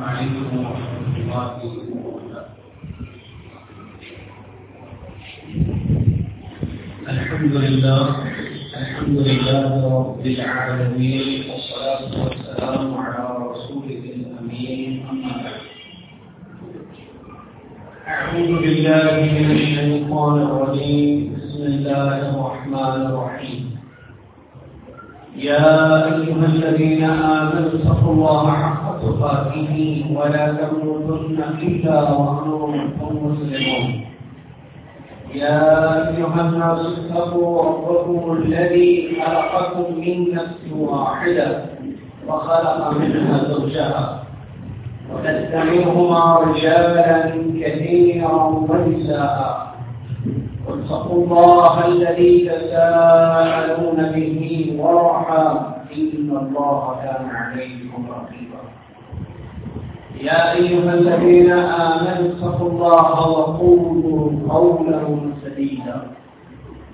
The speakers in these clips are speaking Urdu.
عليكم ورحمة الله وبركاته الحمد لله الحمد لله رب العالمين والصلاة والسلام على رسوله الأمين أما بعد۔ أعوذ بالله من الشيطان الرجيم بسم الله الرحمن الرحيم يا أيها الذين آمنوا اتقوا الله حق تقاته ولا تموتن إلا وأنتم مسلمون. يا أيها الناس اتقوا ربكم الذي خلقكم من نفس واحدة وخلق منها زوجها وبث منهما رجالا كثيرا ونساء. واتقوا الله الذي تساءلون به والارحام ان الله كان عليكم رقيبا. يا ايها الذين امنوا اتقوا الله وقولوا قولا سديدا.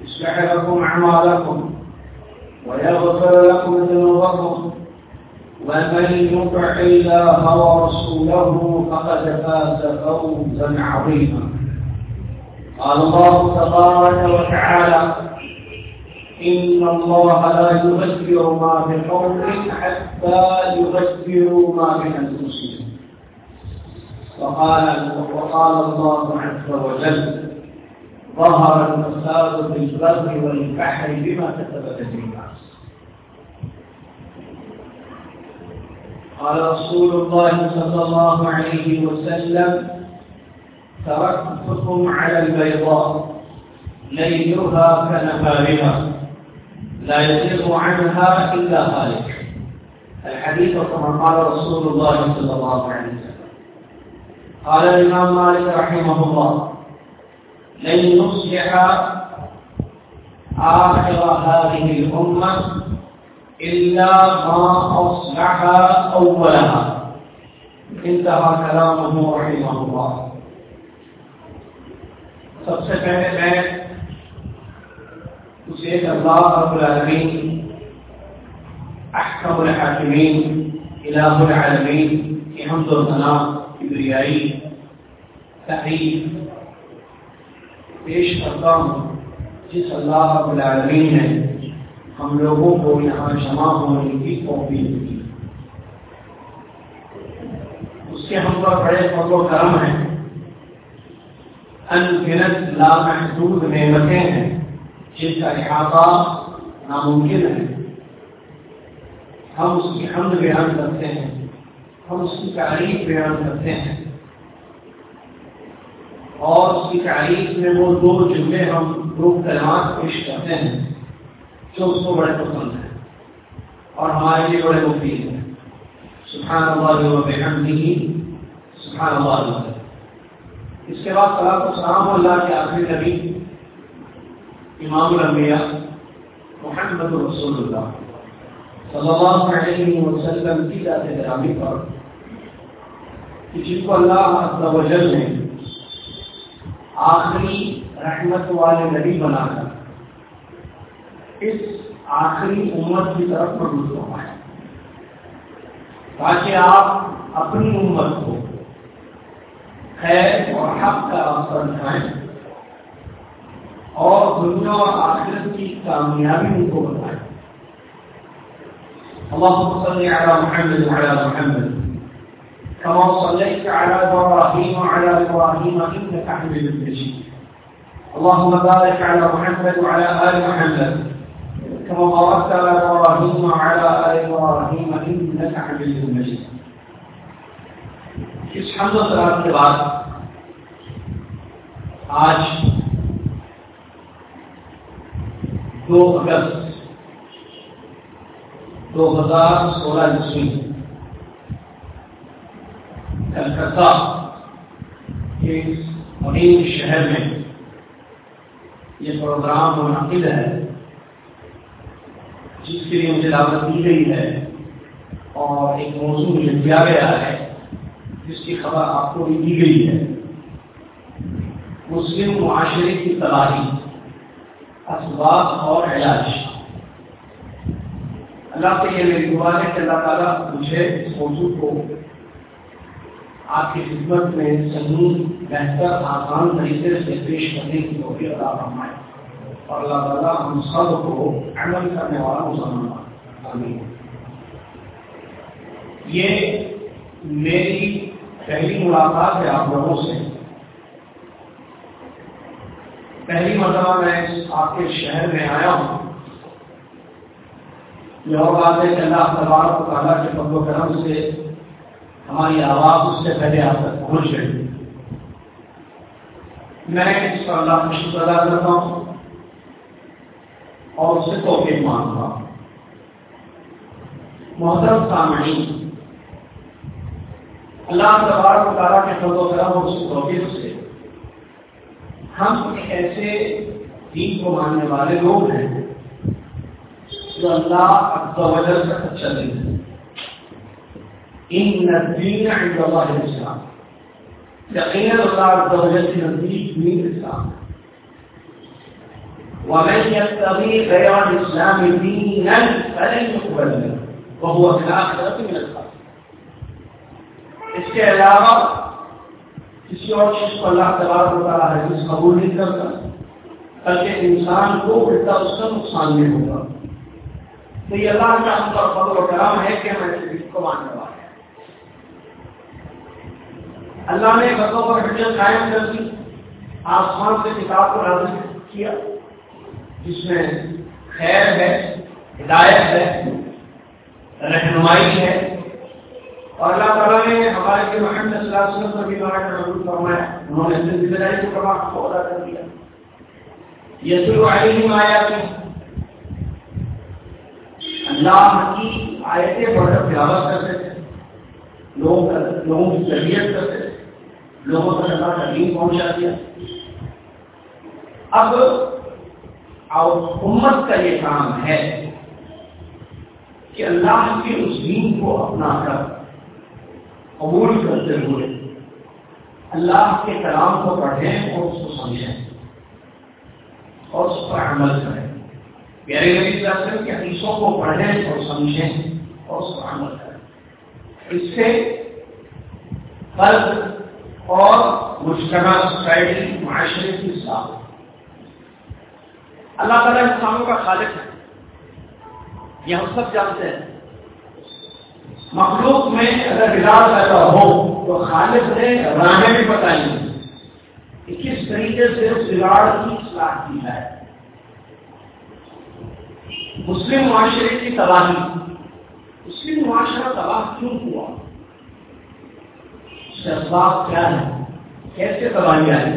يصلح لكم اعمالكم ويغفر لكم ذنوبكم. ومن يطع الله ورسوله فقد فاز فوزا عظيما. قال الله تبارك وتعالى إن الله لا يغفر ما بقوم حتى يغفروا ما بأنفسهم وقال وقال الله عز وجل، ظهر الفساد في البر والبحر بما كسبت الناس قال رسول الله صلى الله عليه وسلم، تركتكم على البيضاء، ليلها كنهارها، لا يزيغ عنها إلا هالك. الحديث كما قال رسول الله صلى الله عليه وسلم. قال الإمام مالك رحمه الله. لن يصلح آخر هذه الأمة إلا ما أصلح أولها. انتهى كلامه رحمه الله. سب سے پہلے میں اس ایک اللہ رب العالمین، احکم الحاکمین، الہ العالمین کی حمد و ثنا کبریائی تحریر، پیش کرتا ہوں جس اللہ رب العالمین نے ہم لوگوں کو یہاں جمع ہونے کی توفیق دی۔ اس کے ہم پر بڑے فضل و کرم ہیں۔ انگنت لامحدود نعمتیں ہیں جن کا احاطہ ناممکن ہے۔ ہم اس کی حمد بیان کرتے ہیں۔ ہم اس کی تعریف بیان کرتے ہیں۔ اور اس کی تعریف میں وہ دو جملے ہم دو کلمات پیش کرتے ہیں جو اس کو بڑے پسند ہیں۔ اور ہمارے لیے بڑے مفید ہیں۔ سبحان اللہ و بحمدہ سبحان اللہ علیہ اس کے بعد صلاح السلام اللہ کے آخری نبی، امام الانبیاء محمد رسول اللہ صلی اللہ علیہ وسلم کی ذات گرامی پر۔ کہ جن کو اللہ عز و جل نے آخری رحمت والے نبی بنا کر اس آخری امت کی طرف مضبوط ہوا ہے۔ تاکہ آپ اپنی امت کو خیر اور حق کا راستہ دکھائیں اور دنیا اور آخرت کی کامیابی ان کو بتائیں۔ اللهم صل على محمد وعلى محمد۔ كما صليت على ابراهيم وعلى ابراهيم انك حميد مجيد. اللهم بارك على محمد وعلى ال محمد. كما باركت على ابراهيم وعلى ال ابراهيم انك حميد مجيد. اس حمد و صلاح کے بعد آج دو اگست دو ہزار سولہ عیسوی کلکتہ کے مہین شہر میں یہ پروگرام منعقد ہے، جس کے لیے مجھے دعوت دی گئی ہے اور ایک موضوع مجھے دیا گیا ہے، جس کی خبر آپ کو بھی دی گئی ہے۔ مسلم معاشرے کی تباہی، اسباب اور علاج۔ اللہ سے یہ میری دعا ہے کہ اللہ تعالیٰ مجھے اس موضوع کو آپ کی خدمت میں صحیح بہتر، آسان طریقے سے پیش کرنے کی توفیق عطا فرمائے۔ اور اللہ تعالیٰ ہم سب کو عمل کرنے والا مسلمان آمین۔ یہ میری پہلی ملاقات ہے آپ لوگوں سے۔ پہلی مرتبہ میں آپ کے شہر میں آیا ہوں۔ یہ بات ہے کہ اللہ تبارک و تعالیٰ کے فضل و کرم سے ہماری آواز اس سے پہلے آپ تک پہنچ گئی۔ میں اس کا اللہ کا شکر ادا کرتا ہوں اور اس سے توفیق مانگتا ہوں۔ محترم سامعین، اللہ تبارک تعالیٰ کے فضل و کرم اور اس توفیق سے ہم ایسے دین کو ماننے والے لوگ ہیں جو اللہ عز و جل سے اچھا دین ہے ان الدین عند اللہ الاسلام اللہ عز و جل کی نزدیک دین اسلام ومن غير الاسلام دينا فلن يقبل منه. وهو في الاخره من الخاسرين. اس کے علاوہ کسی اور چیز کو اللہ تبارک و تعالیٰ حدیث قبول نہیں کرتا، بلکہ انسان کو الٹا اس کا نقصان نہیں ہوگا۔ تو یہ اللہ کا ہم پر فضل و کرام ہے کہ ہمیں اس کو ماننے والا ہے اللہ نے بسوں پر حجت قائم کر دی، آسمان سے کتاب کو نازل کیا، جس میں خیر ہے، ہدایت ہے، رہنمائی ہے۔ اور اللہ تعالیٰ نے ہمارے کے محمد صلی اللہ علیہ وسلم پر بھی بڑا کر فرمایا۔ انہوں نے اپنی ذمہ داری کو کما کو ادا کر دیا۔ یہ تو علیہم آیات اللہ کی آیتیں پڑھ کر تلاوت کرتے تھے۔ لوگوں کی تربیت کرتے تھے۔ لوگوں تک اللہ کا پہنچا دیا۔ اب امت کا یہ کام ہے کہ اللہ کے اس دین کو اپنا کر، قبول کرتے ہوئے اللہ کے کلام کو پڑھیں اور اس کو سمجھیں اور اس پر عمل کریں۔ پیارے نبی صلی اللہ علیہ وسلم کے حدیثوں کو پڑھیں اور سمجھیں اور اس پر عمل کریں۔ اس سے فرد اور مجتمع سوسائٹی معاشرے کی صاف اللہ تعالیٰ انسانوں کا خالق ہے۔ یہ ہم سب جانتے ہیں۔ مخلوق میں اگر بگاڑ پیدا ہو تو خالق نے راہیں بھی بتائی۔ کہ کس طریقے سے اس بگاڑ کی اصلاح کی ہے مسلم معاشرے کی تباہی۔ مسلم معاشرہ تباہ کیوں ہوا؟ اس کیا ہے؟ کیسے تباہی آئی؟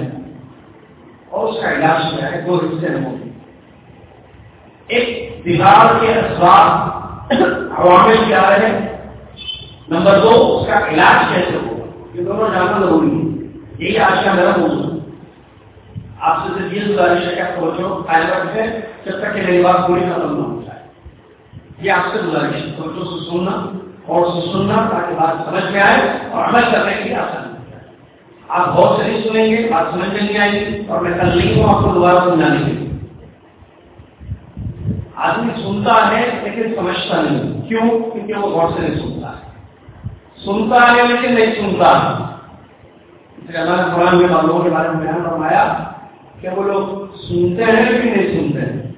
اور اس کا علاج کیا ہے؟ دو حصے میں ہوگی ایک بگاڑ کے اسباب عوامل کیا رہے نمبر دو، اس کا علاج کیسے ہوگا یہ دونوں جاننا ضروری ہے۔ یہی آج کا میرا موضوع آپ سے صرف یہ گزارش ہے کہ آپ سوچو قائم ہے جب تک کہ میری بات پوری ختم نہ ہو جائے۔ یہ آپ سے گزارش ہے۔ بچوں سے سننا۔ اور سے سننا تاکہ بات سمجھ میں آئے اور عمل کرنے کے لیے آسان آپ بہت سے نہیں سنیں گے، بات سمجھ میں نہیں آئے گی اور میں کل نہیں ہوں، آپ کو دوبارہ سمجھانے کے لیے۔ آدمی سنتا ہے لیکن سمجھتا نہیں۔ کیوں؟ کیونکہ وہ غور سے نہیں سنتا۔ ہے سنتا ہے لیکن نہیں سنتا۔ اس لیے اللہ نے قرآن میں لوگوں کے بارے میں بیان فرمایا کہ وہ لوگ سنتے ہیں لیکن نہیں سنتے۔ ہیں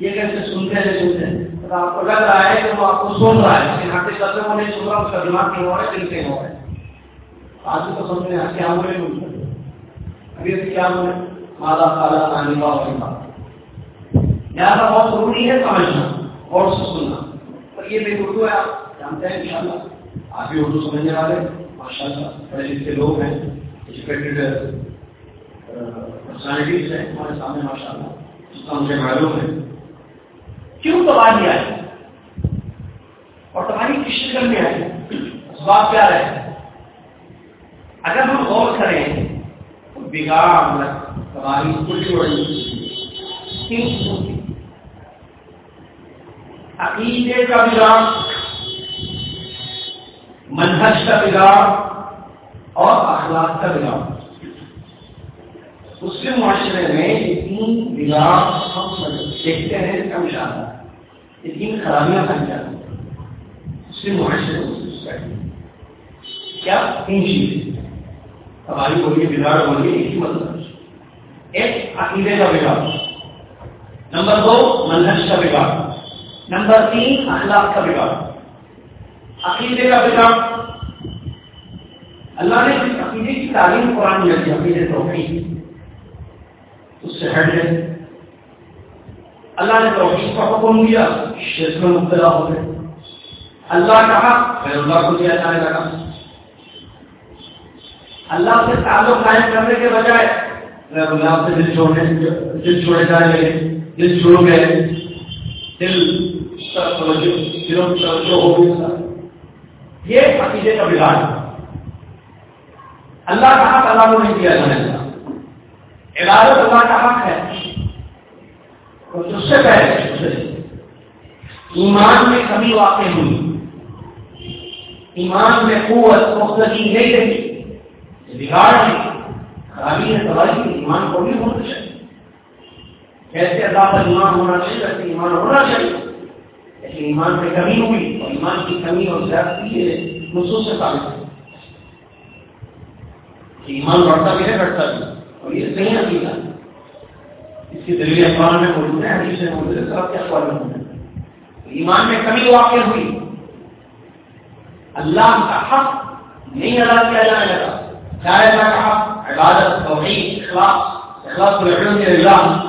یہ کیسے سنتے ہیں، نہیں سنتے؟ ہیں آپ کو لگ رہا ہے کہ وہ آپ کو سن رہا ہے لیکن حقیقت میں وہ نہیں سن رہا اس کا دماغ کیوں ہو رہا ہے دل سے ہو رہا ہے آج تو سمجھنے ہیں کیا بولے ابھی ابھی کیا بولے مادا خالا نانی با لہٰذا بہت ضروری ہے سمجھنا اور سے سننا پر یہ میری اردو ہے آپ جانتے ہیں انشاءاللہ آپ بھی اردو سمجھنے والے ماشاء اللہ بڑے جس کے لوگ ہیں ایجوکیٹڈ پرسنالٹیز ہیں ہمارے سامنے ماشاء اللہ جس کا مجھے معلوم ہے کیوں تباہی آئی؟ اور تباہی کس شکل میں آئی؟ اسباب کیا رہے اگر ہم غور کریں تو بگاڑ مطلب تباہی کچھ بڑی عقیدے کا بگاڑ منہج کا بگاڑ اور اخلاق کا بگاڑ اس کے معاشرے میں تین بگاڑ ہم دیکھتے ہیں کم شادہ یہ تین خرابیاں بن جاتی ہیں۔ اس کے معاشرے کیا تین چیز ہماری بولیے، بگاڑ بولیے، ایک ہی مطلب۔ ایک، عقیدے کا بگاڑ۔ نمبر دو، منہج کا بگاڑ۔ نمبر تین، اخلاق کا بگاڑ۔ عقیدے کا بگاڑ۔ اللہ نے عقیدے کی تعلیم قرآن میں دی، عقیدے توحید۔ اس سے ہٹ گئے۔ اللہ نے توحید کا حکم دیا، شرک میں مبتلا ہو گئے۔ اللہ کہا غیر اللہ کو دیا جانے لگا اللہ سے تعلق قائم کرنے کے بجائے غیر اللہ سے دل چھوڑنے، دل چھوڑے جانے لگے دل چھوڑ گئے۔ دل دلوں توجہ ہو گئی۔ یہ عقیدے کا بگاڑ اللہ کا حق اللہ کو نہیں دیا جانے لگا عبادت اللہ کا حق ہے۔ اور اس سے۔ پہلے ایمان میں کمی واقع ہوئی ایمان میں قوت مختلف نہیں رہی۔ بگاڑ نہیں خرابی ہے، تباہی ایمان کو بھی ہونا چاہیے۔ کیسے اللہ پر ایمان ہونا چاہیے ویسے ایمان ہونا چاہیے۔ لیکن ایمان میں کمی ہوئی اور ایمان کی کمی اور زیادتی ہے نصوص سے ثابت ہے۔ ایمان بڑھتا بھی ہے، گھٹتا بھی اور یہ صحیح عقیدہ۔ اس کی دلیل اخبار میں موجود ہے، حدیث میں موجود ہے، سب کے اخبار میں موجود ہے۔ ایمان میں کمی واقع ہوئی۔ اللہ کا حق نہیں ادا کیا جانے لگا۔ شاید کا حق عبادت، توحید، اخلاص اخلاص العلم للہ۔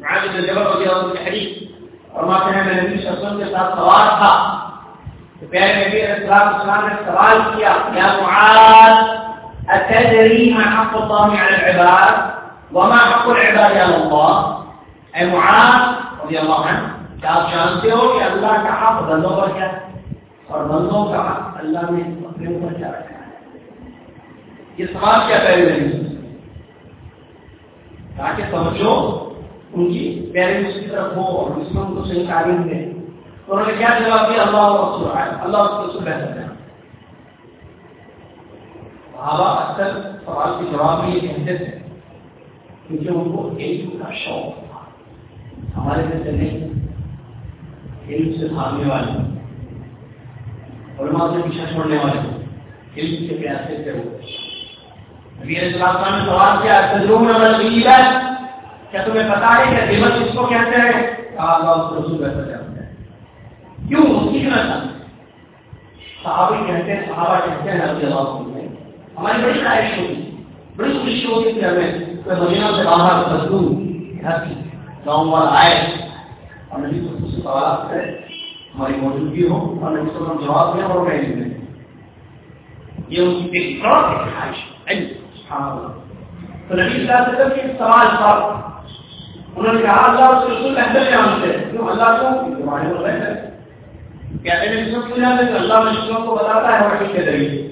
معاذ بن جبل رضی اللہ عنہ کے حدیث فرماتے ہیں، میں نبی صلی اللہ علیہ وسلم کے ساتھ سوال تھا۔ پیارے نبی علیہ السلام نے سوال کیا، یا معاذ! أتدري ما حق الله على العباد وما حق العباد على الله؟ اے معاذ رضی اللہ عنہ کیا آپ جانتے ہو کہ اللہ کا حق بندوں پر کیا اور بندوں کا حق اللہ نے اپنے اوپر کیا رکھا ہے؟ یہ سوال کیا پہلے نہیں. تاکہ سمجھو ان کی پیرنٹس کی طرف ہو اور اس کو صحیح تعلیم دیں انہوں نے کیا جواب دیا؟ اللہ رسول اللہ اور رسول بہتر ہے صحابہ اکثر سوال کے جواب میں یہ کہتے تھے کیونکہ ان کو علم کا شوق تھا، ہمارے جیسے نہیں، علم سے بھاگنے والے، علماء سے پیچھا چھوڑنے والے، علم کے پیاسے سے وہ نبی السلام نے سوال کیا تجربہ کیا تمہیں پتا ہے کہ کو کہتے ہیں؟ کہا، اللہ اس رسول جانتے ہیں کیوں؟ سیکھنا صحابی کہتے ہیں، صحابہ کہتے ہیں، رضی اللہ عنہ۔ ہماری بڑی خواہش ہوگی، بڑی خوشی ہوگی کہ ہمیں مدینہ سے باہر مزدور گھر کی گاؤں والا آئے اور نبی سے سوالات کرے، ہماری موجودگی ہو اور نبی سے ہم جواب دیں اور کہیں دیں یہ ان کی ایک بڑا خواہش تو نبی صلی اللہ علیہ وسلم کے سوال تھا انہوں نے کہا، اللہ اس رسول بہتر جانتے ہیں کیوں اللہ کو؟ ہمارے کو بہتر کہتے ہیں کیوں جانتے ہیں اللہ رسولوں کو بتاتا ہے وحی کے ذریعے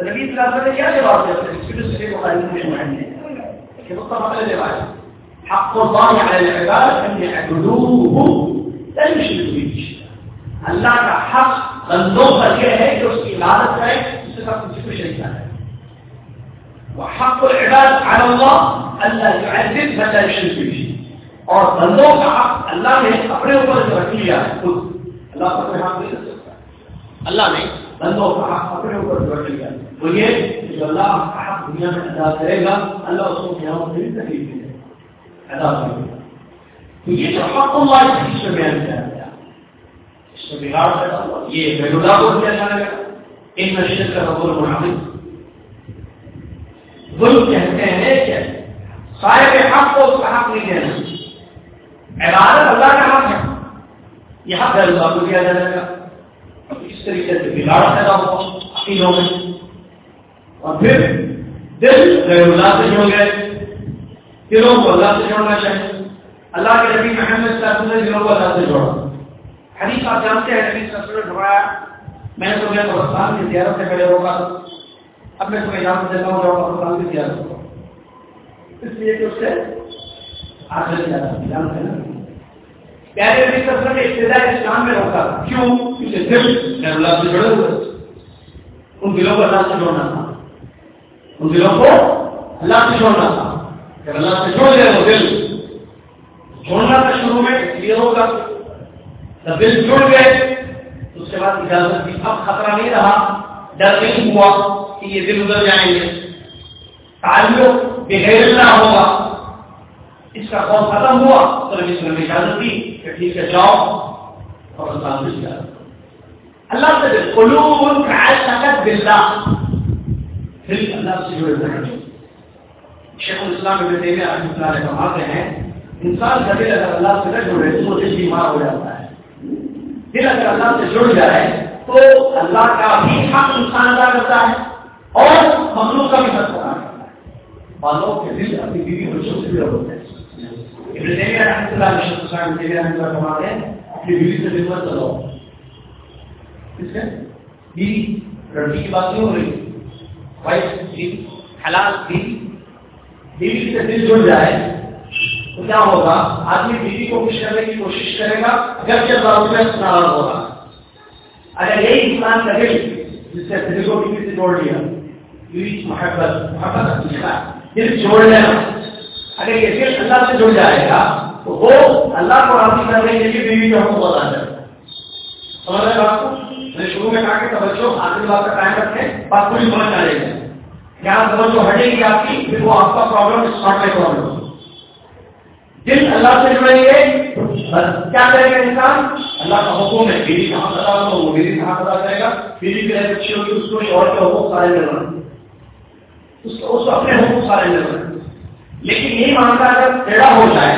تو نبی صلی نے کیا جواب دیا اس کے بخاری میں ہے۔ کہ مصطفی علیہ وسلم حق الله على العباد ان يعبدوه لا يشركوا به اللہ کا حق بندوں پر یہ ہے کہ اس کی عبادت کرے، اس سے سب کسی کو شریک نہ کرے۔ وحق العباد على الله الا يعذب من لا يشرك به اور بندوں کا حق اللہ نے اپنے اوپر جو رکھ لیا ہے، خود۔ اللہ پر حق نہیں۔ رکھ سکتا اللہ نے بندوں کا حق اپنے اوپر جو رکھ لیا ہے۔ وہ یہ کہ اللہ کا حق دنیا میں ادا کرے گا، اللہ اس کو قیامت میں بھی تکلیف دے گا۔ ادا کرے گا۔ تو یہ جو حق اللہ اس حدیث میں بیان کیا گیا، اس میں بگاڑ پیدا ہوا۔ یہ بے اللہ کو کیا جانے لگا ان نشر کا رب المحمد ظلم کہتے ہیں کہ صاحب حق کو اس کا حق نہیں دینا عبادت اللہ کا حق ہے۔ یہ حق اللہ کو دیا جانے لگا اس طریقے سے بگاڑ پیدا ہوا۔ عقیدوں میں اور پھر دل غیر اللہ سے جڑ گئے دلوں کو اللہ سے جوڑنا چاہیے۔ اللہ کے نبی محمد صلی اللہ علیہ وسلم نے دلوں کو اللہ سے جوڑا۔ حدیث آپ جانتے ہیں نبی صلی اللہ علیہ وسلم نے میں نے تمہیں قبرستان کی زیارت سے پہلے روکا اب میں تمہیں اجازت دیتا ہوں، جاؤ قبرستان کی زیارت کرو۔ اس لیے کہ اس سے آخر زیادہ جانتے ہیں پیارے نبی صلی اللہ علیہ وسلم نے ابتدائی اسلام میں روکا کیوں؟ کیونکہ دل غیر اللہ سے جڑے ہوئے ان دلوں کو اللہ سے جوڑنا تھا۔ ان دلوں کو اللہ سے چھوڑنا تھا جب اللہ سے چھوڑ دے وہ دل چھوڑنا تھا شروع میں یہ ہوگا جب دل چھوڑ گئے تو اس کے بعد اجازت کی اب خطرہ نہیں رہا ڈر نہیں ہوا کہ یہ دل ادھر جائیں گے تعلق بغیر اللہ ہوگا اس کا خوف ختم ہوا تو نبی نے اجازت دی کہ ٹھیک ہے جاؤ اور اللہ سے اجازت اللہ سے قلوب تعلقت بالله دل اللہ سے جڑے ہوئے ہیں۔ شیخ الاسلام ابن تیمیہ رحمۃ اللہ علیہ فرماتے ہیں، انسان کا دل اگر اللہ سے نہ جڑے تو دل بیمار ہو جاتا ہے۔ دل اگر اللہ سے جڑ جائے تو اللہ کا بھی حق انسان ادا کرتا ہے اور مخلوق کا بھی حق ادا کرتا ہے۔ بالوں کے دل اپنی بیوی بچوں سے جڑے ہوتے ہیں۔ ابن تیمیہ رحمۃ اللہ علیہ شیخ الاسلام ابن تیمیہ رحمۃ اللہ فرماتے ہیں، اپنی بیوی سے دل مت چلو۔ کس سے بیوی لڑکی کی بات نہیں ہو رہی۔ وائف جی حلال بیوی بیوی سے دل جڑ جائے، تو کیا ہوگا؟ آدمی بیوی کو خوش کرنے کی کوشش کرے گا جب جب ناراض ہوگا۔ اگر یہی انسان کا دل جس سے دل کو بیوی سے جوڑ لیا، بیوی محبت محبت دل جوڑ لینا اگر یہ دل اللہ سے جڑ جائے گا، تو وہ اللہ کو راضی کرنے کے لیے بیوی کا حکم ادا کرے سمجھ رہے آپ کو؟ میں نے شروع میں کہا کہ توجہ آخری بات کا قائم رکھیں، بات پوری سمجھ آ جائے گا یہاں توجہ ہٹے گی آپ کی، پھر وہ آپ کا پرابلم اس ناٹ پرابلم دل اللہ سے جڑیں گے کیا کرے گا انسان؟ اللہ کا حکم ہے، بیوی کہاں ادا کرو وہ بیوی کہاں ادا کرے گا۔ بیوی کی رہے اچھی ہوگی، اس کو شوہر کے حقوق سارے مل رہے اس کو اپنے حقوق سارے مل رہے لیکن یہی مانتا اگر ٹیڑھا ہو جائے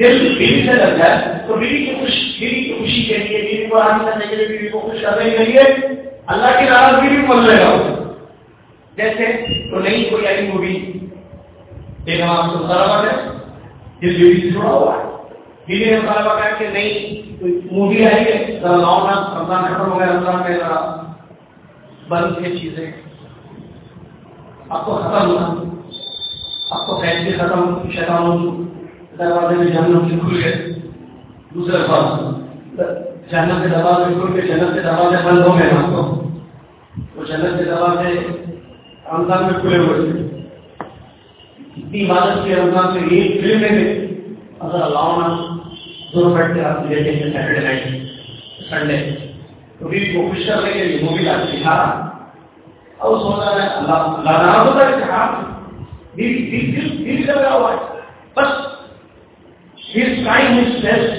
دل بیوی سے لگ جائے تو بیوی کی خوش بیوی کی خوشی کے لیے، بیوی کو راضی کرنے کے لیے بیوی کو خوش کرنے کے لیے اللہ کی ناراضگی بھی بن رہے گا۔ جیسے تو نہیں کوئی ایسی مووی ایک ہم آپ کو مطالبہ ہے۔ جس بیوی سے جڑا ہوا ہے۔ بیوی نے مطالبہ کہا کہ نہیں مووی آئی ہے ذرا لاؤ نا، رمضان ختم ہو گیا، رمضان میں ذرا بند ہے چیزیں۔ آپ کو ختم ہونا آپ کو فیصلے ختم شیطانوں دروازے میں جہنم سے کھل گئے۔ دوسرے پاس جہنم کے دروازے کھل کے جنت کے دروازے بند ہو گئے آپ کو وہ جنت کے دروازے رمضان میں کھلے ہوئے تھے۔ اتنی عبادت کی رمضان سے یہ فلم میں اگر اللہ نا دونوں بیٹھ کے آپ لیتے ہیں سیٹرڈے نائٹ سنڈے۔ تو بھی کو خوش کرنے کے لیے مووی لاتے دکھا اور سوچا ہے، اللہ اللہ ناراض ہوتا ہے کہا ہاں، دل دل دل دل کر رہا ہوا ہے۔ بس his time is best.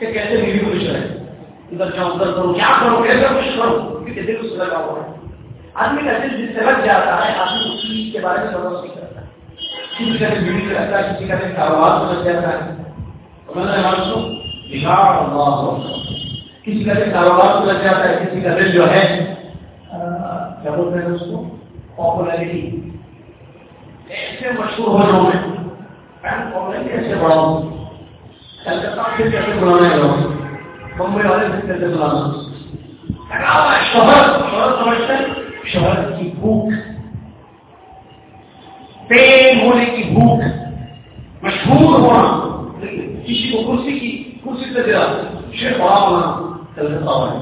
کہ کیسے بیوی خوش ادھر جاؤ، ادھر کرو۔ کیا کرو؟ کیسے خوش کرو؟ کیونکہ دل اس لگا ہوا ہے۔ آدمی کا دل جس سے لگ جاتا ہے، آدمی اسی کے بارے میں سمجھ نہیں کرتا کسی کا دل بیوی سے ہے، کسی کا دل کاروبار سے لگ جاتا ہے۔ میں نے ہمارے کو اللہ کسی کا دل کاروبار سے لگ جاتا ہے، کسی کا دل جو ہے کیا بولتے ہیں اس کو؟ پاپولیرٹی ایسے مشہور ہو جاؤں میں کیسے بڑھاؤں کیسے بلانا بمبئی والے سے کیسے بلانا شہر شہر سمجھتے شہر کی بھوک پین ہونے کی بھوک مشہور ہونا کسی کو کرسی کی کرسی سے دیا شیر بڑا ہونا چل سکتا ہے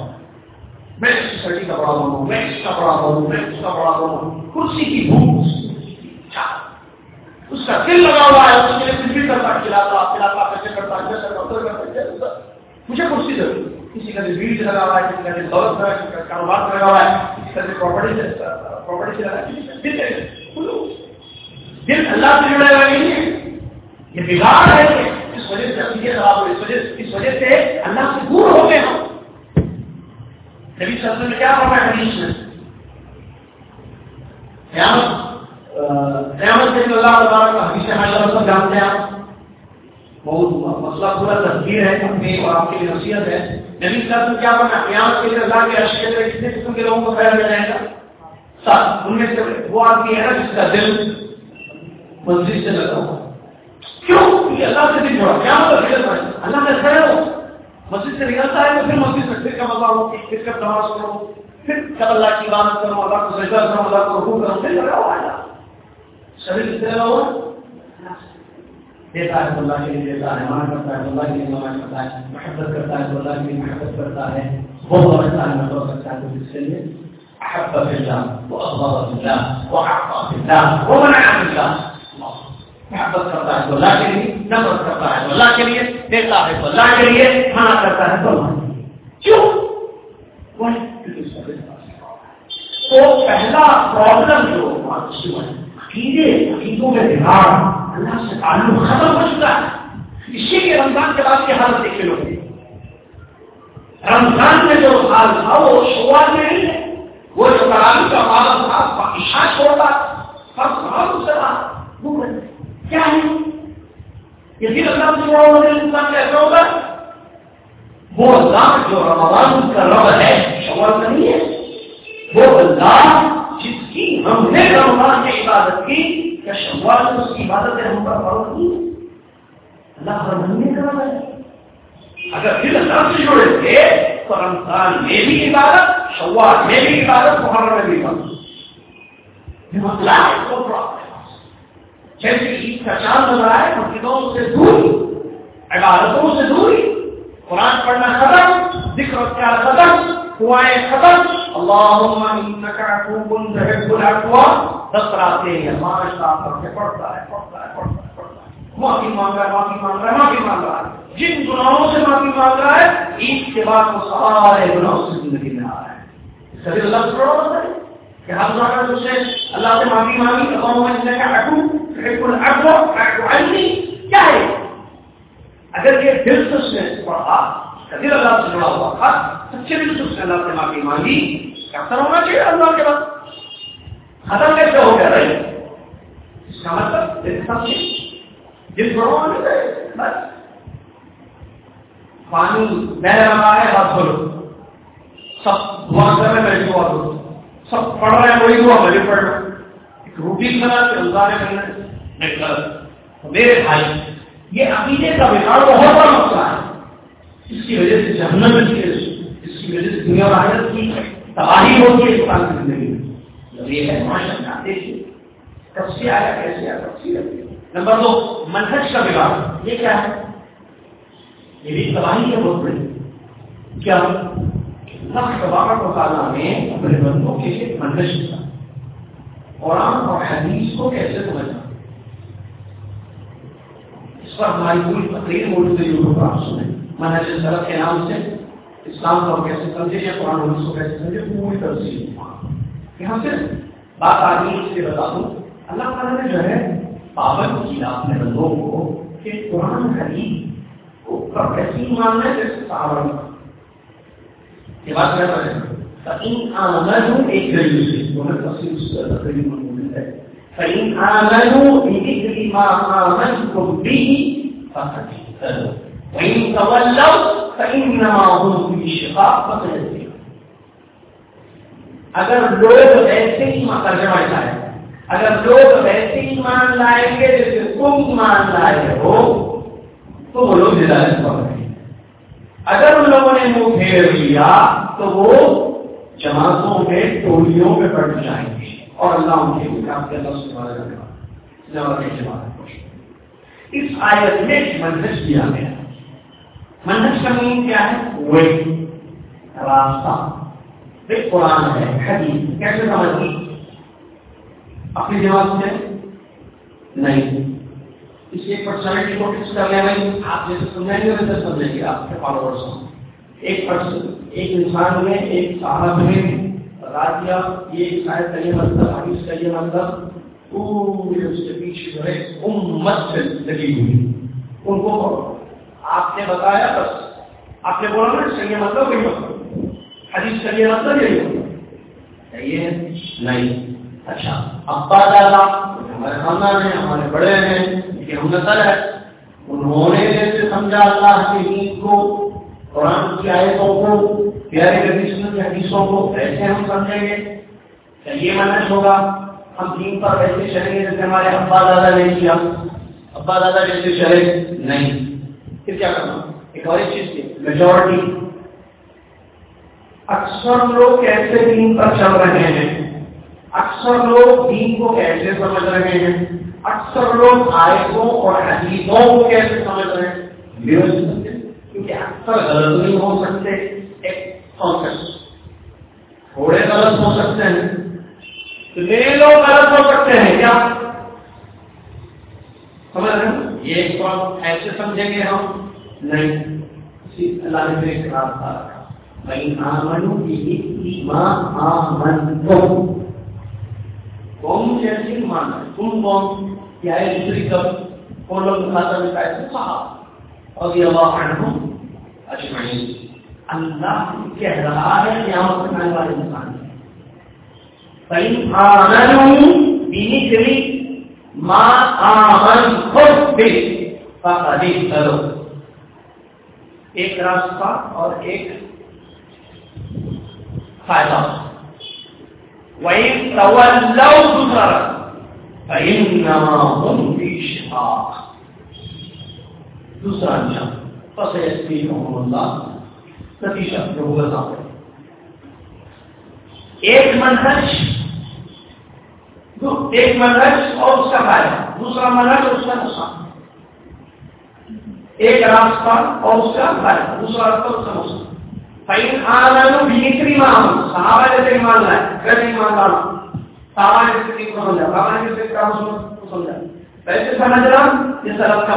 میں سوسائٹی کا بڑا بنوں میں اس کا بڑا بنوں میں اس کا بڑا بنوں کرسی کی بھوک۔ اس کا دل لگا ہوا ہے، اس کے لیے کچھ بھی کرتا کھلاتا پلاتا پیسے کرتا کرتا مجھے کرسی دے۔ کسی کا دل بیڑ سے لگا ہوا ہے، کسی کا دل دولت سے کسی کا کاروبار لگا ہوا ہے، کسی کا دل پراپرٹی سے پراپرٹی سے لگا دل دل اللہ سے جڑے ہوئے نہیں ہے۔ یہ بگاڑ ہے اس وجہ سے عقیدے خراب ہوئے اس وجہ اس وجہ سے اللہ سے دور ہو گئے ہم۔ نبی صلی اللہ علیہ وسلم نے کیا فرمایا حدیث میں؟ قیامت قیامت اللہ تعالیٰ کا حدیث حاضر سب جانتے ہیں آپ بہت مسئلہ پورا تصویر ہے، اپنی اور آپ کے لیے نصیحت ہے۔ نبی صلی اللہ علیہ وسلم کیا فرمایا؟ قیامت کے لیے اللہ کے عرش کے کتنے قسم کے لوگوں کو خیر مل جائے گا؟ سب ان میں سے وہ آدمی ہے نا جس کا دل مسجد سے لگا ہوا کیوں؟ کہ اللہ سے بھی جوڑا کیا مطلب اللہ میں خیر ہو۔ مسجد سے نکلتا ہے تو پھر مسجد سے پھر کا مزہ ہو پھر کب نماز کرو پھر کب اللہ کی عبادت کرو، اللہ کو سجدہ کرو، اللہ کو رکوع کرو، پھر لگا ہوا ہے۔ شریر کس سے لگا ہوا دیتا ہے تو اللہ کے لیے دیتا ہے مان کرتا ہے اللہ کے لیے مان کرتا ہے محبت کرتا ہے تو اللہ کے لیے محبت کرتا ہے وہ سمجھتا ہے میں سکتا ہے تو اس کے لیے احب فی اللہ وہ في الله واغضب في الله واعطى في الله ومنع في الله محبت کرتا ہے تو اللہ کے لیے نفرت کرتا ہے تو اللہ کے لیے دیتا ہے تو اللہ کے لیے منع کرتا ہے تو اللہ کیوں تو پہلا پرابلم جو عقیدے عقیدوں میں بگاڑ اللہ سے تعلق ختم ہو چکا ہے اسی کے رمضان کے بعد کی حالت دیکھے لوگ رمضان میں جو حال تھا وہ شروعات میں نہیں ہے وہ جو کراچی کا پالن تھا عشا چھوڑتا سب سوال اس سے کیا ہے یہ پھر اللہ سے وہ انسان کیسا ہوگا وہ اللہ جو رمضان کا رب ہے شوال نہیں ہے وہ اللہ جس کی، ہم نے رمضان کی عبادت کی، کیا شوال میں اس کی عبادت ہے ہم پر فرق نہیں ہے اللہ ہر مہینے کا رب ہے۔ اگر پھر اللہ سے جڑے تھے، تو رمضان میں بھی عبادت، شوال میں بھی عبادت، محرم میں بھی عبادت۔ مسئلہ ہے جیسے عید کا چاند نظر آئے مسجدوں سے دوری عبادتوں سے دوری قرآن پڑھنا ختم، ذکر کیا ختم، دعائیں ختم اللہم انکا عفوکن تحب العفو. دس ہیں پانچ سال پڑھ کے پڑھتا ہے پڑھتا ہے پڑھتا ہے پڑھتا ہے. معافی مانگ رہا ہے معافی مانگ رہا ہے معافی مانگ رہا ہے. جن گناہوں سے معافی مانگ رہا ہے عید کے بعد وہ سارے گناہوں سے زندگی میں آ رہا ہے. سبھی اللہ سے کہ ہم سے اللہ سے معافی مانگی عنی کیا ہے؟ اگر یہ دل سے اس نے پڑھا کبھی اللہ سے جڑا ہوا تھا سچے دل سے اس نے اللہ سے معافی مانگی کیسا ہونا چاہیے اللہ کے بعد ختم کیسے ہو گیا رہے اس کا مطلب سب چیز جس بڑوں میں بس۔ پانی بہ رہا ہے، بات بولو۔ سب دعا کر رہے میں دعا کروں سب پڑھ رہے ہیں، وہی دعا مجھے پڑھ رہا ایک روٹی بنا کے اللہ نے کرنا میرے بھائی، یہ عقیدے کا بگاڑ بہت بڑا مسئلہ ہے۔ اس کی وجہ سے جہنم کی اس کی وجہ سے دنیا اور آخرت کی تباہی ہوتی ہے انسان کی زندگی میں۔ جب یہ ہے ماشاء اللہ دیکھیے کب سے آیا کیسے؟ آیا کب سے نمبر دو، منہج کا بگاڑ یہ کیا ہے؟ یہ بھی تباہی ہے، بہت بڑی۔ کیا؟ تبارک و تعالیٰ نے اپنے بندوں کے لیے منہج دیا قرآن اور حدیث کو کیسے سمجھنا؟ اس پر ہماری پوری تقریر موجود ہے یوٹیوب آپ سنیں۔ منہج سرف کے نام سے۔ اسلام کو ہم کیسے سمجھے یا قرآن حدیث کو کیسے سمجھے پوری تفصیل یہاں سے بات آگے اس لیے بتا دوں۔ اللہ تعالیٰ نے جو ہے پابند کیا اپنے بندوں کو کہ قرآن حدیث کیسی ماننا ہے جیسے صحابہ یہ بات کر رہے ہیں فإن آمنوا، ایک تفصیل اس کا تقریب موجود ہے فإن آمنوا بذكر ما آمنتم به، فقد اهتدوا۔ وإن تولوا فإنما هم في شقاق فسيهتدون اگر لوگ ایسے ہی ترجمہ ایسا اگر لوگ ایسے ہی مان لائیں گے جیسے تم مان لائے ہو، تو وہ لوگ ہدایت پر رہے اگر ان لوگوں نے منہ پھیر لیا، تو وہ جماعتوں میں ٹولیوں میں بڑھ جائیں گے۔ اور اللہ ان کے کام کے اللہ سے اس آیت میں منہج دیا گیا۔ منہج کا مین کیا ہے وہی راستہ ایک قرآن ہے حدیث کیسے سمجھ اپنی جواب سے نہیں اس ایک پرسنالٹی کو فکس کر لیں بھائی آپ جیسے سمجھیں گے ویسے سمجھیں گے آپ کے فالوورس ہوں ایک پرسن ایک انسان میں ایک صحابہ میں رات دیا یہ شاید کا یہ مطلب حدیث کا یہ مطلب پورے اس کے پیچھے جو ہے امت سے لگی ہوئی ان کو آپ نے بتایا بس. آپ نے بولا نا اس مطلب نہیں مطلب حدیث کا مطلب یہی ہوتا. یہ نہیں. اچھا. ابا دادا ہمارے خاندان ہیں، ہمارے بڑے ہیں کہ ہم نسل ہے انہوں نے جیسے سمجھا اللہ کے دین کو، قرآن کی آیتوں کو، پیارے نبی کی حدیثوں کو ایسے ہم سمجھیں گے؟ کیا یہ منش ہوگا؟ ہم دین پر ویسے چلیں گے جیسے ہمارے ابا دادا نے کیا. ابا دادا جیسے چلے نہیں. پھر کیا کرنا؟ ایک اور چیز کی میجورٹی اکثر لوگ کیسے دین پر چل رہے ہیں؟ اکثر لوگ دین کو کیسے سمجھ رہے ہیں؟ اکثر لوگ آیتوں اور حدیثوں کو کیسے سمجھ رہے ہیں؟ کیونکہ اکثر غلط نہیں ہو سکتے ایک تھوڑے غلط ہو سکتے ہیں۔ کتنے لوگ غلط ہو سکتے ہیں کیا؟ سمجھ رہے ہیں؟ یہ ایک ایسے سمجھیں گے ہم؟ نہیں. اللہ نے میرے خلاف قوم تم قوم کیا ہے دوسری کب؟ لوگ میں اللہ اجمعین. اللہ کہہ رہا ہے قیامت میں آنے والے انسان به فقد اهتدوا ایک راستہ اور ایک فائدہ. وَإِن تَوَلَّوْا دوسرا فَإِنَّمَا هُمْ انجام نتیجہ جو ہوگا سامنے ایک منہج. ایک منہج اور اس کا فائدہ. دوسرا منہج اور اس کا نقصان. ایک راستہ اور اس کا فائدہ دوسرا راستہ اس کا نقصان صحابہ جیسے ایمان لائے ایمان لانا۔ صحابہ کو سمجھا صحابہ کو سمجھا۔ ویسے سمجھنا یہ کا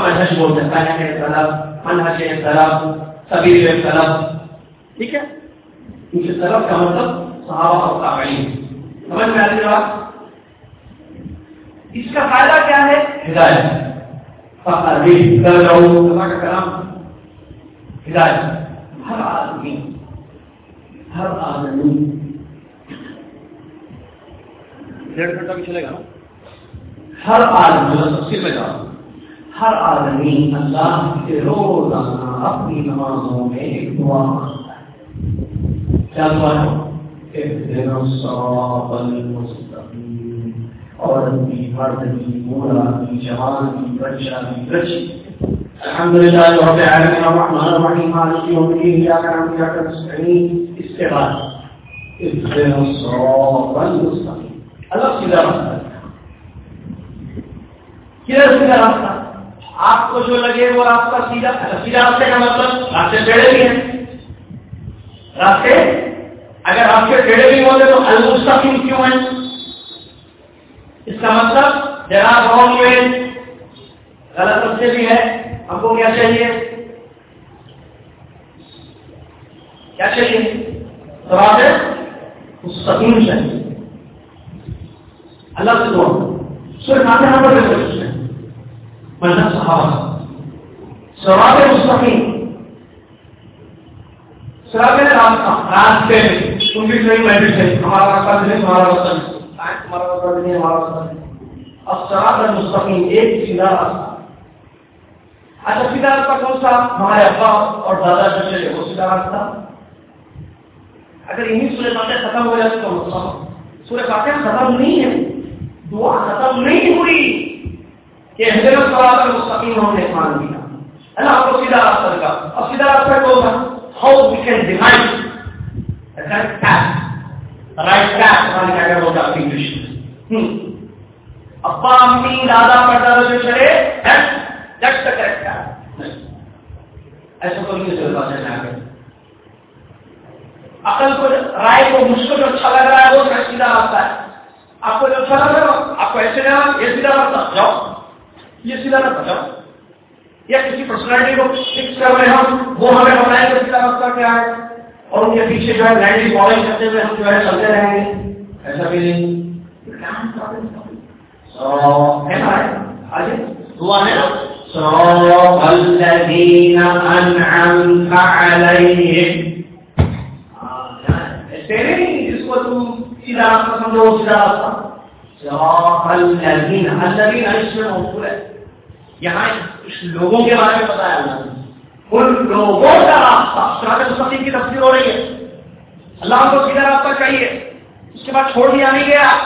ٹھیک ہے؟ کا مطلب صحابہ اور تابعین۔ سمجھ میں آتی بات؟ اس کا فائدہ کیا ہے؟ ہدایت۔ کلام ہدایت ہر آدمی ہر آدمی ڈیڑھ گھنٹہ بھی چلے گا ہر آدمی تفصیل میں جاؤ ہر آدمی اللہ کے روزانہ اپنی نمازوں میں ایک دعا مانگتا ہے کیا دعا ہے اهدنا الصراط مرد بھی مولا بھی جوان بھی بچہ بھی بچی الحمد رب الرحمن نعبد اهدنا الصراط اللہ سیدھا راستہ کیا سیدھا راستہ آپ کو جو لگے وہ راستہ سیدھا سیدھا راستے کا مطلب راستے ٹیڑے بھی ہیں۔ راستے؟ اگر راستے ٹیڑے بھی ہوتے تو المستقیم کیوں ہیں؟ اس کا مطلب جناب رونگ میں غلط راستے بھی ہے ہم کو کیا چاہیے؟ کیا چاہیے؟ راستے مستقیم چاہیے۔ اللہ سے دعا۔ صرف آتے یہاں پر بھی مذہب صحابہ۔ سواب مستقیم۔ سراب راستہ راستے میں تم بھی صحیح میں بھی صحیح۔ ہمارا راستہ نہیں ہمارا راستہ نہیں ہمارا راستہ نہیں ہمارا راستہ نہیں مستقیم ایک سیدھا راستہ اچھا سیدھا راستہ کون سا ہمارے ابا اور دادا جو چلے وہ سیدھا راستہ اگر انہیں سورے باتیں ختم ہو جاتے تو مطلب سورے باتیں ختم نہیں ہے دعا ختم نہیں ہوئی کہ حضرت صلاح المستقیم ہم نے مان دیا اللہ آپ کو سیدھا راستہ دکھا اب سیدھا راستہ کو ہوگا how we can define right کیا کیا ابا، امی، دادا جو چلے دیٹس دا کریکٹ ایسا تو نہیں چلتا عقل کو، رائے کو مجھ کو جو اچھا لگ رہا ہے، وہ سیدھا راستہ ہے۔ آپ کو جو اچھا لگ رہا ہے، آپ کو ایسے جانا یہ سیدھا راستہ۔ جاؤ۔ یہ سیدھا راستہ، جاؤ۔ یا کسی پرسنالٹی کو فکس کر رہے ہم، وہ ہمیں بتائیں کہ سیدھا راستہ کیا ہے۔ اور ان کے پیچھے جو ہے لینڈلی فالوئنگ کرتے ہوئے ہم جو ہے چلتے رہیں گے۔ ایسا بھی نہیں۔ صراط الذين أنعمت عليهم۔ کو تم سیدھا راستہ سمجھو سیدھا راستہ صراط الذين الذين، اس میں موصول ہے۔ یہاں لوگوں کے بارے میں بتایا اللہ نے۔ ان لوگوں کا راستہ؟ صراط مستقیم کی تفسیر ہو رہی ہے۔ اللہ کو سیدھا راستہ چاہیے۔ اس کے بعد چھوڑ دیا نہیں گیا۔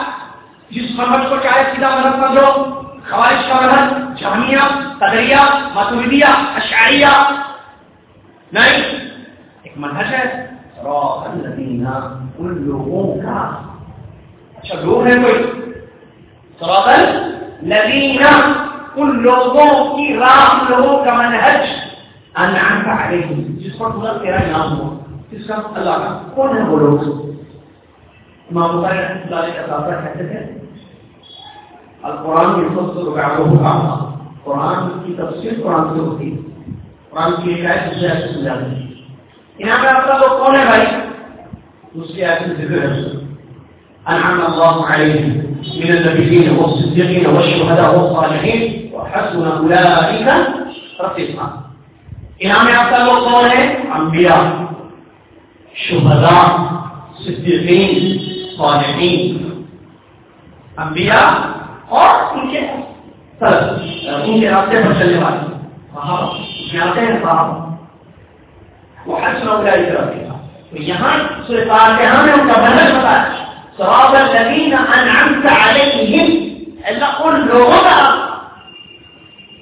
جس منہج کو چاہے سیدھا منہج سمجھو خوارش کا منہج جامعہ قدریہ، ماتوریدیہ، اشعریہ۔ نہیں، ایک منہج ہے۔ ان لوگوں کا۔ اچھا لوگ ہیں کوئی؟ صراط الذین، ان لوگوں کی راہ، لوگوں کا منہج۔ انعمت علیہم جس پر خدا تیرا نام ہوا جس کا مطلب اللہ کا کون ہے وہ لوگ؟ امام بخاری رحمۃ اللہ علیہ کا ساتھ کہتے تھے، القرآن کی فصل رکعہ قرآن کی تفسیر قرآن سے ہوتی قرآن کی ایک آیت دوسرے آیت سے سمجھاتی ہے۔ یہاں پہ آپ کا وہ کون ہے بھائی؟ اس کی ایسی ذکر ہے۔ انعم الله عليهم من النبيين والصديقين والشهداء والصالحين وحسن اولئك رفيقا یہاں میں لوگ کون ہے؟ انبیاء، شہداء، صدیقین، صالحین۔ انبیاء اور ان کے سر، ان کے راستے پر چلنے والے۔ صحابہ آتے ہیں صحابہ۔ وہ حسن اولئک رفیقا تو یہاں سورہ کے ہم نے ان کا منہج بتایا صراط الذين انعمت عليهم اللہ ان لوگوں کا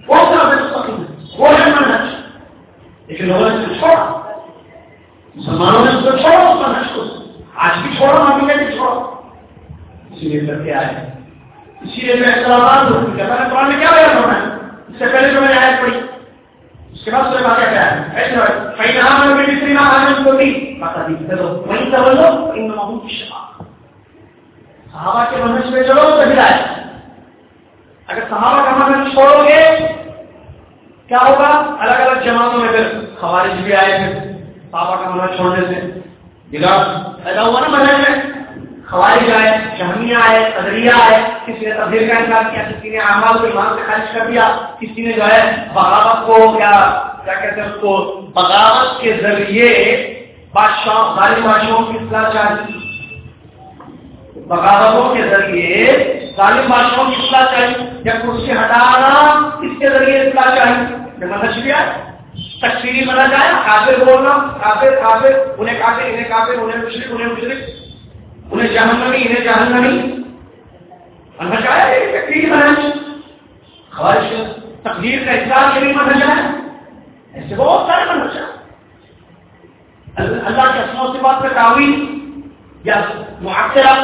وہ صراط المستقیم وہ ہے منہج لیکن لوگوں چھوڑا۔ مسلمانوں نے اس کو چھوڑا، اس منہج کو آج بھی چھوڑا ابھی میں بھی چھوڑا۔ اسی لیے کر کے آئے۔ اسی لیے میں اختلافات ہوں۔ کہ میں قرآن میں کیا بیان ہونا ہے؟ اس سے پہلے جو میں نے آیت پڑھی، اس کے بعد سورہ واقعہ کیا ہے؟ ایسے ہے فَإِنَّ آمَنُوا بِمِثْلِ مَا آمَنتُم بِهِ۔ فَقَدِ وَإِن تَوَلَّوْا فَإِنَّمَا هُمْ فِي شِقَاقٍ۔ صحابہ کے منہج پہ چلو، تو ہدایت اگر صحابہ کا منہج چھوڑو گے کیا ہوگا؟ الگ الگ جماعتوں میں پھر خوارج بھی آئے پھر صحابہ کا منہج چھوڑنے سے بگاڑ پیدا ہوا نا منہج میں۔ خوارج آئے، جہمیہ آئے، قدریہ آئے، کسی نے تبدیل کا انکار کیا، کسی نے اعمال کو ایمان سے خارج کر دیا، کسی نے جو ہے بغاوت کو کیا کیا کہتے ہیں اس کو، بغاوت کے ذریعے بادشاہ، ظالم بادشاہوں کی اصلاح چاہتی بغاوتوں کے ذریعے ظالم بادشاہوں کی اصلاح چاہیے یا کرسی ہٹانا اس کے ذریعے اصلاح چاہیے مدد بھی آئے منا جائے کافر بولنا، کافر کافر، انہیں کافر انہیں کافر، انہیں مشرق انہیں مشرق انہیں جہنمی انہیں جہنمی۔ منہج آیا ہے تکفیری خواہش تقدیر کا اصلاح کے لیے منہج ہے۔ ایسے بہت سارے منہج ہیں اللہ کے اسماء صفات پہ تعویل یا معاشرہ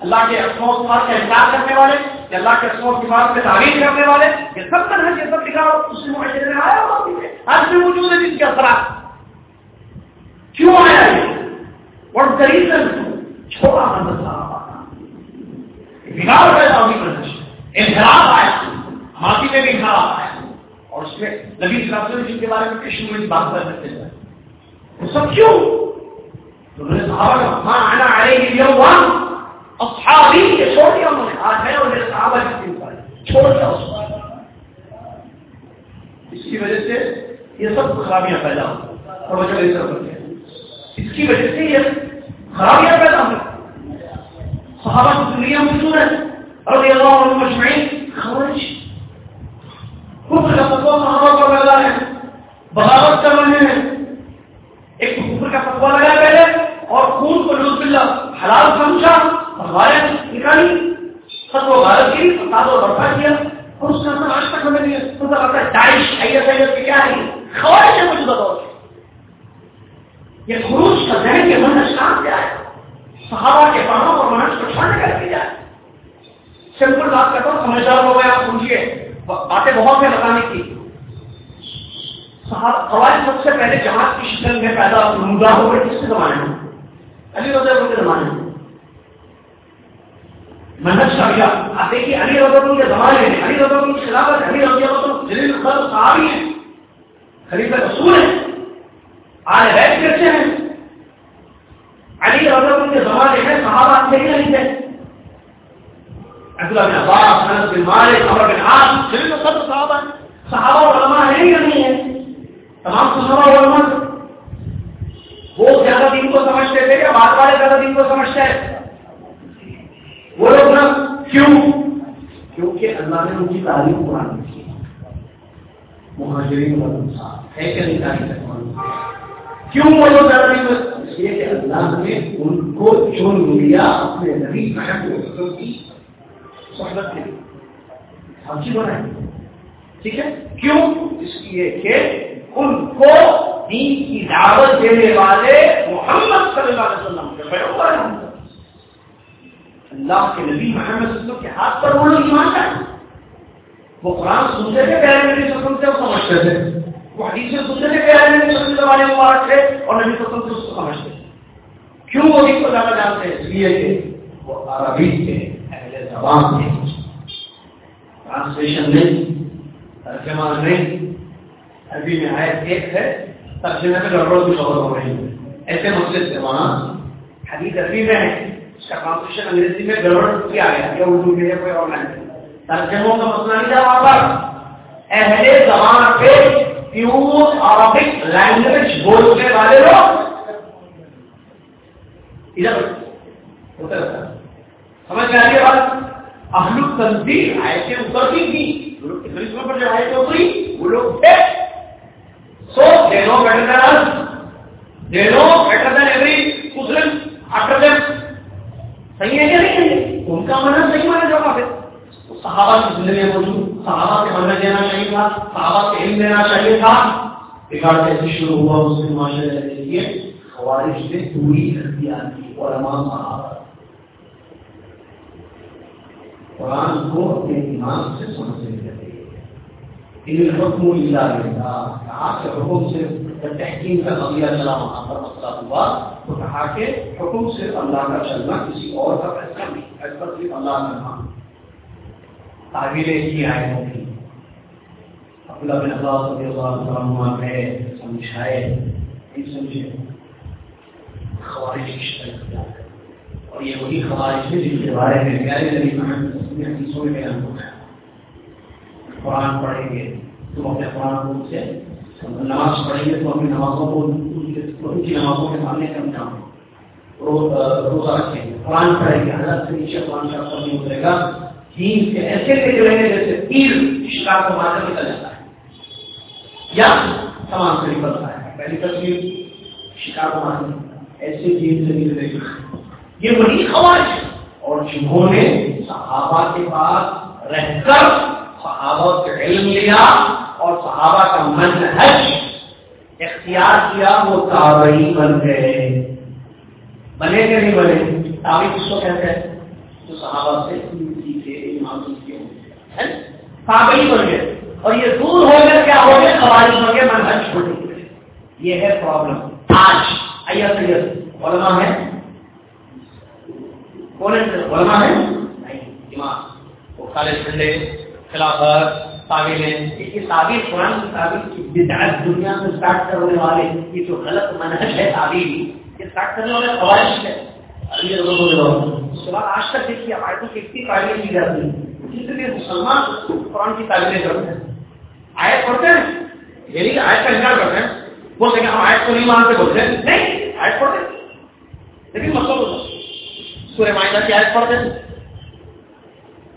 اللہ کے اسماء صفات کا انکار کرنے والے یا اللہ کے اسماء صفات پہ تعریف کرنے والے یہ سب طرح یہ سب لکھا اس معاشرے میں آیا ہوا آج بھی موجود ہے جس کے اثرات۔ کیوں آیا یہ؟ اور غریب چھوڑا مدد بگاڑ پیدا ہوگی مدد انخلاف آیا، ماضی میں بھی خراب آیا۔ اور اس میں نبی صلی اللہ علیہ جی کے بارے میں کشن میں بات کر سکتے ہیں۔ وہ سب کیوں؟ انہوں نے صحابہ کا ماں آنا آئے گی یوم اصحابی یہ چھوڑ دیا انہوں نے آج ہے اور میرے صحابہ کی دن پر چھوڑ دیا اس اس کی وجہ سے یہ سب خرابیاں پیدا ہو اور وجہ اس طرح اس کی وجہ سے یہ خرابیاں پیدا ہو صحابہ کی دنیا موجود ہے رضی اللہ عنہ مجمعین خرج کفر کا فتوا صحابہ پر لگا ہے۔ بغاوت کر رہے ہیں۔ ایک کفر کا فتوا لگا پہلے اور خون کو لطف اللہ حلال سمجھا۔ غائب نکالی فتوا غائب کی فساد اور برپا کیا، اور اس کا اثر آج تک ہمیں نہیں ہے داعش آئی ایس آئی ایس کی کیا ہے؟ خوارج ہے مجھے بتاؤ یہ خروج کا ذہن کے منحص کام کیا ہے صحابہ کے پڑھوں اور منحص کو چھانے کر دیا جائے سمپل بات کرتا ہوں سمجھدار ہو گئے آپ سمجھیے۔ باتیں بہت ہیں بتانے کی۔ قواعد سب سے پہلے جماعت کی شکل میں پیدا نمودار ہو گئے کس کے زمانے میں؟ علی رضا کے زمانے میں۔ منہج کا کیا؟ آپ دیکھیے علی رضا کے زمانے میں، علی رضا کی خلافت، علی رضا جلیل خر صحابی ہیں، خلیفہ رسول ہیں آج بیت کیسے ہیں۔ علی رضا کے زمانے میں صحابہ تھے ہی نہیں تھے عبداللہ بن عباس، انس بن مالک، عمر بن عاص، جلیل خر صحابہ صحابہ علماء ہیں یا نہیں ہیں؟ تمام صحابہ علماء۔ وہ زیادہ دین کو سمجھتے تھے یا بعد والے زیادہ دین کو سمجھتے ہیں؟ وہ لوگ نا کیوں؟ کیونکہ اللہ نے ان کی تعلیم قرآن کی۔ مہاجرین ہے کہ نہیں کیوں وہ لوگ اس لیے کہ اللہ نے ان کو چن لیا اپنے نبی کی صحبت کے لیے۔ ہم سمجھی بنائے ٹھیک ہے؟ کیوں؟ اس لیے کہ ان کو دین کی دعوت دینے والے محمد صلی اللہ علیہ وسلم کے پیغمبر ہیں۔ اللہ کے نبی محمد صلی اللہ علیہ وسلم کے ہاتھ پر وہ لوگ ایمان کرتے وہ قرآن سنتے تھے پیارے نبی صلی اللہ علیہ وسلم سے وہ سمجھتے تھے۔ وہ حدیث سنتے تھے پیارے نبی صلی اللہ علیہ مبارک تھے اور نبی صلی اللہ علیہ وسلم سے اس کو سمجھتے تھے۔ کیوں وہ اس کو زیادہ جانتے ہیں؟ اس لیے کہ وہ عربی کے اہل زبان تھے ٹرانسلیشن نہیں ترجمہ نہیں عربی میں آیت ایک ہے، ترجمے میں گڑبڑ کچھ اور ہو رہی ہے۔ ایسے مسئلے سے وہاں حدیث عربی میں ہے۔ اس کا ٹرانسلیشن انگریزی میں گڑبڑ کیا گیا یا اردو میں کوئی اور لینگویج ترجموں کا مسئلہ نہیں تھا وہاں پر اہل زبان پہ پیور عربک لینگویج بولنے والے لوگ ادھر ہوتا رہتا سمجھ میں آ رہی ہے بات اہل تنظیم آئے اوپر بھی تھی پر جو آئے اتری وہ لوگ تھے so they know better than us they know better than every Muslim after them صحیح ہے کیا نہیں ان کا ماننا صحیح مانا جاتا ہے صحابہ کی زندگی موجود صحابہ کے ماننا دینا چاہیے تھا صحابہ کے علم دینا چاہیے تھا بگاڑ کیسے شروع ہوا مسلم معاشرے کے لیے خوارش نے دوری اختیار کی علماء صحابہ قرآن کو اپنے دماغ سے سمجھنے لگے ان الحکم الا للہ کہا کہ حکم صرف سے تحقیم کا قبیلہ چلا وہاں پر مسئلہ ہوا، تو کہا کہ حکم صرف اللہ کا چلنا، کسی اور کا فیصلہ نہیں، اس پر صرف اللہ کا نام۔ تعبیریں کی آئے کی عبداللہ بن عباس رضی اللہ عنہ ہے سمجھائے نہیں سمجھے۔ خوارج کی شکل اور یہ وہی خوارج ہے جن کے بارے میں پیارے نبی محمد نے حدیثوں میں بیان ہوا ہے۔ قرآن پڑھیں گے تو اپنے قرآن کو سے نماز پڑھیں گے تو اپنی نمازوں کو ان کی نمازوں کے سامنے کم جاؤں روزہ رکھیں گے۔ قرآن پڑھیں گے۔ حضرت سے نیچے قرآن شاہ پر نہیں اترے گا۔ دین کے ایسے نکلیں گے جیسے تیر شکار کو مار کر نکل جاتا ہے۔ یا سامان سے نکلتا ہے۔ پہلی تصویر شکار کو مارنے ایسے دین سے نکلے گا۔ یہ وہی خواہش اور جنہوں نے صحابہ کے پاس رہ کر صحابہ کے علم لیا اور صحابہ کا منحج اختیار کیا، وہ تابعی بن گئے۔ بنے کہ نہیں بنے؟ تابعی کس کو کہتے ہیں؟ جو صحابہ سے سیکھے ایمان سیکھے تابعی بن گئے۔ اور یہ دور ہو گئے، کیا ہو گئے؟ قواعد ہو گئے منحج چھوٹے یہ ہے پرابلم آج آئیے سید علماء ہے کون ہے علماء ہے امام۔ وہ کالے جھنڈے خلافت۔ تعویلیں یہ تعبیر قرآن کی تعبیر کی بدعت دنیا میں اسٹارٹ کرنے والے، یہ جو غلط منحج ہے تعبیر، یہ اسٹارٹ کرنے والے خواہش ہے اس کے بعد آج تک دیکھیے آیتوں کی اتنی تعبیر کی جاتی ہے؟ جس لیے مسلمان قرآن کی تعبیریں کرتے ہیں۔ آیت پڑھتے ہیں؟ یہ نہیں کہ آیت کا انکار کرتے ہیں۔ بولتے ہیں ہم آیت کو نہیں مانتے بولتے ہیں۔ نہیں، آیت پڑھتے لیکن مطلب سورہ معاہدہ کی آیت پڑھتے ہیں۔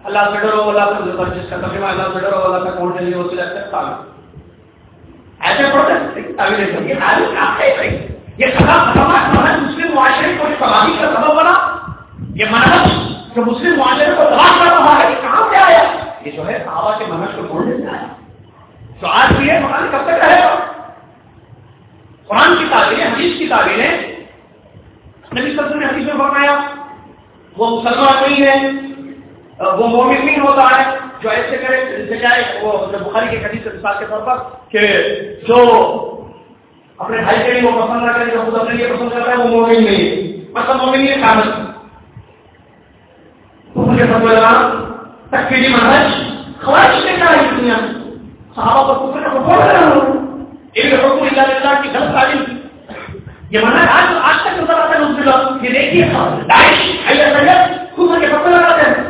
اللہ سے ڈرو، اللہ سے جس کا ترجمہ اللہ سے ڈرو، اللہ کا کون کے لیے وسیلہ ہے تعلق ایسے پڑھتے ہیں تعبیر یہ تعلق کیا ہے یہ سبب سبب مسلم معاشرے کو تباہی کا سبب بنا، یہ منحج جو مسلم معاشرے کو تباہ کر رہا ہے، یہ کہاں سے آیا؟ یہ جو ہے صحابہ کے منحج کو چھوڑنے سے آیا۔ تو آج بھی یہ قرآن کب تک رہے گا۔ قرآن کی تعبیریں، حدیث کی تعبیریں، نبی صلی اللہ علیہ وسلم نے حدیث میں فرمایا، وہ مسلمان نہیں ہے۔ وہ مومن نہیں ہوتا ہے جو ایسے کرے جیسے کیا ہے، وہ بخاری کے حدیث مثال کے طور پر کہ جو اپنے بھائی کے لیے وہ پسند نہ کرے، جو خود اپنے لیے پسند کرتا ہے، وہ مومن نہیں ہے۔ مطلب مومن نہیں کامل مجھے سب خواہش سے کیا ہے دنیا میں۔ صحابہ کو کفر کا بول رہا ہوں ایک حکم اللہ اللہ کی غلط تعلیم۔ یہ منہج آج آج تک نظر آتا ہے یہ دیکھیے، داعش اللہ کفر کے پتہ لگاتے ہیں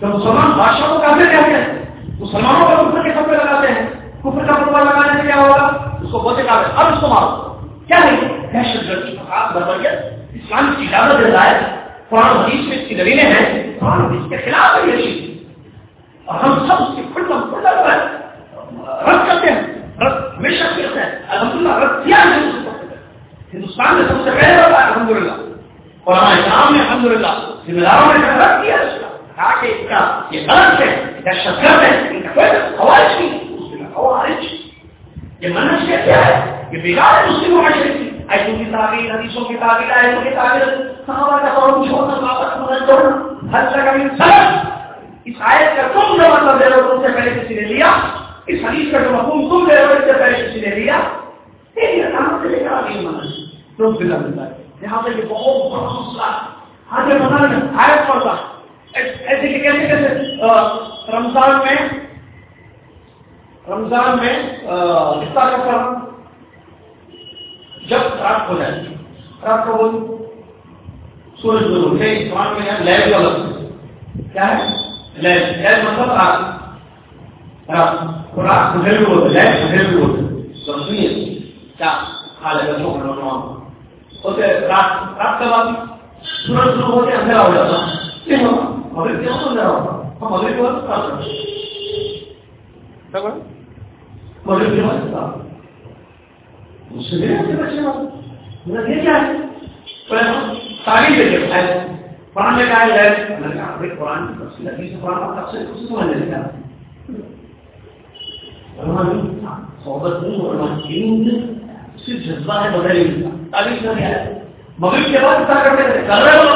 جب مسلمان بادشاہ کو کافر کہتے ہیں، مسلمانوں کا کفر کے کپڑے لگاتے ہیں، کفر کا کپڑا لگانے سے کیا ہوگا؟ اس کو بہت کافر، اب اس کو مارو۔ کیا نہیں؟ دہشت گرد کی گردی بربریت۔ اسلام کی اجازت دیتا ہے قرآن حدیث میں اس کی دلیلیں ہیں۔ قرآن حدیث کے خلاف ہے یہ چیز۔ اور ہم سب اس کی پھٹ ہم پھٹ رد کرتے ہیں۔ رد ہمیشہ کرتے ہیں۔ الحمد للہ رد کیا ہے ہندوستان میں سب سے پہلے ہوتا ہے الحمد للہ قرآن اسلام میں الحمد للہ ذمہ داروں نے رد کیا ہے کہا کہ اس کا یہ غلط ہے دہشت گرد ہے ان کا کوئی خوارج نہیں خوارج یہ منج کیا کیا ہے یہ بگاڑ ہے مسلم معاشرے کی ایسوں کی تعبیر حدیثوں کی تعبیر ایسوں کی تعبیر صحابہ کا قول چھوڑنا واپس مدد چھوڑنا ہر جگہ میں سب اس آیت کا تم جو مطلب دے رہے ہو تم سے پہلے کسی نے لیا اس حدیث کا جو مفہوم تم دے رہے ہو اس سے پہلے کسی نے لیا یہاں پہ یہ بہت بڑا مسئلہ ہے آگے بتانا آیت پڑتا ہے ایسے کہ کیسے کیسے رمضان میں رمضان میں افطار کا کرنا جب رات ہو جاتی ہے۔ رات کو بول سورج ضرور ہے استعمال میں ہے لیب الگ کیا ہے؟ لیب لیب مطلب رات۔ رات۔ رات مجھے بھی بولتے لیب مجھے بھی بولتے تو سنیے، کیا حال ہے بچوں کا نوجوان ہوتے رات رات کے بعد سورج شروع ہوتے اندھیرا ہو جاتا ہے۔ مغرب کے وقت اندھیرا ہوتا ہم مغرب کے وقت کیا کرتے مغرب کے وقت مجھ سے بھی بچے مطلب یہ کیا ہے تعلیم دیکھے قرآن میں کہا ہے میں نے کہا بھائی قرآن کی تفصیل حدیث قرآن کا تفصیل کچھ سمجھ نہیں کیا صحبت نہیں اور صرف جذبہ ہے بدل نہیں کا تعلیم کر رہا ہے مغرب کے بعد کیا کرتے تھے کر رہے ہو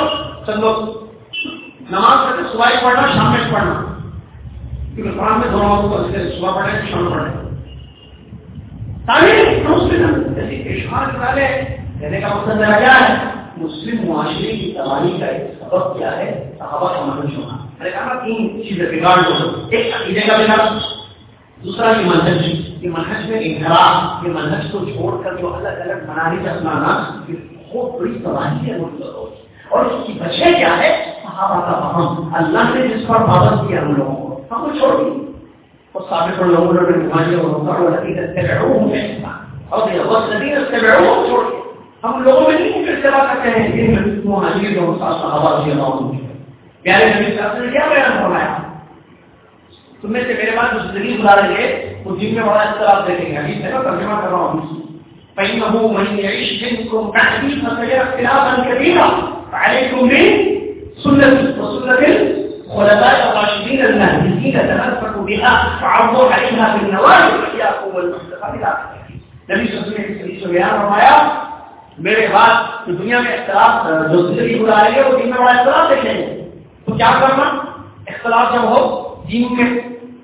چند لوگ نماز کرتے صبح پڑھنا، شام میں پڑھنا۔ کیونکہ قرآن میں دونوں کو صبح پڑھے شام پڑھے تعلیم جیسے اشمار کرا کہنے کا مقصد میرا کیا ہے، مسلم معاشرے کی تباہی کا ایک سبب کیا ہے؟ صحابہ کا منج ہونا میں نے کہا تین چیزیں بگاڑ دو۔ ایک عقیدے کا بگاڑ۔ دوسرا، یہ منہج۔ یہ منہج میں انحراف، یہ منہج کو چھوڑ کر جو الگ الگ مناہج اپنانا، یہ بہت بڑی تباہی ہے۔ ملک اور اس کی وجہ کیا ہے؟ صحابہ کا فہم اللہ نے جس پر پابند کیا ہم لوگوں کو، ہم کو چھوڑ دی۔ اور سابق لوگوں نے بیماری اور روزگار اور نتیجہ سے اور یہ وقت نتیجہ سے چھوڑ دیا ہم لوگوں میں نہیں ممکن سیوا کرتے ہیں۔ جن مہاجر جو صحابہ رضی اللہ عنہ۔ پیارے نبی صلی اللہ علیہ وسلم نے کیا بیان فرمایا؟ تم میں سے میرے پاس جو زندگی گزار رہے وہ جن میں بڑا اختلاف دیکھیں گے۔ حدیث ہے ترجمہ کر رہا ہوں۔ فإنه من يعيش منكم بعدي فسيرى اختلافا كثيرا فعليكم بسنتي وسنة الخلفاء الراشدين المهديين تمسكوا بها وعضوا عليها بالنواجذ وإياكم والمحدثات إلى آخره. النبي صلى الله عليه وسلم فرمایا میرے بعد دنیا میں اختلاف جو زندگی گزار رہی ہے وہ دن میں بڑا اختلاف دیکھیں گے تو کیا کرنا اختلاف جب ہو، دین میں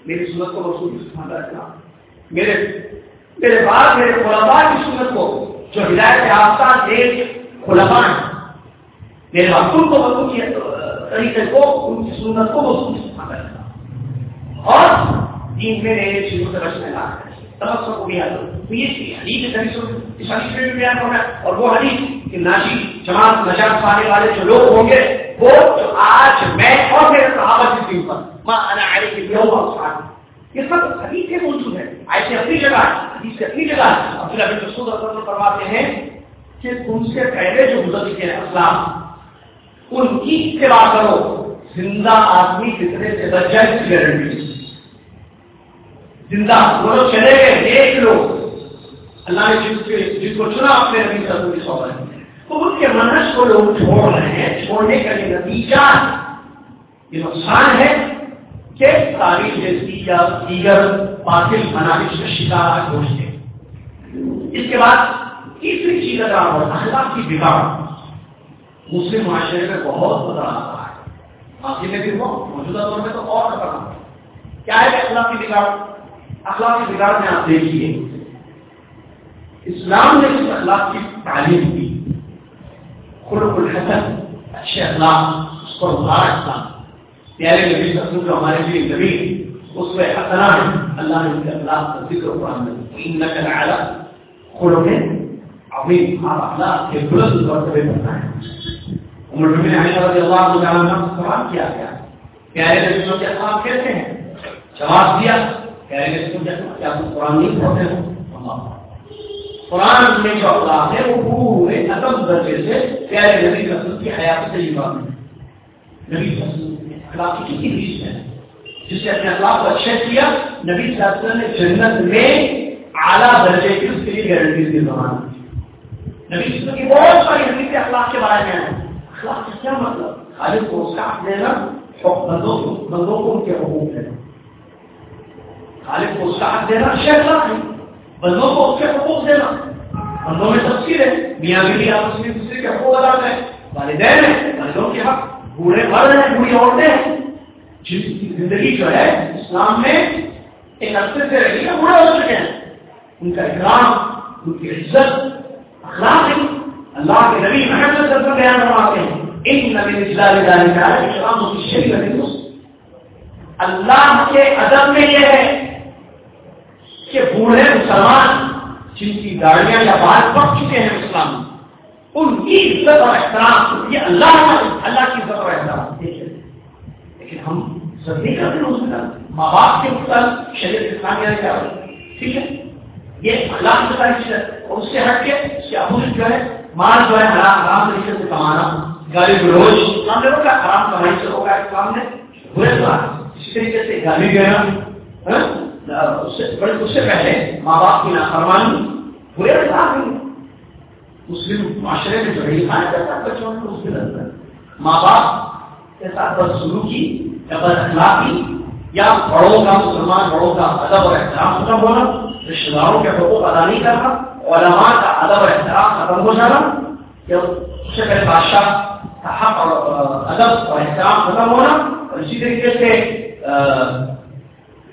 میری سنت کو رسول رکھنا میرے میرے بعد میرے خلفاء کی سنت کو جو ہدایت یافتہ دیش خلفاء ہیں میرے بعد ان کو بدو کی طریقے کو ان کی سنت کو رسول رکھنا اور دین میں نئے چیزوں سے رچنے لا تبصر کو بھی آدھو تو یہ حدیث اس حدیث میں بھی بیان ہونا اور وہ حدیث کہ ناشی جماعت نجات پانے والے جو لوگ ہوں گے وہ جو آج میں اور میرے صحابہ کی ٹیم پر ماں انا علی کے لیے یوم اور یہ سب حدیث سے موجود ہے ایسے اپنی جگہ حدیث سے اپنی جگہ عبداللہ بن مسعود رضی اللہ فرماتے ہیں کہ ان سے پہلے جو گزر چکے ہیں اسلام ان کی اتباع کرو۔ زندہ آدمی کتنے سے بچ جائے اس گارنٹی زندہ وہ لوگ چلے گئے، دیکھ لو۔ اللہ نے جس کے جس کو چنا اپنے نبی صلی اللہ علیہ وسلم تو ان کے منش کو لوگ چھوڑ رہے ہیں۔ چھوڑنے کا یہ نتیجہ یہ نقصان ہے کہ تاریخ جیسی یا دیگر باطل منابش کا شکار گوشت اس کے بعد تیسری چیز اگر آپ کی بگاڑ مسلم معاشرے میں بہت بدلا رہا ہے۔ باقی میں بھی موجودہ دور میں تو اور خطرناک کیا ہے اخلاق کی بگاڑ؟ اخلاق کی بگاڑ میں آپ دیکھیے، اسلام نے اس اخلاق کی تعلیم دی خلق الحسن، اچھے اخلاق، اس کو اتارا اسلام پیارے نبی رسول جو ہمارے لیے نبی، اس میں حسنا ہے۔ اللہ نے ان کے اخلاق کا ذکر قرآن میں۔ انک لعلی خلق عظیم آپ اخلاق کے بلند مرتبے پر ہیں عمر بن عائشہ رضی اللہ عنہ نے سوال کیا گیا۔ پیارے نبی کے اخلاق کیسے ہیں۔ جواب دیا۔ قرآن نہیں پڑھتے ہو؟ قرآن میں جو اخلاق ہے، وہ پورے ادب درجے سے پیارے نبی رسول کی حیات سے یہ بات نبی رسول اخلاق کی کتنی چیز ہے۔ جس نے اپنے اخلاق کو اچھا کیا، نبی صلی اللہ علیہ وسلم نے جنت میں اعلیٰ درجے کی اس کے لیے گارنٹی دی زبان نبی صلی کی بہت ساری حدیث اخلاق کے بارے میں ہیں اخلاق کیا مطلب خالد کو ساتھ دینا بندوں کو بندوں کو ان کے حقوق دینا خالق کو اس کا حق دینا شیخ ہے بندوں کو اس کے حقوق دینا بندوں میں تفصیل ہے میاں بھی آپس میں دوسرے کے حقوق ادا کریں والدین ہیں والدوں کے حق بوڑھے مرد ہیں بوڑھی عورتیں ہیں جن کی زندگی جو ہے اسلام میں ایک عرصے سے رہی ہے بوڑھے ہو چکے ہیں ان کا احترام ان کی عزت اخلاق اللہ کے نبی محمد صلی اللہ علیہ وسلم بیان فرماتے ہیں، ان نبی اجلال ذالک کا احترام کی شریعت اللہ کے ادب میں یہ ہے کہ بوڑھے مسلمان جن کی گاڑیاں یا بال پڑ چکے ہیں اسلام ان کی عزت اور احترام یہ اللہ اللہ کی عزت اور احترام۔ لیکن ہم سب نہیں کرتے اس میں ماں باپ کے مختلف شریعت اسلامیہ کیا ٹھیک ہے؟ یہ اللہ کی تعریف اور اس سے ہٹ کے اس کے اپوزٹ جو ہے مال جو ہے حرام حرام طریقے سے کمانا گالی گلوچ اسلام نے روکا حرام کمائی سے روکا اسلام نے برے اسی طریقے سے گالی گیا ہاں؟ اس سے پہلے ماں باپ کی نافرمانی برے اخلاق نہیں مسلم معاشرے میں جو ہے کھانا کرتا بچوں کو اس کے ماں باپ کے ساتھ بد سلوکی یا بد اخلاقی، یا بڑوں کا مسلمان، بڑوں کا ادب اور احترام ختم ہونا رشتے داروں کے حقوق ادا نہیں کرنا۔ علماء کا ادب اور احترام ختم ہو جانا یا اس سے پہلے بادشاہ کا حق اور ادب اور احترام ختم ہونا اور اسی طریقے سے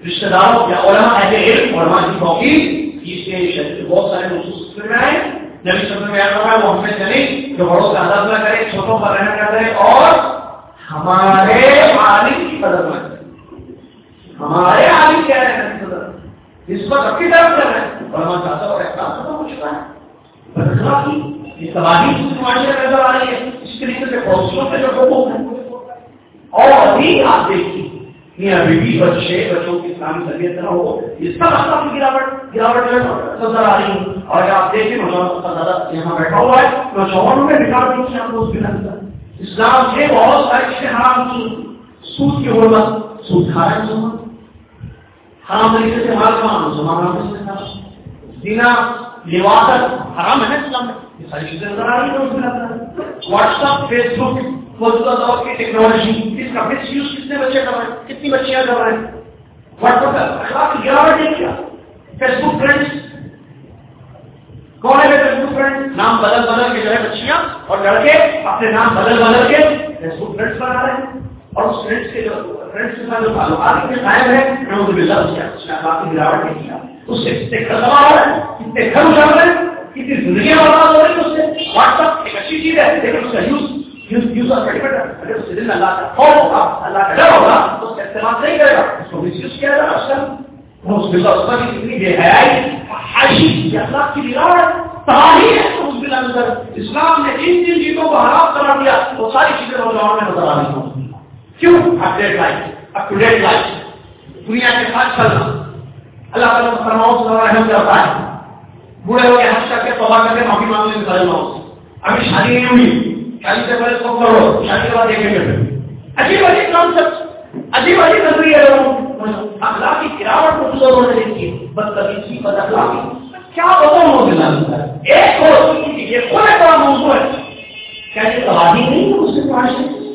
رشتے داروں یا علماء، اہل علم، علماء کی توقیر اس کے بہت سارے محسوس میں آئے، نبی صلی اللہ علیہ وسلم محمد جلی جو بڑوں کا ادب نہ کرے، چھوٹوں پر رہنا نہ کرے، اور ہمارے عالم کی قدر نہ کرے. ہمارے عالم کیا ہے اس پر اپنی طرف کر رہے ہیں۔ علماء چاہتا اور احساس ختم ہو چکا ہے۔ بدخلاقی یہ تباہی معاشرے میں نظر آ رہی ہے اس طریقے سے پڑوسیوں کے جو حقوق ہیں اور ابھی آپ دیکھیے یہ ابھی بھی بچے بچوں کی اسلامی تربیت نہ ہو اس کا مسئلہ کی گراوٹ گراوٹ نظر آ رہی ہے اور آپ دیکھیں نوجوان کا دادا یہاں بیٹھا ہوا ہے نوجوانوں میں بگاڑ نہیں کیا اس بنا اسلام سے بہت سارے چیزیں حرام کی سود کی حرمت سود کھا رہے ہیں حرام طریقے سے مال کمانا مسلمان دینا لباس حرام ہے نا اسلام میں؟ یہ ساری چیزیں نظر آ رہی ہیں۔ واٹس ایپ فیس بک موجودہ دور کی ٹیکنالوجی، اس کا مس یوز کتنے بچے کر رہے ہیں؟ کتنی بچیاں کر رہے ہیں؟ واٹس ایپ اخلاق گراوٹ ہے کیا؟ فیس بک فرینڈس کون ہے فیس بک فرینڈ نام بدل بدل کے جو ہے بچیاں اور لڑکے اپنے نام بدل بدل کے فیس بک فرینڈس بنا رہے ہیں۔ اور اس فرینڈس کے جو فرینڈس کے ساتھ جو تعلقات کے قائم ہے میں ان اس کے اخلاق کی گراوٹ نہیں کیا اس سے کتنے گھر تباہ ہو رہے ہیں، کتنے گھر اجاڑ رہے ہیں، کتنی زندگیاں برباد ہو رہی ہیں، اس سے واٹس ایپ ایک اچھی چیز ہے، لیکن اس کا use use use of better اگر اس دن اللہ کا خوف ہوگا، اللہ کا ڈر ہوگا، تو اس کا استعمال نہیں کرے گا۔ اس کو مس یوز کیا جائے گا۔ کتنی بے حیائی اخلاق کی گراوٹ تباہی ہے اسلام نے جن جن چیزوں کو حرام کرا دیا، وہ ساری چیزیں نوجوان میں نظر آ رہی ہوں کیوں؟ Update life up to date life دنیا کے ساتھ چلنا اللہ تعالیٰ فرماؤں سے رحم کرتا ہے۔ بوڑھے ہو کے حج کر کے توبہ کر کے معافی مانگ مانگنے میں ظالم ابھی شادی نہیں ہوئی۔ شادی سے پہلے سو کرو۔ شادی کے بعد دیکھیں گے عجیب عجیب کانسپٹ عجیب عجیب نظریہ اخلاقی گراوٹ کو دوسروں نے دیکھی بدتمیزی بد اخلاقی کیا بتاؤں ہو دلا ایک ہو یہ خود بڑا موضوع ہے۔ کیا یہ تباہی نہیں ہے اس کے معاشرے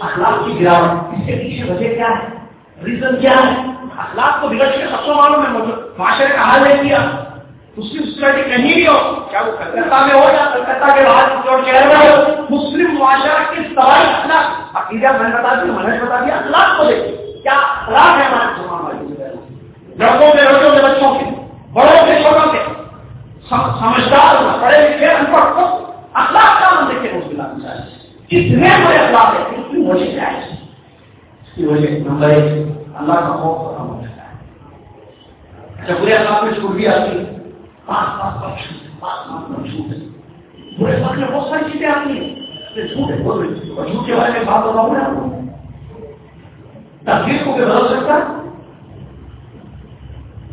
اخلاق کی گراوٹ اس کے پیچھے وجہ کیا ہے؟ ریزن کیا ہے؟ اخلاق کو بگڑ کے سب کو معلوم ہے معاشرے کا حال ہے کیا اس کی اسٹڈی کہیں بھی ہو، کیا وہ کلکتہ میں ہو یا کلکتہ کے بعد جو شہر میں ہو؟ مسلم معاشرہ کی سوال اخلاق، عقیدہ میں نے بتا دیا، میں نے بتا دیا، اخلاق کو دیکھیے کیا اخلاق ہے ہمارے مسلمان لڑکوں کے لڑکوں کے بچوں کے، بڑوں کے چھوٹوں کے۔ سمجھدار پڑھے لکھے، ان پڑھ کو اخلاق کا ہم دیکھیں اس بلا کتنے بڑے اخلاق ہے اس کی وجہ کیا ہے۔ اس کی وجہ نمبر ایک۔ اللہ کا خوف ختم ہو جاتا ہے۔ جب برے اخلاق میں چھوٹ بھی آتی ہے برے وقت میں بہت ساری چیزیں آتی ہیں۔ جھوٹ کے بارے میں بات بتاؤں گا تقدیر کو بھی بدل سکتا ہے۔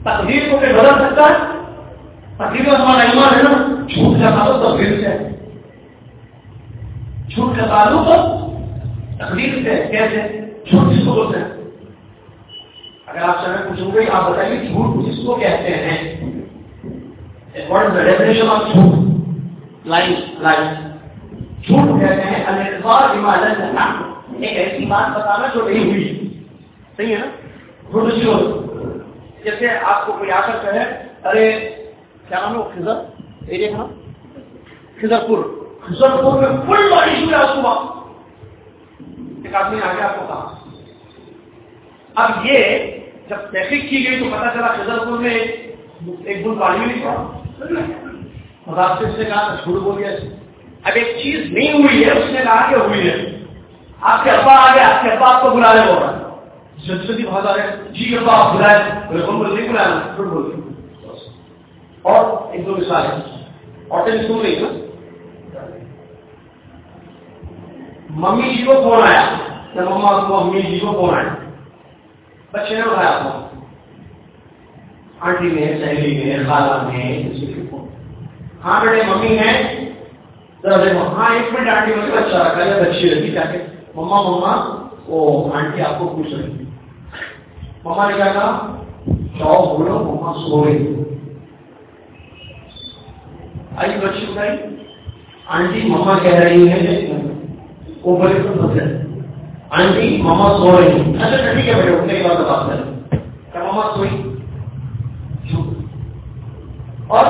تقدیر کو بھی بدل سکتا ہے۔ تقدیر کا ہمارا ایمان ہے نا۔ جھوٹ کا تعلق تقدیر سے جھوٹ کا تعلق تقدیر سے کیسے؟ جھوٹ جس کو بولتے ہیں؟ اگر آپ سے میں پوچھوں گے، آپ بتائیے جھوٹ جس کو کہتے ہیں؟ جھوٹ? جھوٹ کہتے ہیں کرنا ایک ایسی بات بتانا جو نہیں ہوئی. صحیح ہے نا؟ جھوٹ جیسے آپ کو کوئی آ کر کہے، ارے، کیا نام ہے خزر ایریا کا خزر پور خزر پور میں فل بارش ہوئی آج صبح. ایک آدمی آپ کو کہا. اب یہ جب تحقیق کی گئی تو پتا چلا خزر پور میں ایک بل پانی نہیں پڑا مدافع سے کہا جھوٹ بول گیا اب ایک چیز نہیں ہوئی ہے، اس نے کہا کہ ہوئی ہے۔ آپ کے ابا آ گیا آپ کے ابا آپ کو بلا رہے ہو۔ جلدی بہت آ رہے جی ابا آپ بلائے۔ نہیں بلایا جھوٹ بول اور ایک دو مثال ہے اور تین سن رہی نا ممی جی کو فون آیا؟ جب مما کو امی جی کو فون آیا؟ بچے نے اٹھایا فون۔ آنٹی میں سہیلی میں خالہ میں ہاں بیٹے، ممی ہے ہاں ایک منٹ آنٹی، مجھے اچھا رکھا ہے بچی رہی کیا کہ مما مما، وہ آنٹی آپ کو پوچھ رہی مما نے کیا کہا؟ جاؤ، بولو، مما سو رہی آئی، بچی بتائی آنٹی، مما کہہ رہی ہے وہ بڑے تو بچے آنٹی مما سو رہی اچھا ٹھیک ہے بیٹے اٹھنے کے بعد بات کریں کیا مما سوئی اور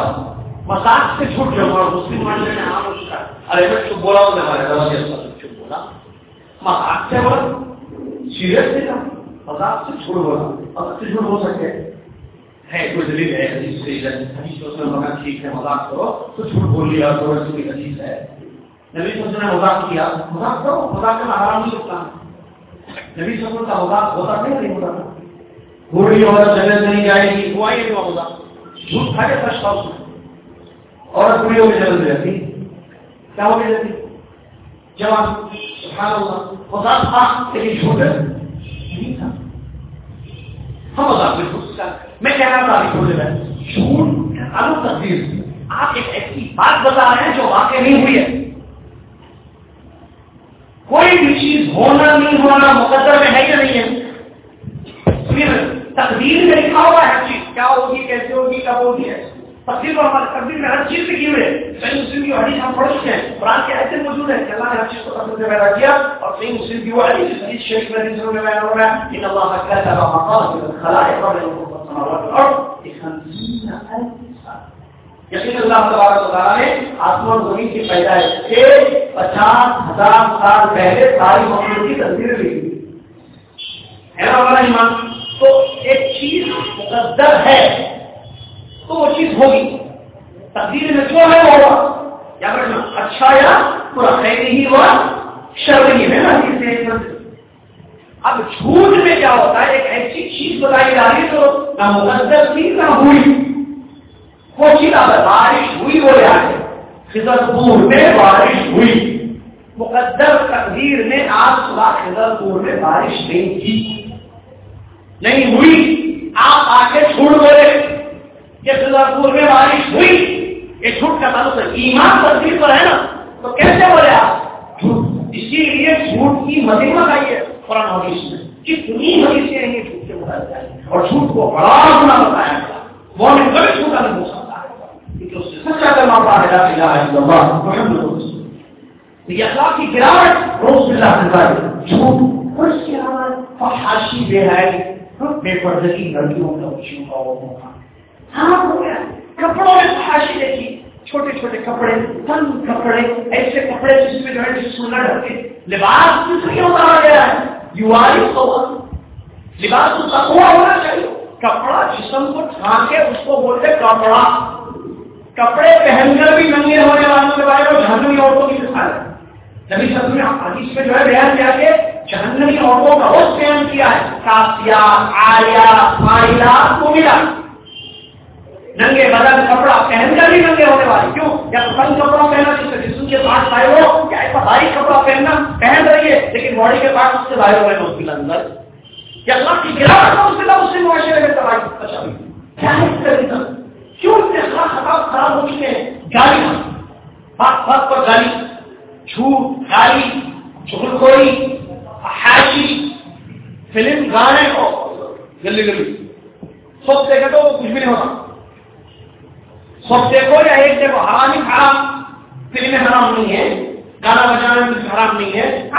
مساج سے چھوٹ جاؤ اور مسلم معاشرے میں عام ہو چکا ہے ارے میں چپ بولا ہوں ہمارے دوا کے چپ بولا مساج سے بولا سیریس سے تھا مذاق سے چھوڑ بولا اور سے جھوٹ ہو سکتے ہے کوئی دلیل ہے حدیث سے حدیث اس میں مگر ٹھیک ہے مذاق کرو تو جھوٹ بول لیا تو رسول کی حدیث ہے نبی صلی اللہ علیہ وسلم نے مذاق کیا مذاق کرو مذاق کرنا حرام نہیں ہوتا نبی صلی اللہ کا مذاق ہوتا نہیں نہیں ہوتا۔ بوڑھی عورت جنت نہیں جائے گی۔ وہ آئی نہیں مذاق جھوٹ کھا کے تھا اس میں عورت بوڑھی ہو کے جنت میں جاتی۔ کیا ہو کے جاتی؟ جوان سبحان اللہ۔ تھا لیکن جھوٹ نہیں تھا۔ ہم مذاق میں کہہ رہا تھا جھوٹ الگ تصویر آپ ایک ایسی بات بتا رہے ہیں جو واقع نہیں ہوئی ہے۔ کوئی بھی چیز ہونا نہیں ہونا مقدر میں ہے یا نہیں ہے؟ پھر تقدیر میں لکھا ہوا ہے ہر چیز۔ کیا ہوگی، کیسے ہوگی، کب ہوگی؟ ہے تقدیر اور تقدیر میں ہر چیز لکھی ہوئی ہے۔ صحیح مسلم کی حدیث ہم پڑھ چکے ہیں۔ قرآن کے ایسے موجود ہے کہ اللہ نے ہر چیز کو تقدیر میں پیدا کیا اور صحیح مسلم کی وہ حدیث حدیث شیخ میں حدیث میں بیان ہو رہا ہے، ان اللہ کا کہتا مقام خلائق اور یقین اللہ تبارک تعالیٰ نے آسمان زمین کی پیدائش سے پچاس ہزار سال پہلے ساری مخلوق کی تصویر لی ہے نا ہمارا ایمان؟ تو ایک چیز مقدر ہے، تو وہ چیز ہوگی۔ تقدیر میں جو ہے وہ ہوگا۔ یا اچھا یا پورا خیر ہی ہوا، شر نہیں ہے نا اب جھوٹ میں کیا ہوتا ہے؟ ایک ایسی چیز بتائی جا رہی تو نہ مقدر تھی نہ ہوئی۔ وہ چیز بارش ہوئی وہ یاد ہے خزر پور میں بارش ہوئی۔ مقدر تقدیر میں آج صبح خزر پور میں بارش نہیں تھی نہیں ہوئی۔ آپ آ کے چھوڑ بولے کہ خزر پور میں بارش ہوئی۔ یہ چھوٹ کا تعلق ایمان تصویر پر ہے نا۔ تو کیسے بولے آپ اسی لیے جھوٹ کی مدمت آئی ہے قرآن حدیث میں کتنی حدیثیں ہیں یہ جھوٹ کے مطابق اور جھوٹ کو بڑا گنا بتایا گیا۔ وہ ہمیں کبھی جھوٹا نہیں ہو سکتا سچا کرنا پڑا ہے یہ اللہ کی گراوٹ روز ملا جھوٹ اور اس کے فحاشی بے حیائی بے پردگی لڑکیوں کا بچیوں کا وہ موقع۔ ہاں ہو گیا۔ کپڑوں میں فحاشی دیکھی۔ چھوٹے چھوٹے کپڑے، تنگ کپڑے، ایسے کپڑے جس میں جو ہے جس نہ ڈرتے لباس کس لیے اتارا گیا ہے۔ یواری تو لباس تو تقوا ہونا چاہیے۔ کپڑا جسم کو ڈھانکے اس کو بولتے کپڑا۔ کپڑے پہن کر بھی ننگے ہونے والوں کے بارے میں جہنمی عورتوں کی مثال ہے۔ نبی سب نے حدیث میں جو ہے بیان کیا کہ جہنمی عورتوں کا روز بیان کیا ہے۔ کافیا آیا مائلا کو ملا۔ ننگے بدن کپڑا پہن کر بھی ننگے ہونے والے۔ کیوں؟ یا بند کپڑا پہنا جس سے جسم کے پاس آئے ہو، یا ایسا بھاری کپڑا پہننا، پہن رہی ہے، لیکن باڈی کے پاس اس سے باہر ہو رہے ہیں اس کے اندر یا اللہ کی گراوٹ اس سے اس معاشرے میں تباہی۔ اچھا کیا ہے اس کا کیوں اتنے خطاب خراب ہو چکے ہیں۔ گالی۔ بات بات پر گالی۔ جھوٹ، گالی چگل کوئی حاشی، فلم گانے۔ کو جلدی جلدی۔ سب دیکھے تو کچھ بھی نہیں ہوتا۔ سب دیکھو یا ایک دیکھو حرام ہی حرام فلمیں حرام نہیں ہے گانا بجانا کچھ حرام نہیں ہے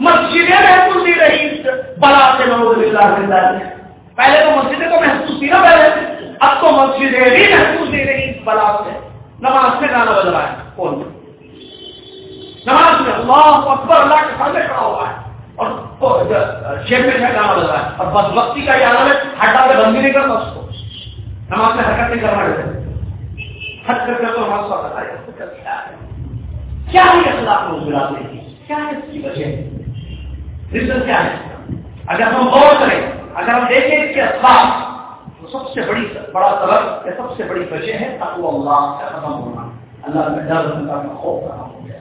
مسجدیں محسوس نہیں رہی۔ بلا سے محمود پہلے تو مسجدیں کو محسوس تھی نا پہلے۔ اب تو مسجد بھی محسوس نہیں رہی اس بلا سے۔ نماز میں گانا بج رہا ہے کون؟ نماز میں اللہ اکبر، اللہ کے سامنے کھڑا ہوا ہے۔ اور جیب میں گانا بج رہا ہے اور بس وقتی کا یہ عالم ہے، ہٹا کے بندی نہیں کرتا اس کو نماز میں حرکت نہیں کرنا دیتے ہٹ کر کے تو نماز کا بتایا کیا ہے۔ اخلاق مسکراتے کی؟ کیا ہے اس کی وجہ؟ ریزن کیا ہے اگر ہم غور کریں، اگر ہم دیکھیں اس کے اسباب سب سے بڑی بڑا سبق یا سب سے بڑی وجہ ہے تقوی اللہ کا ختم ہونا۔ اللہ کا ڈر اللہ کا خوف ختم ہو گیا۔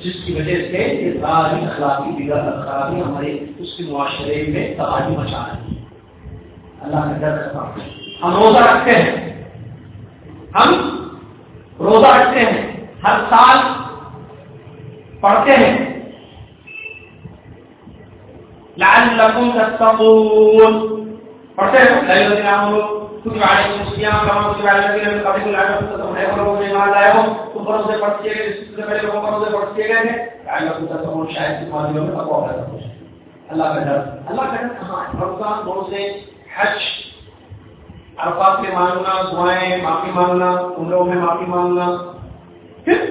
جس کی وجہ سے یہ ساری اخلاقی بگڑ خرابی ہمارے اس کے معاشرے میں تباہی مچا رہی ہے۔ اللہ کا ڈر ختم ہم روزہ رکھتے ہیں۔ ہم روزہ رکھتے ہیں۔ ہر سال پڑھتے ہیں۔ لعلكم تتقون۔ پڑھتے ہیں لوگوں ایمان لائے ہو پڑھ کیے گئے سے پہلے لوگوں پڑھ کیے گئے شاید میں تقوی اللہ کا ڈر اللہ کا ڈر کہاں ہے حج عرفات کے مانگنا دعائیں معافی مانگنا عمروں میں معافی مانگنا پھر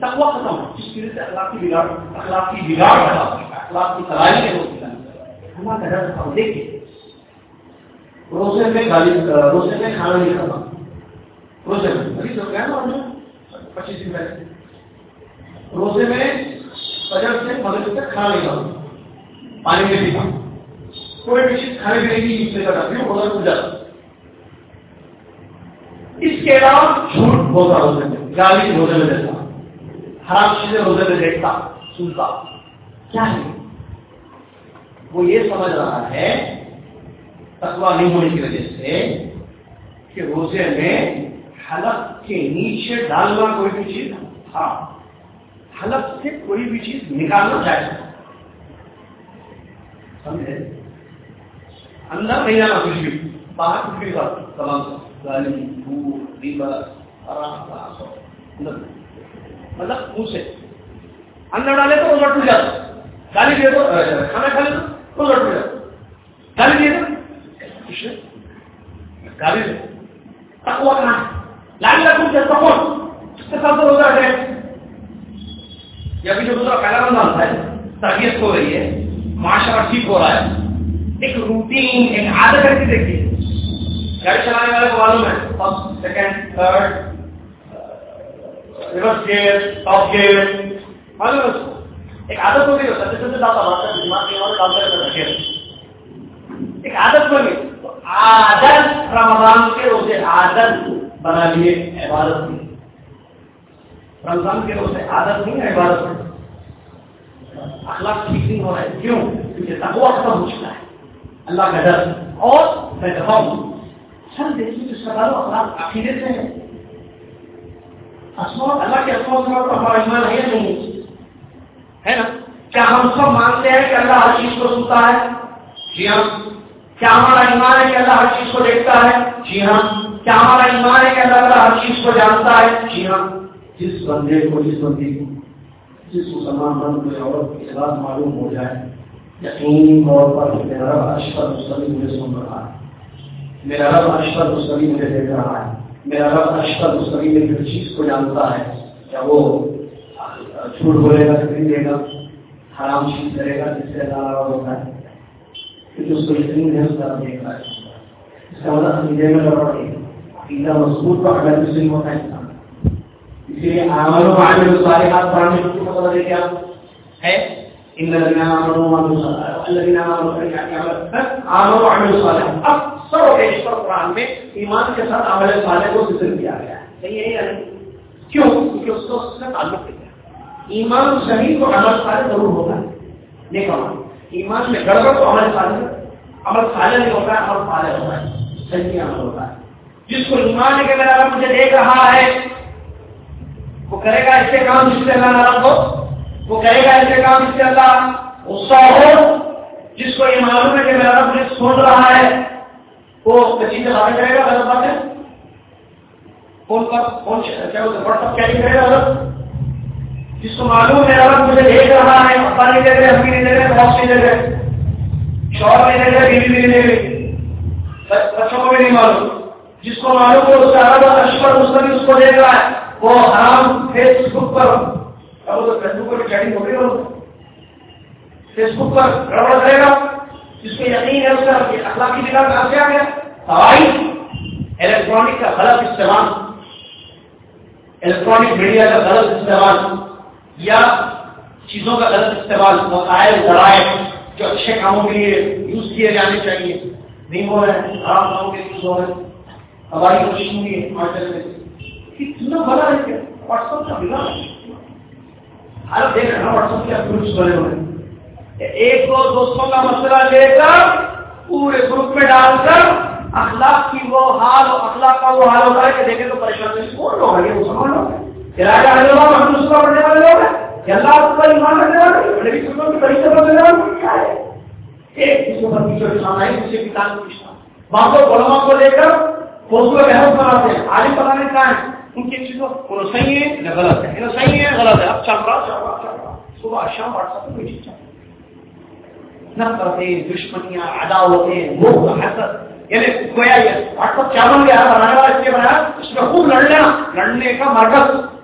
تقوی ختم جس کی سے اخلاقی اخلاقی بگاڑ پیدا ہے اخلاق کی ہے اللہ کا ڈر دیکھیے روزے میں گالی روزے میں کھانا نہیں کھانا۔ روزے میں۔ پچیس دن پہلے۔ روزے میں فجر سے مغرب تک کھانا نہیں کھانا۔ پانی میں بھی کھانا۔ کوئی بھی چیز کھانے پینے کی اس سے کرتا کیوں؟ روزہ کھل جاتا اس کے علاوہ جھوٹ بولتا روزے میں گالی روزے میں دیتا۔ حرام چیزیں روزے میں دیکھتا۔ سنتا۔ کیا ہے؟ وہ یہ سمجھ رہا ہے تقوا نہیں ہونے کی وجہ سے کہ روزے میں حلق کے نیچے ڈالنا کوئی بھی چیز ہاں حلق سے کوئی بھی چیز نکالنا چاہے سمجھے؟ اندر نہیں آنا کچھ بھی۔ باہر کچھ بھی بات۔ تمام گالی دھوپ دیبس آرام مطلب, مطلب منہ سے۔ اندر ڈالے تو وہ ٹوٹ جاتا۔ گالی دے دو کھانا کھا لے دو وہ لٹ جاتا۔ گالی دے دو گالی دے تقوی کہاں لالی لگوں سے یا ابھی جو دوسرا پہلا رمضان ہے تربیت ہو رہی ہے معاشرہ ٹھیک ہو رہا ہے ایک روٹین ایک عادت کر کے دیکھیے گاڑی چلانے والے کو معلوم ہے first second third reverse gear top gear معلوم ہے ایک عادت ہو گئی سب سے زیادہ بات ہے دماغ کے اور کام کرے رکھے عادت بن گئی تو عادت رمضان کے روزے عادت بنا لیے عبادت نہیں رمضان کے روزے عادت نہیں ہے عبادت اخلاق ٹھیک نہیں ہو رہا ہے۔ کیوں؟ کیونکہ تقوی ختم ہو چکا ہے۔ اللہ کا ڈر۔ اور میں دکھاؤں سر دیکھیے جس کا تعلق اخلاق عقیدے سے ہے اللہ کے اسماء سے ہمارا ایمان ہے نہیں؟ ہے نا؟ کیا ہم سب مانتے ہیں کہ اللہ ہر چیز کو سنتا ہے؟ جی ہاں۔ کیا ہمارا ایمان ہے کہ اللہ ہر چیز کو دیکھتا ہے؟ جی ہاں۔ کیا ہمارا ایمان ہے کہ اللہ تعالیٰ ہر چیز کو جانتا ہے؟ جی ہاں۔ جس بندے کو جس بندی کو، جس مسلمان بند کو عورت کی بات معلوم ہو جائے یقینی طور پر میرا رب اشفر مسلم مجھے سن رہا ہے۔ میرا رب اشفر مسلم مجھے دیکھ رہا ہے۔ میرا رب اشفر مسلم میں ہر چیز کو جانتا ہے۔ کیا وہ جھوٹ بولے گا نہیں دے گا، حرام چیز کرے گا، جس سے اللہ ہوتا ہے؟ کیونکہ اس کو یقین ہے۔ اس اس کا مطلب میں مضبوط اگر مسلم ہوتا ہے انسان۔ اسی لیے عمل و عامل مطلب ہے کیا مطلب ہے ان الذين امنوا وعملوا الصالحات۔ الذين امنوا وعملوا الصالحات۔ اکثر و بیشتر قرآن میں ایمان کے ساتھ عمل صالح کو ذکر کیا گیا۔ ہے صحیح ہے یا نہیں؟ کیوں؟ کیونکہ اس کو اس سے تعلق ہے۔ ایمان صحیح تو عمل صالح ضرور ہوگا۔ نیک عمل ایمان میں گڑبڑ تو عمل صالح عمل صالح نہیں ہوتا ہے عمل صالح ہوتا ہے۔ صحیح عمل ہوتا ہے۔ جس کو ایمان ہے کہ میرا رب مجھے دیکھ رہا ہے، وہ کرے گا ایسے کام جس سے اللہ ناراض ہو۔ وہ کرے گا ایسے کام جس سے اللہ غصہ ہو۔ جس کو یہ معلوم ہے کہ میرا رب مجھے سن رہا ہے، وہ چیزیں باتیں کرے گا، غلط باتیں کون پر کون کیا واٹس ایپ کیا کرے گا۔ غلط جس کو معلوم ہے میرا رب مجھے دیکھ رہا ہے ابا نہیں دے رہے امی نہیں دے رہے باس نہیں دے۔ رہے شوہر نہیں دے رہے بیوی نہیں دے رہی بچوں کو بھی نہیں معلوم۔ جس کو معلوم ہے، اس کا رب اشفر مسلم اس کو دیکھ رہا ہے۔ وہ حرام فیس بک پر فیس بک پر چیٹنگ ہو رہی فیس بک پر گڑبڑ کرے گا۔ جس کو یقین ہے، اس کا اخلاقی نگاہ کہاں سے آ گیا۔ ہوائی الیکٹرانک کا غلط استعمال۔ الیکٹرانک میڈیا کا غلط استعمال۔ یا چیزوں کا غلط استعمال وسائل ذرائع جو اچھے کاموں کے لیے یوز کیے جانے چاہیے۔ نہیں ہو رہا ہے خراب لوگوں کے یوز ہو رہے ہیں ہماری کوشش ہوں گی ہمارے میں۔ کتنا بڑا ہے کیا؟ واٹس ایپ کا بگا ہر دیکھ رہا واٹس ایپ کے گروپس بنے ہوئے۔ ہیں ایک دو دوستوں کا مسئلہ لے کر پورے گروپ میں ڈال کر اخلاق کی وہ حال اور اخلاق کا وہ حال ہوتا ہے کہ دیکھیں تو پریشانی کون لوگ ہیں یہ مسلمان لوگ ہیں۔ راجا پڑھنے والے لوگ ہیں۔ کو ایمان رکھنے والے سنوں طریقے والے کیا ہے۔ ایک پیچھے نشان آئی دوسرے نشان وہاں کو علماء کو لے کر موضوع بحث بناتے ہیں۔ عالم بنانے کا ہے۔ ان کی چیزوں صحیح ہے یا غلط ہے؟ صحیح ہے غلط ہے؟ اب چل رہا چل رہا چل رہا۔ صبح شام واٹس ایپ کوئی چیز چل نفرتیں دشمنیاں، عداوتیں حسد۔ یعنی گویا یہ واٹس ایپ کیا گیا، بنانے والا اس لیے بنایا، اس میں خوب لڑ لینا لڑنے کا مرکز۔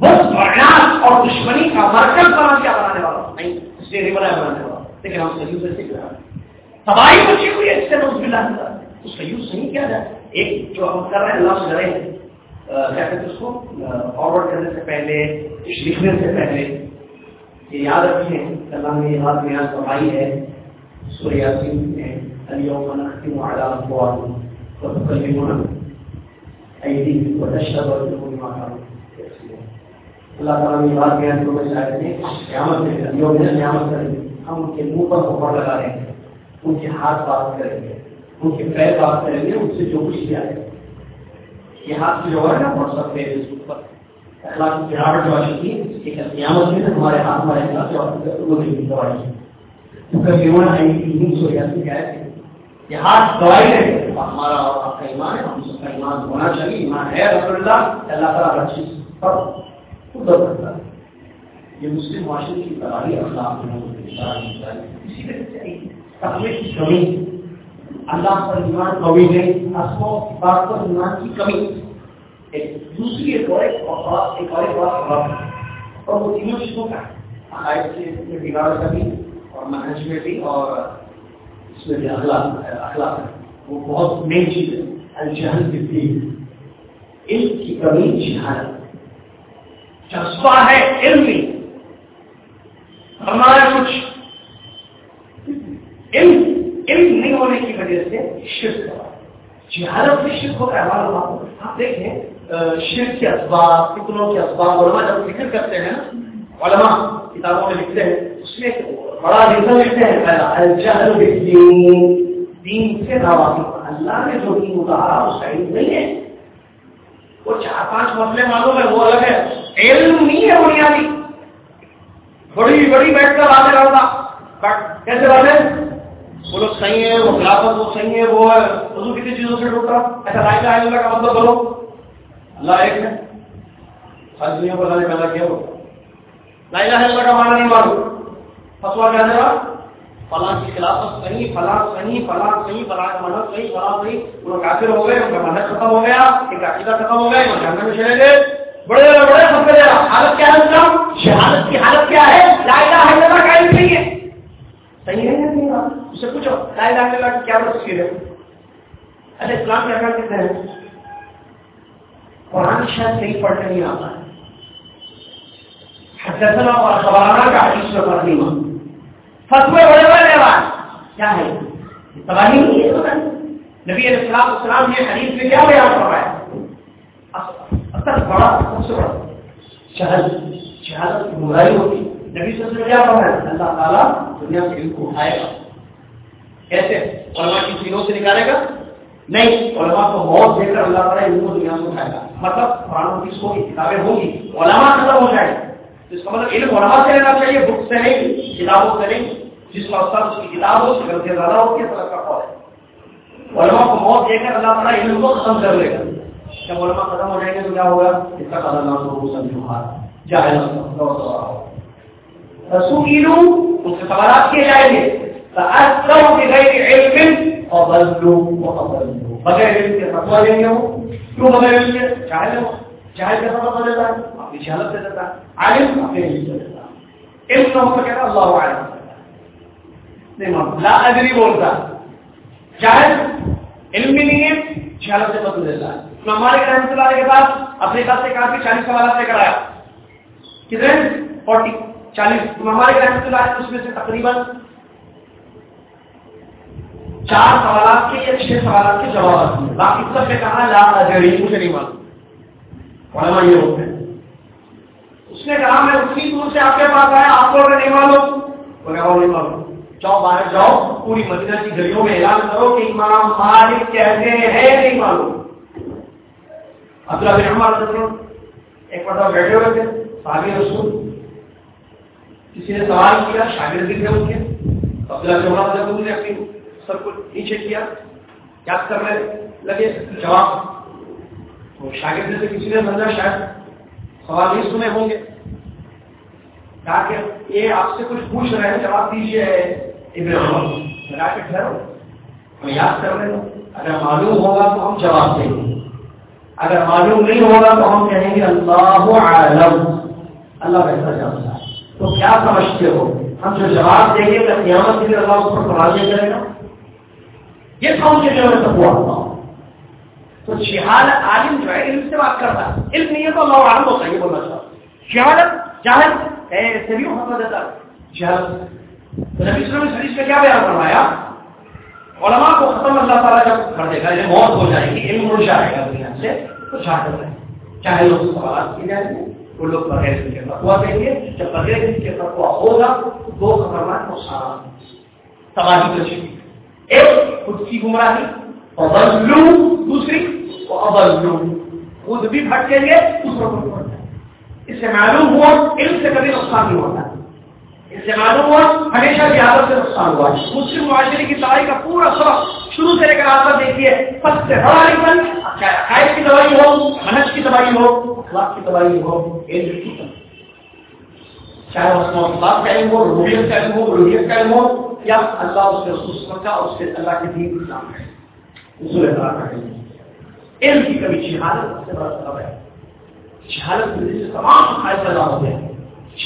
بہت بڑھنا اور دشمنی کا مرکز بنا کیا بنانے والا۔ نہیں، اس لیے نہیں بنایا بنانے والا لیکن ہم صحیح سے سیکھ رہے ہیں۔ تباہی بچی ہوئی ہے اس سے نوز بلا اس کا یوز نہیں کیا جائے۔ ایک جو ہم کر رہے ہیں، اللہ سے ڈرے کیا کہتے اس کو؟ فارورڈ کرنے سے پہلے لکھنے سے پہلے۔ یہ یاد رکھیں اللہ نے یہ بات بیان فرمائی ہے۔ سورہ یاسین میں، اليوم نختم على افواههم وتكلمنا ايديهم وتشهد ارجلهم بما كانوا يكسبون اللہ تعالیٰ نے یہ بات بیان فرمائی شاید نے قیامت میں اليوم میں قیامت کریں گے ہم ان کے منہ پر مہر لگا رہے ہیں ان کے ہاتھ بات کریں گے، ان کے پیر بات کریں گے، ان سے جو کچھ کیا ہے۔ یہ ہاتھ جو ہے نا واٹس ایپ پہ فیس بک پر۔ اخلاق کی گراوٹ جو آ چکی ہے ایک قیامت میں ہمارے ہاتھ، ہمارے اخلاق جو آتی ہے وہ نہیں دوائی ہے کیونکہ بیمار ہے نہیں سو جاتی کیا ہے؟ یہ ہاتھ دوائی ہے ہمارا اور آپ کا ایمان ہے، ہم سب کا ایمان ہونا چاہیے، ایمان ہے رسول اللہ اللہ تعالیٰ ہر چیز پر خود کرتا ہے۔ یہ مسلم معاشرے کی تباہی اخلاق اسی طرح سے تقوی کی کمی، اللہ پر ایمان قوی ہے اسموں بات پر ایمان کی کمی۔ ایک دوسری ایک اور ایک اور ایک اور ایک اور اور وہ تینوں چیزوں کا عقائد سے بگاڑ کا بھی اور منہج میں بھی اور اس میں بھی اخلاق اخلاق ہے۔ وہ بہت مین چیز ہے۔ الجہل کی دین علم کی کمی جہالت۔ چسپا ہے علم بھی ہمارا کچھ۔ علم علم نہیں ہونے کی وجہ سے شرک ہوا۔ جہالت سے شرک ہوتا ہے، ہمارا آپ دیکھیں شرک کے اسباب، فتنوں کے اسباب، علماء جب ذکر کرتے ہیں علماء کتابوں میں لکھتے ہیں، اس میں بڑا ریزن لکھتے ہیں پہلا الجہل بالدین۔ دین سے ناواقف اللہ نے جو دین اتارا اس کا علم نہیں ہے۔ وہ چار پانچ مسئلے معلوم ہے، وہ الگ ہے۔ علم نہیں ہے بنیادی بڑی جی بڑی بیٹھ کر باتیں کرتا کیسے باتیں؟ وہ لوگ صحیح ہے وہ خلافت وہ صحیح ہے وہ ہے۔ وضو کسی چیزوں سے ٹوٹا۔ ایسا لا الہ اللہ کا مطلب کرو اللہ ایک ہے۔ ساری دنیا کو اللہ نے پیدا کیا وہ۔ لا الہ اللہ کا معنی نہیں معلوم فتوا کیا دے رہا فلاں کی خلافت صحیح، فلاں صحیح فلاں صحیح، فلاں کا مذہب صحیح، فلاں صحیح۔ وہ لوگ کافر ہو گئے، ان کا مذہب ختم ہو گیا، ان کا عقیدہ ختم ہو گیا وہ جہنم میں چلے گئے۔ بڑے بڑے سب سے حالت کیا ہے شہادت کی حالت کیا ہے؟ لا الہ الا اللہ کا علم نہیں ہے۔ صحیح ہے نہیں اس سے پوچھو۔ لا الہ الا اللہ کی کیا تفسیر ہے؟ اچھا اسلام کے اگر کہتے ہیں، قرآن شاید صحیح پڑھنے نہیں آتا ہے۔ حدثنا اور خبرانہ کا حدیث میں فرق نہیں فتوے بڑے بڑے لیوان کیا ہے؟ تباہی نہیں ہے۔ نبی علیہ السلام السلام یہ حدیث میں کیا بیان کر رہا ہے اصل بڑا سب سے بڑا شہد، شہادت کی برائی ہوتی۔ نبی سے کیا پڑھا ہے اللہ تعالیٰ دنیا سے علم کو اٹھائے گا۔ کیسے؟ علماء کی سینوں سے نکالے گا؟ نہیں، علماء کو موت دے کر اللہ تعالیٰ علم کو دنیا سے اٹھائے گا۔ مطلب قرآن کی سو کتابیں ہوگی علماء ختم ہو جائے گا اس کا مطلب علم علماء سے لینا چاہیے، بک سے نہیں، کتابوں سے نہیں۔ جس کا استاد اس کی کتاب ہو، اس کی غلطیاں زیادہ ہوتی ہے طرح کا قول ہے۔ علماء کو موت دے کر اللہ تعالیٰ علم کو ختم کر لے گا۔ جب علماء ختم ہو جائیں گے تو کیا ہوگا؟ اس کا قدر نام کو سمجھو جاہل رسولوں ان سے سوالات کیے جائیں گے۔ فأذكروا علم وأضلوا بغیر علم کے گے کیوں بغیر علم کے؟ جاہل جاہل کا دیتا ہے۔ اپنی جہالت سے دیتا ہے۔ عالم اپنے علم سے دیتا ہے۔ علم مطلب اللہ عالم نہیں لا ادری بولتا۔ جاہل، علم بھی نہیں ہے، جہالت سے بدل دیتا ہے۔ ہمارے رحمت اللہ کے بعد اپنے پاس سے کافی چالیس سوالات لے کر آیا۔ کتنے؟ فورٹی۔ چالیس۔ ہمارے رحمت اللہ اس میں سے تقریباً چار سوالات کے یا چھ سوالات کے جوابات دیے باقی سب نے کہا لا اجڑی مجھے نہیں معلوم۔ یہ ہوتے ہیں اس نے کہا میں اسی دور سے آپ کے پاس آیا آپ کو نہیں معلوم۔ نہیں معلوم۔ جاؤ باہر جاؤ۔ پوری مدینہ کی گلیوں میں اعلان کرو کہ امام مالک کہتے ہیں نہیں معلوم۔ عبداللہ بن عمر رضی اللہ ایک مرتبہ بیٹھے ہوئے تھے صحابی رسول کسی نے سوال کیا شاگرد بھی تھے ان کے عبداللہ بن عمر رضی رسول نے اپنی سب کو نیچے کیا یاد کرنے لگے جواب تو شاگرد سے کسی نے سمجھا شاید سوال نہیں سنے ہوں گے کہا کہ یہ آپ سے کچھ پوچھ رہے ہیں جواب دیجیے ابن عمر لگا کے ٹھہرو ہم یاد کر رہے ہیں اگر معلوم ہوگا تو ہم جواب دیں گے اگر معلوم نہیں ہوگا تو ہم کہیں گے اللہ عالم۔ اللہ بہتر جانتا ہے۔ تو کیا سمجھتے ہو؟ ہم جو جواب دیں گے کہ قیامت کے لیے اللہ اس پر ترازی کرے گا۔ یہ سمجھ کے جو ہے تقوا تو جہالت عالم جو ہے، علم سے بات کرتا ہے۔ علم نہیں ہے تو اللہ عالم ہوتا ہے، یہ بولنا چاہتا جہالت جاہل سے بھی محمد دیتا جہالت۔ تو نبی اسلام حدیث میں کیا بیان فرمایا؟ علماء کو ختم اللہ تعالیٰ جب کر دے گا یہ موت ہو جائے گی، علم اڑ جائے گا دنیا سے، تو جہالت ہے چاہے لوگ سوالات کی جائیں گے، وہ لوگ بغیر کے فتوا دیں گے۔ جب بغیر کے فتوا ہوگا تو دو خطرناک نقصان تباہی کر چکی ایک، خود کی گمراہی۔ ابلو دوسری ابلو خود بھی بھٹکیں گے، دوسروں کو بھی اس سے معلوم ہوا، علم سے کبھی نقصان نہیں ہوتا۔ اس سے معلوم ہوا، ہمیشہ کی عادت سے نقصان ہوا۔ مسلم معاشرے کی تباہی کا پورا سبق شروع سے لے کر آتا دیکھیے سب سے بڑا علم چاہے عقائد کی دوائی ہو منج کی دوائی ہو، اخلاق کی دوائی ہو، علم کی چاہے اس بات کا علم ہو روحیت کا علم ہو روحیت کا علم ہو، یا اللہ اس کے رسول کا، اس کے اللہ کے دین اسلام ہے اصول اللہ کا علم۔ علم کی کبھی جہالت سے بڑا سبب ہے۔ جہالت کی وجہ سے تمام فائدہ ہو گیا۔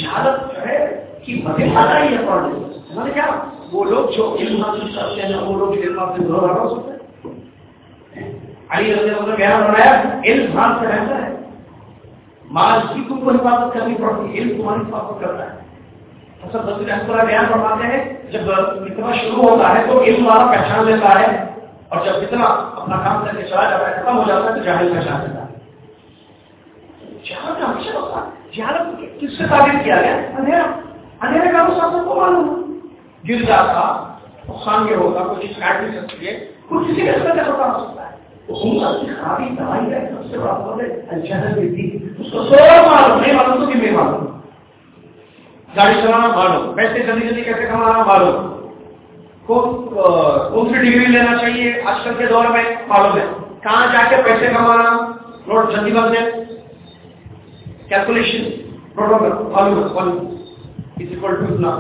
جہالت جو ہے کہ مزے ہی ہے پڑھنے میں کیا وہ لوگ جو علم حاصل کرتے ہیں، وہ لوگ علم حاصل گھر والا ہو سکتے ہیں۔ علی رضی اللہ عنہ بیان بنایا علم مال سے رہتا ہے۔ مال کی تم کو حفاظت کرنی پڑتی ہے علم تمہاری حفاظت کرتا ہے۔ حسن بصری رحمۃ اللہ بیان فرماتے ہیں، جب اتنا شروع ہوتا ہے تو علم والا پہچان لیتا ہے، اور جب اتنا اپنا کام کر کے چلا جاتا ہے، ختم ہو جاتا ہے، تو جاہل پہچان لیتا ہے۔ جہالت ہمیشہ ہوتا ہے۔ جہالت کس سے تعبیر کیا گیا؟ اندھیرا۔ اندھیرے کا مسافر کو معلوم گر جاتا نقصان یہ ہوتا کوئی چیز کاٹ نہیں سکتی ہے، کچھ کسی کے ساتھ ہوتا ہو سکتا ہے۔ خرابی دوائی ہے سب سے بڑا تھی اس کو سو معلوم نہیں معلوم تو کہ معلوم گاڑی چلانا معلوم پیسے جلدی جلدی کیسے کمانا معلوم کون سی ڈگری لینا چاہیے، آج کل کے دور میں معلوم ہے۔ کہاں جا کے پیسے کمانا نوٹ جلدی بن جائے کیلکولیشن معلوم ہے۔ ون از اکول ٹو اتنا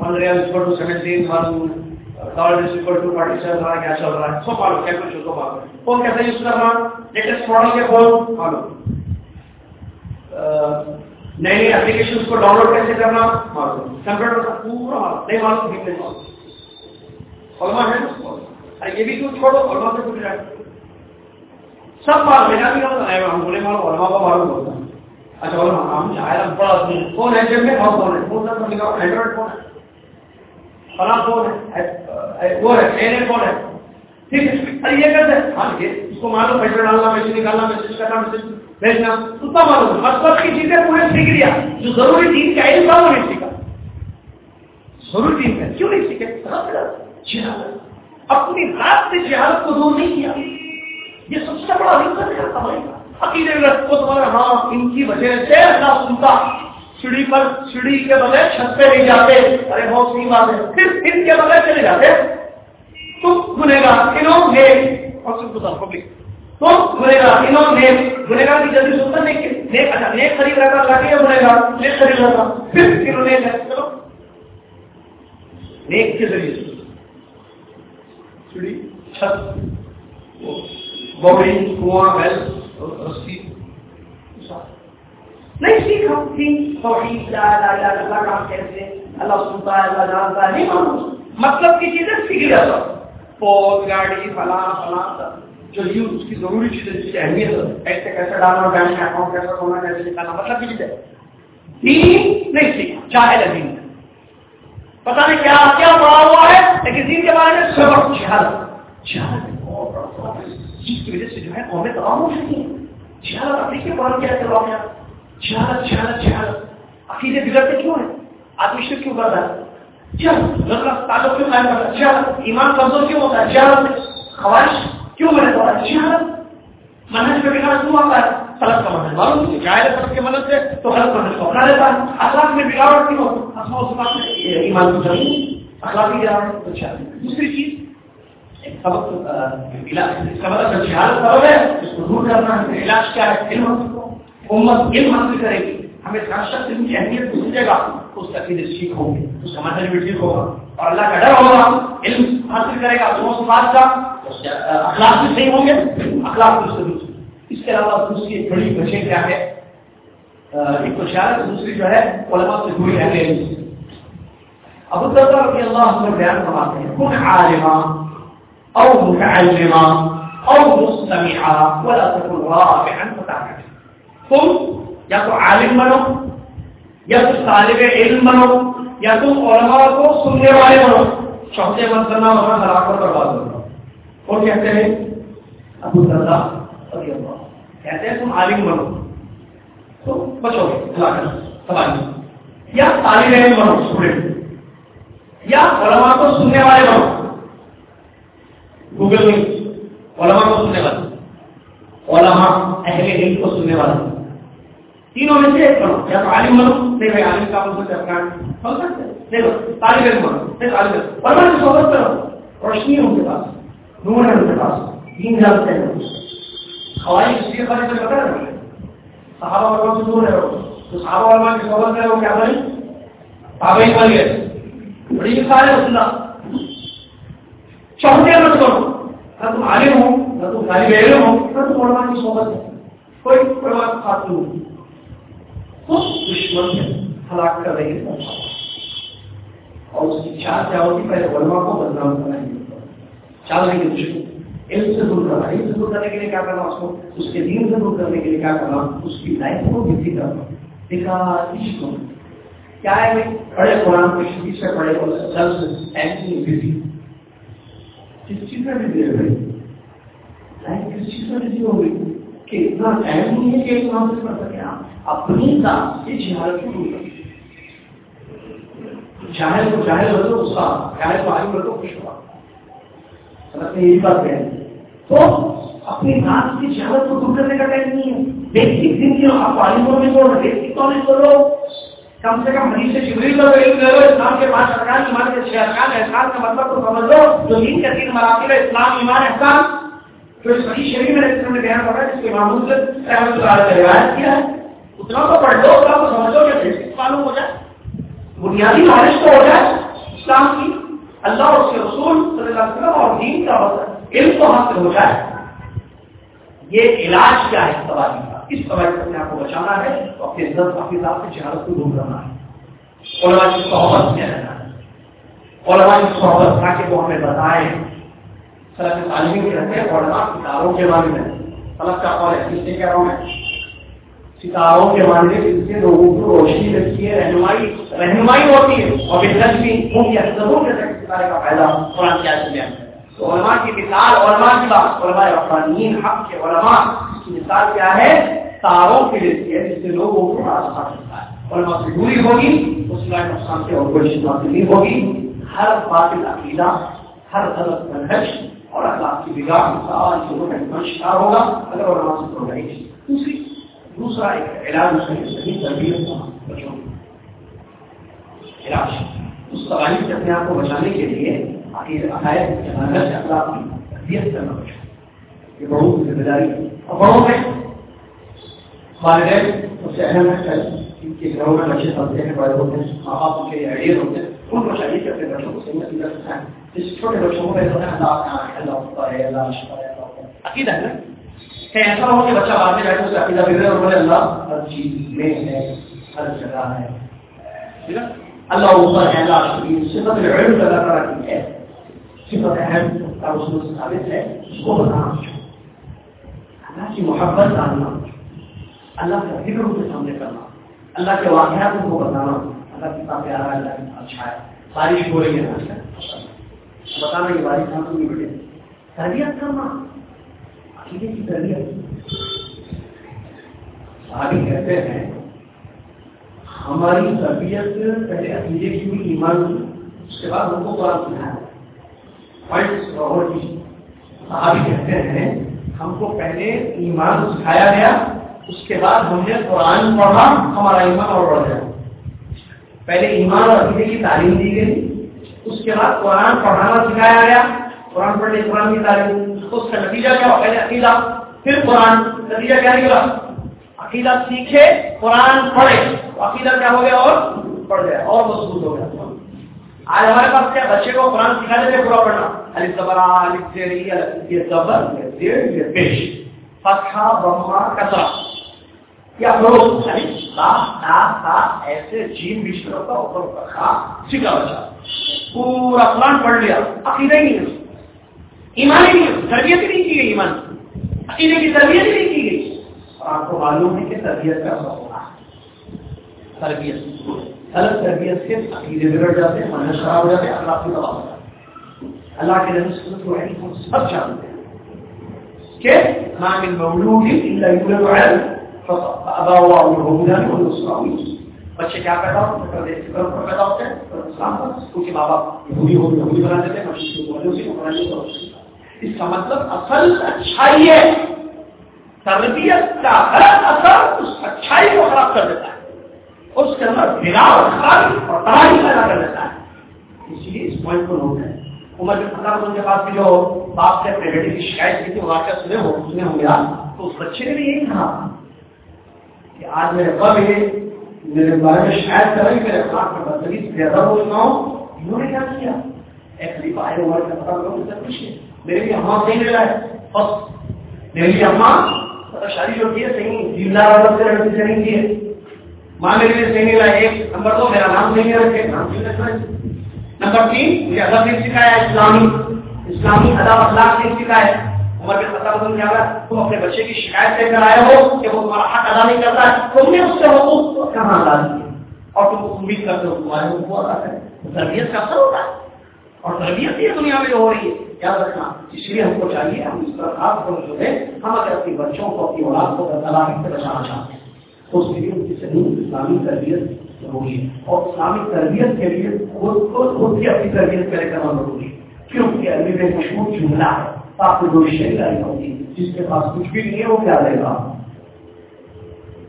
one is equal to seventeen one dollar is equal to forty seven رہا کیا چل رہا ہے سب معلوم کیلکولیشن سب معلوم فون کیسے یوز کرنا لیٹسٹ ماڈل کے فون معلوم نئی نئی اپلیکیشن کو ڈاؤن لوڈ کیسے کرنا کمپیوٹر کا پورا نہیں معلوم بھی نہیں معلوم علما ہے یہ بھی کچھ چھوڑو علما سے کچھ جائے سب معلوم میرا بھی ہم بولے معلوم علما کو معلوم ہوتا ہے اچھا ہم ہم بڑا آدمی کون ہے جب میں کون ہے؟ فون نمبر لکھا اینڈرائڈ فون ہے؟ فلاں فون ہے؟ وہ ہے؟ این فون ہے؟ ٹھیک ہے یہ ہیں۔ ہاں اس کو معلوم پیسے ڈالنا پیسے نکالنا میسج کرنا میسج بھیجنا۔ اتنا معلوم مطلب کی چیزیں پورے سیکھ لیا۔ جو ضروری دین کا علم تھا وہ نہیں سیکھا۔ ضروری کا کیوں نہیں سیکھے؟ اپنی ذات سے جہالت کو دور نہیں کیا۔ یہ سب سے بڑا کا تباہی کا عقیدے کو تمہارا ہاں ان کی وجہ سے نہ سنتا۔ سیڑھی پر، سیڑھی کے بغیر چھت پہ نہیں جاتے۔ ارے، بہت سی بات ہے۔ پھر ان کے بغیر چلے جاتے۔ تم گنے گا انہوں نے اور سن کو پبلک تو گنے گا انہوں نے گنے گا کی جلدی سنتا، نیک اچھا نیک خرید رہا تھا لاٹھی گنے گا نیک خرید رہا تھا پھر انہوں نے چلو۔ نیک کے ذریعے سیڑھی، چھت بوڑی کنواں، بیل۔ نہیں سیکھا توحید، لا لا لا اللہ کا کیسے اللہ سنتا ہے اللہ جانتا ہے، نہیں معلوم۔ مطلب کی چیزیں سیکھ لیا۔ تھا پود گاڑی، فلاں فلاں جو یہ اس کی ضروری چیزیں جس کی اہمیت ہے۔ ایسے کیسے ڈالنا، بینک اکاؤنٹ کیسے ہونا کیسے نکالنا مطلب کی چیز ہے دین نہیں سیکھا چاہے دین۔ پتا نہیں کیا کیا پڑا ہوا ہے، لیکن دین کے بارے میں سبق جہالت جہالت بہت بڑا جس کی وجہ سے جو ہے، قومیں تمام ہو سکتی ہیں۔ جہالت اپنی کے بارے کیا کروا گیا جہالت جہالت جہالت عقیدے بگڑتے کیوں ہے آدمی سے کیوں کرتا ہے؟ جہالت تعلق کیوں قائم کرتا ہے؟ جہالت ایمان کمزور کیوں ہوتا ہے؟ جہالت خواہش کیوں بنے ہوتا ہے جہالت منہج پہ بگاڑ کیوں آتا ہے؟ غلط کا منہج۔ معلوم ہے جائے سب کے مدد سے تو غلط منہج کو اپنا لیتا ہے۔ اخلاق میں بگاوٹ کیوں؟ ہوتا ہے ایمان کو چاہیے اخلاقی گراوٹ اچھا دوسری چیز سبق سبب مطلب ہے۔ اس کو دور کرنا ہے۔ علاج کیا ہے؟ علم امت علم حاصل کرے گی۔ ہمیں علم کی اہمیت کو سمجھے گا اس کا ہوگی بھی ٹھیک ہوگا۔ اور اللہ کا ڈر ہوگا۔ علم حاصل کرے گا دونوں سے بات کا اخلاق بھی صحیح ہوں گے۔ اخلاق بھی صحیح اس کے علاوہ دوسری ایک بڑی وجہ کیا ہے؟ ایک تو شاید دوسری جو ہے، علماء سے جڑی رہنے ابو رضی اللہ عنہ بیان فرماتے ہیں، کن عالما او متعلما او مستمعا ولا تكن رافعا فتعلم تم یا تو عالم بنو، یا تو طالب علم بنو، یا تم علماء کو سننے والے بنو، چوتھے مت کرنا ورنہ ہلاک کر برباد کرنا اور کہتے ہیں، ابو الدرداء رضی اللہ کہتے ہیں، تم عالم بنو۔ تو بچو گے یا طالب علم بنو اسٹوڈنٹ یا علماء کو سننے والے بنو۔ گوگل میں علماء کو سننے والے علماء اہل علم کو سننے والے تینوں میں سے ایک بنو یا تو عالم بنو نہیں بھائی عالم کا مطلب اپنا سمجھ سکتے نہیں طالب علم بنو نہیں طالب علم علماء کی صحبت کرو روشنی ان کے پاس نور ہے ان کے پاس دین جانتے ہیں ہوائی کسی کے بارے میں پتا ہے صحابہ علماء سے دور ہے تو صحابہ علماء کی صحبت کرے وہ کیا بنی تابعی بن گئے بڑی مثال ہے اللہ چوتھے مت کرو نہ تم عالم ہو، نہ تم طالب علم ہو، نہ تم علماء کی صحبت ہے کوئی کوئی بات خاص نہیں تو دشمن ہلاک کر رہی ہے۔ اور اس کی چار کیا ہوتی؟ پہلے علماء کو بدنام کرنا ہے چال رہی ہے دشمن۔ علم سے دور کرنا۔ علم سے دور کرنے کے لیے کیا کرنا اس کو؟ اس کے دین سے دور کرنے کے لیے کیا کرنا؟ اس کی لائف کو بزی کرنا۔ دیکھا عشق کیا ہے بڑے قرآن کو شدید سے پڑھے لفظ ایسی بزی کس چیز میں بزی ہے بھائی لائف کس چیز میں بزی ہو گئی کہ اتنا ٹائم نہیں ہے کہ ایک نام سے پڑھ سکے آپ اپنی ذات سے جہالت کو دور کریں جاہل کو جاہل ہو تو غصہ جاہل کو عالم ہو خوش ہوا یہی بات ہے تو اپنی ناچ کی شہادت کو دور کرنے کا ٹائم نہیں ہے بیسک زندگی آپ عالموں میں بول رہے بیسک نالج کرو کم سے کم حدیث سے شبری لو علم لے لو اسلام کے پانچ ارکان ایمان کے چھ ارکان احسان کا مطلب کو سمجھ لو، جو دین کے تین مراکل ہے اسلام، ایمان، احسان، جو اس حدیث شریف میں اس میں بیان ہو رہا ہے جس کے امام مسلم رحمۃ اللہ علیہ روایت کیا ہے، اتنا تو پڑھ لو، اتنا تو سمجھ لو کہ بیسک معلوم ہو جائے۔ بنیادی نالج تو ہو جائے اسلام کی، اللہ اور اس کے رسول صلی اللہ علیہ وسلم اور دین کا علم تو حاصل ہو جائے۔ یہ علاج کیا ہے سواری کا اس سواری سے اپنے آپ کو بچانا ہے تو اپنے عزت اپنے حساب سے جہالت کو دور کرنا ہے۔ علماء کی صحبت میں رہنا ہے۔ علماء کی صحبت تاکہ وہ ہمیں بتائیں۔ سلف تعلیمی کے رہتے ہیں علماء کتابوں کے بارے میں۔ سلف کا قول ہے سے کہہ رہا ہوں میں۔ ستاروں کے ماننے سے سے لوگوں کو روشنی ملتی ہے، رہنمائی رہنمائی ہوتی ہے۔ اور بہتر بھی ان کی ضرور ستارے کا فائدہ قرآن کیا تو علماء کی مثال، علماء کی بات، علماء افغانین حق کے علماء۔ مثال کیا ہے؟ تاروں کی لیتی ہے؟ جس سے لوگوں کو راستہ ملتا ہے۔ علماء سے دوری ہوگی، اس کا نقصان سے اور کوئی شدہ نہیں ہوگی۔ ہر باطل عقیدہ، ہر غلط منہج اور اخلاق کی بگاڑ سارا چیزوں کا شکار ہوگا اگر علماء سے تو رہی دوسری، دوسرا ایک علاج صحیح تربیت کا بچوں علاج، اس سوالی سے اپنے آپ کو بچانے کے لیے عقائد اخلاق کی تربیت کرنا بچوں یہ بڑوں کی ذمہ داری اور بڑوں میں والدین سب سے اہم ہے ان کے گھروں میں بچے پڑھتے ہیں بڑے ہوتے ہیں، ماں باپ ان کے آئیڈیز ہوتے ہیں۔ ان کو چاہیے کہ اپنے بچوں کو صحیح نتیجہ سکھائیں جس چھوٹے بچوں کو کہتے ہیں اللہ کا اللہ ہوتا ہے اللہ شکر ہے اللہ عقیدہ ہے نا؟ ایسا ہو کہ بچہ بعد میں جائے تو اس کا عقیدہ بگڑے اور بولے، اللہ ہر چیز میں ہے، ہر جگہ ہے۔ اللہ اوپر ہے اللہ شکریہ صفت علم کا اللہ تعالیٰ کی ہے۔ صفت اہم کا رسول سے ثابت ہے، اس کو بتانا اللہ کی محبت ڈالنا اللہ کا ذکر کے سامنے کرنا۔ اللہ کے واقعات کو بتانا۔ اللہ کتنا پیارا ہے، اللہ کتنا اچھا ہے۔ بارش ہو رہی ہے۔ بتانا یہ بارش کہاں نہیں بیٹے تربیت کرنا۔ عقیدے کی تربیت۔ آگے کہتے ہیں، ہماری تربیت پہلے عقیدے کی ہوئی ایمان اس کے بعد ہم کو قرآن سنایا صحابی کہتے ہیں ہم کو پہلے ایمان سکھایا گیا، اس کے بعد ہم نے قرآن پڑھا، ہمارا ایمان اور بڑھ گیا۔ پہلے ایمان اور عقیدے کی تعلیم دی گئی، اس کے بعد قرآن پڑھانا سکھایا گیا۔ قرآن پڑھنے قرآن کی تعلیم، اس کا نتیجہ کیا ہوا؟ پہلے عقیدہ، پھر قرآن۔ نتیجہ کیا نکلا؟ عقیدہ سیکھے، قرآن پڑھے۔ عقیدہ کیا ہو گیا اور پڑھ گیا اور مضبوط ہو گیا۔ آج ہمارے پاس کیا بچے کو قرآن سکھا دیتے پورا پڑھنا۔ علی زبر یہ زبر یہ پیش۔ فتحہ برما کسرا یا فروغ ایسے جیم بشروں کا اوپر اوپر کھا سیکھا بچہ پورا قرآن پڑھ لیا۔ عقیدہ ہی نہیں۔ ایمان ہی نہیں۔ تربیت نہیں کی گئی ایمان۔ عقیدے کی تربیت نہیں کی گئی۔ اور آپ کو معلوم ہے کہ تربیت کا سب ہونا تربیت۔ غلط تربیت سے عقیدے بگڑ جاتے ہیں من خراب ہو جاتے ہیں اللہ کی تباہ ہوتا ہے اللہ کے نبی صلی اللہ علیہ وسلم سب جانتے ہیں کہ ما من مولود الا يولد على بچے کیا پیدا ہوتے ہیں؟ پیدا ہوتے ہیں اسلام پر کیونکہ ماں باپ یہودی ہو، یہودی بنا دیتے ہیں اس کا مطلب اصل اچھائی ہے۔ تربیت کا غلط اثر اس اچھائی کو خراب کر دیتا ہے۔ اس کے اندر بنا اور خرابی اور تباہی پیدا کر دیتا ہے۔ اس لیے اس پوائنٹ کو نوٹ ہے عمر کے پتا ان کے پاس بھی جو باپ سے اپنے بیٹے کی شکایت کی تھی واقعہ سنے ہو سنے ہوں گیا تو اس بچے نے بھی یہی کہا کہ آج میرے پب ہے میرے بارے میں شاید کر رہی میرے خلاف میں بدتری زیادہ ہو چکا ہوں۔ انہوں نے کیا کیا؟ ایک خلیفہ عمر کا پتا لگا مجھے کچھ نہیں میرے لیے اماں صحیح ملا ہے۔ بس۔ میرے لیے اماں شادی جو کی ہے، صحیح جیلا والا سے لڑکی سے نہیں کی ہے۔ ماں میرے لیے صحیح ملا ایک نمبر دو، میرا نام صحیح رکھے نام صحیح رکھنا ہے؟ نمبر تین، مجھے ادب نہیں سکھایا اسلامی اسلامی ادب اخلاق نہیں سکھایا عمر کے پتا کیا تم اپنے بچے کی شکایت لے کر آئے ہو کہ وہ تمہارا حق ادا نہیں کرتا ہے۔ تم نے اس سے حقوق کہاں ادا کیے؟ اور تم امید کرتے ہو تمہارے حقوق ادا کریں۔ تربیت کا اثر ہوتا ہے۔ اور تربیت یہ دنیا میں جو ہو رہی ہے، یاد رکھنا اس لیے ہم کو چاہیے، ہم اس طرح خاص طور جو ہے، ہم اگر اپنے بچوں کو، اپنی اولاد کو تلاش سے بچانا چاہتے ہیں۔ اس کے لیے ان کی صحیح اسلامی تربیت ضروری ہے۔ اور اسلامی تربیت کے لیے خود کو خود کی اپنی تربیت کرے کرنا ضروری ہے۔ کیونکہ ابھی میں مشہور جملہ ہے، آپ کو جو شہری ہوگی جس کے پاس کچھ بھی نہیں ہے، وہ کیا دے گا؟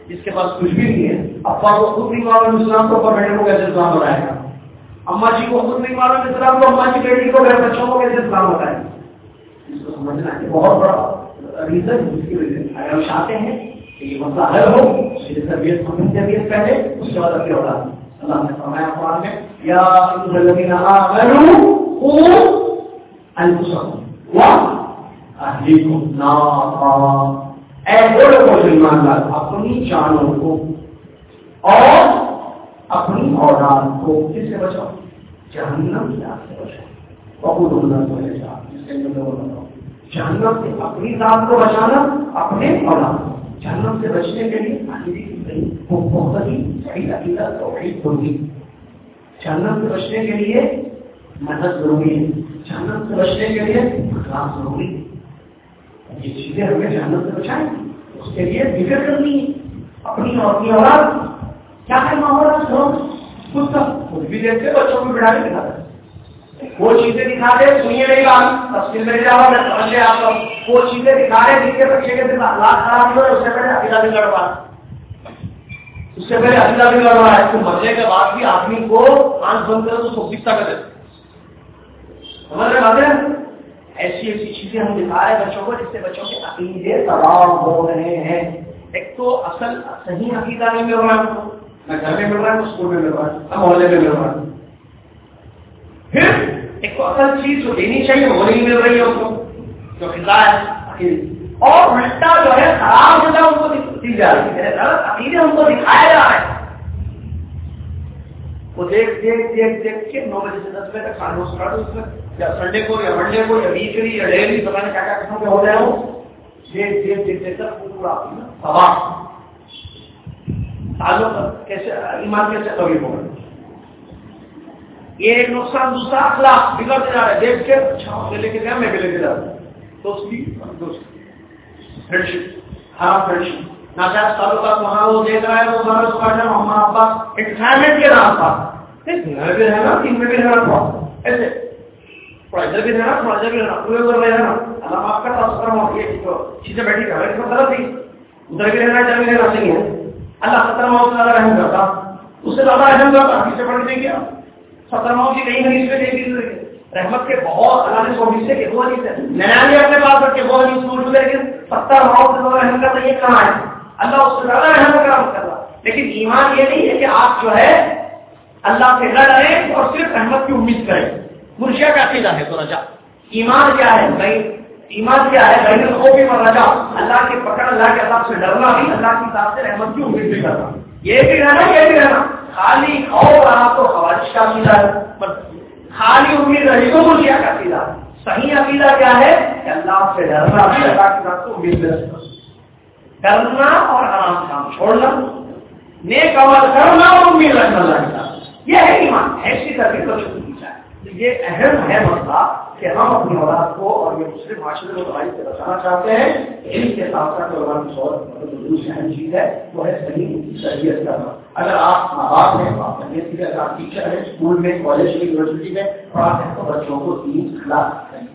جس کے پاس کچھ بھی نہیں ہے ابا کو خود نہیں معلوم، اسلام کو بیٹے کو کیسے اسلام بنائے گا؟ اما جی کو خود نہیں معلوم اسلام کو اما جی بیٹی کو میرے بچوں کو کیسے اسلام بتائے گا۔ اس کو سمجھنا ہے بہت بڑا ریزن جس کی وجہ سے اگر ہم چاہتے ہیں کہ یہ مسئلہ حل ہو۔ تربیت ہم تربیت پہلے اس کے بعد اپنے اولاد اللہ نے فرمایا قرآن میں، یا الذین آمنوا انفسکم و واہلیکم نارا۔ اے وہ لوگ جو ایماندار، اپنی جانوں کو اور اپنی اولاد کو کس سے بچاؤ؟ جہنم کی آگ سے بچاؤ۔ بہت ہونا تو ہے جس کے اندر جہنم سے اپنی ذات کو بچانا، اپنے اولاد کو۔ جہنم سے بچنے کے لیے بہت ہی صحیح عقیدہ، توحید ہوگی جہنم سے بچنے کے لیے مدد ضروری ہے۔ جہنم سے بچنے کے لیے اخلاق ضروری ہے۔ یہ چیزیں ہمیں جہنم سے بچائیں، اس کے لیے فکر کرنی ہے۔ اپنی اور اپنی اولاد، کیا ہے؟ ماحول خود کا، خود بھی دیکھتے بچوں کو بڑھا کے دکھاتے وہ چیزیں دکھا دے، سنیے میری بات۔ تفصیل میں جاؤ، میں سمجھ لے آپ کو وہ چیزیں دکھا رہے جن کے بچے کے دن اخلاق خراب ہوئے، اس سے پہلے عقیدہ بھی لڑوا۔ اس سے پہلے عقیدہ بھی لڑوا۔ ہے تو مرنے کے بعد بھی آدمی کو آنکھ بند کرے تو سو دکھتا کر سمجھ رہے باتیں؟ ایسی ایسی چیزیں ہم دکھا رہے بچوں کو، جس سے بچوں کے عقیدے تباہ ہو رہے ہیں۔ ایک تو اصل صحیح عقیدہ نہیں مل رہا۔ ہے میں گھر میں مل رہا ہوں، اسکول میں مل رہا ہوں محلے میں مل رہا ہوں۔ پھر ایک اصل چیز جو دینی چاہیے وہ نہیں مل رہی ہے اس کو، جو خدا ہے اور الٹا جو ہے خراب ہوتا ان کو دی جا رہی ہے۔ عقیدے ان کو دکھایا جا رہا ہے وہ دیکھ دیکھ دیکھ دیکھ کے نو بجے سے دس بجے تک کھانا اس اس میں، یا سنڈے کو، یا منڈے کو، یا ویکلی یا ڈیلی پتا نہیں کیا کیا قسم کے ہو رہے ہوں۔ دیکھ دیکھ دیکھ دیکھ کر پورا تباہ تعلق کیسے ایمان کیسے کبھی ہوگا یہ ایک نقصان دوسرا اخلاق بگڑتے جا رہا ہے۔ دیکھ کے اچھا لے کے گیا میں بھی لے کے جا رہا ہوں دوستی۔ دوست فرینڈ شپ ہاں فرینڈ ناجائز تعلقات وہاں وہ دیکھ رہا ہے، وہ ہمارا پارٹنر ہمارا ابا انٹرٹینمنٹ کے نام پر۔ گھر بھی رہنا، تین میں بھی رہنا۔ تھا ایسے تھوڑا ادھر بھی رہنا تھوڑا ادھر بھی رہنا۔ پورے ادھر رہنا۔ اللہ معاف کرتا، اس طرح یہ جو چیزیں بیٹھی کر رہے ہیں غلط تھی۔ ادھر بھی رہنا، ادھر بھی رہنا، صحیح ہے۔ اللہ ستر ماؤ سے زیادہ رحم کرتا۔ اس سے زیادہ رحم کرتا پیچھے پڑھ دیں گے ستر ماؤ کی کئی حدیث میں دیکھی رحمت کے بہت اللہ نے سو حصے کے وہ حدیث ہے ننانوے اپنے پاس رکھ کے وہ حدیث موجود ہے لیکن ستر ماؤ سے زیادہ رحم کرتا یہ کہاں ہے؟ اللہ اس سے زیادہ رحم کرم کر رہا لیکن ایمان یہ نہیں ہے کہ آپ جو ہے اللہ سے نہ ڈریں اور صرف رحمت کی امید کریں۔ مرشیا کا عقیدہ ہے تو رجا ایمان کیا ہے؟ بھائی، ایمان کیا ہے؟ بھائی خوفی پر رجا اللہ کے پکڑ، اللہ کے عذاب سے ڈرنا بھی، اللہ کی طرف سے رحمت کی امید بھی کرنا۔ یہ بھی رہنا، یہ بھی رہنا۔ خالی خوف رہا تو خوارش کا عقیدہ ہے خالی امید رہی تو مرشیا کا عقیدہ صحیح عقیدہ کیا ہے؟ کہ اللہ سے ڈرنا بھی اللہ کی طرف سے امید بھی رکھنا ڈرنا اور آرام کام چھوڑنا۔ نیک عمل کرنا اور امید رکھنا اللہ کی طرف یہ ہے ایمان۔ ایسی طرح کی یہ اہم ہے مسئلہ۔ کہ ہم اپنی اولاد کو اور یہ مسلم معاشرے کو تباہی سے بچانا چاہتے ہیں، ان کے ساتھ ساتھ علماء کی سور دوسری اہم چیز ہے، وہ ہے صحیح تربیت کرنا اگر آپ ماں باپ ہیں آپ تربیت کی اگر آپ ٹیچر ہیں اسکول میں کالج میں یونیورسٹی میں، اور آپ ہیں تو بچوں کو تین خلاف کریں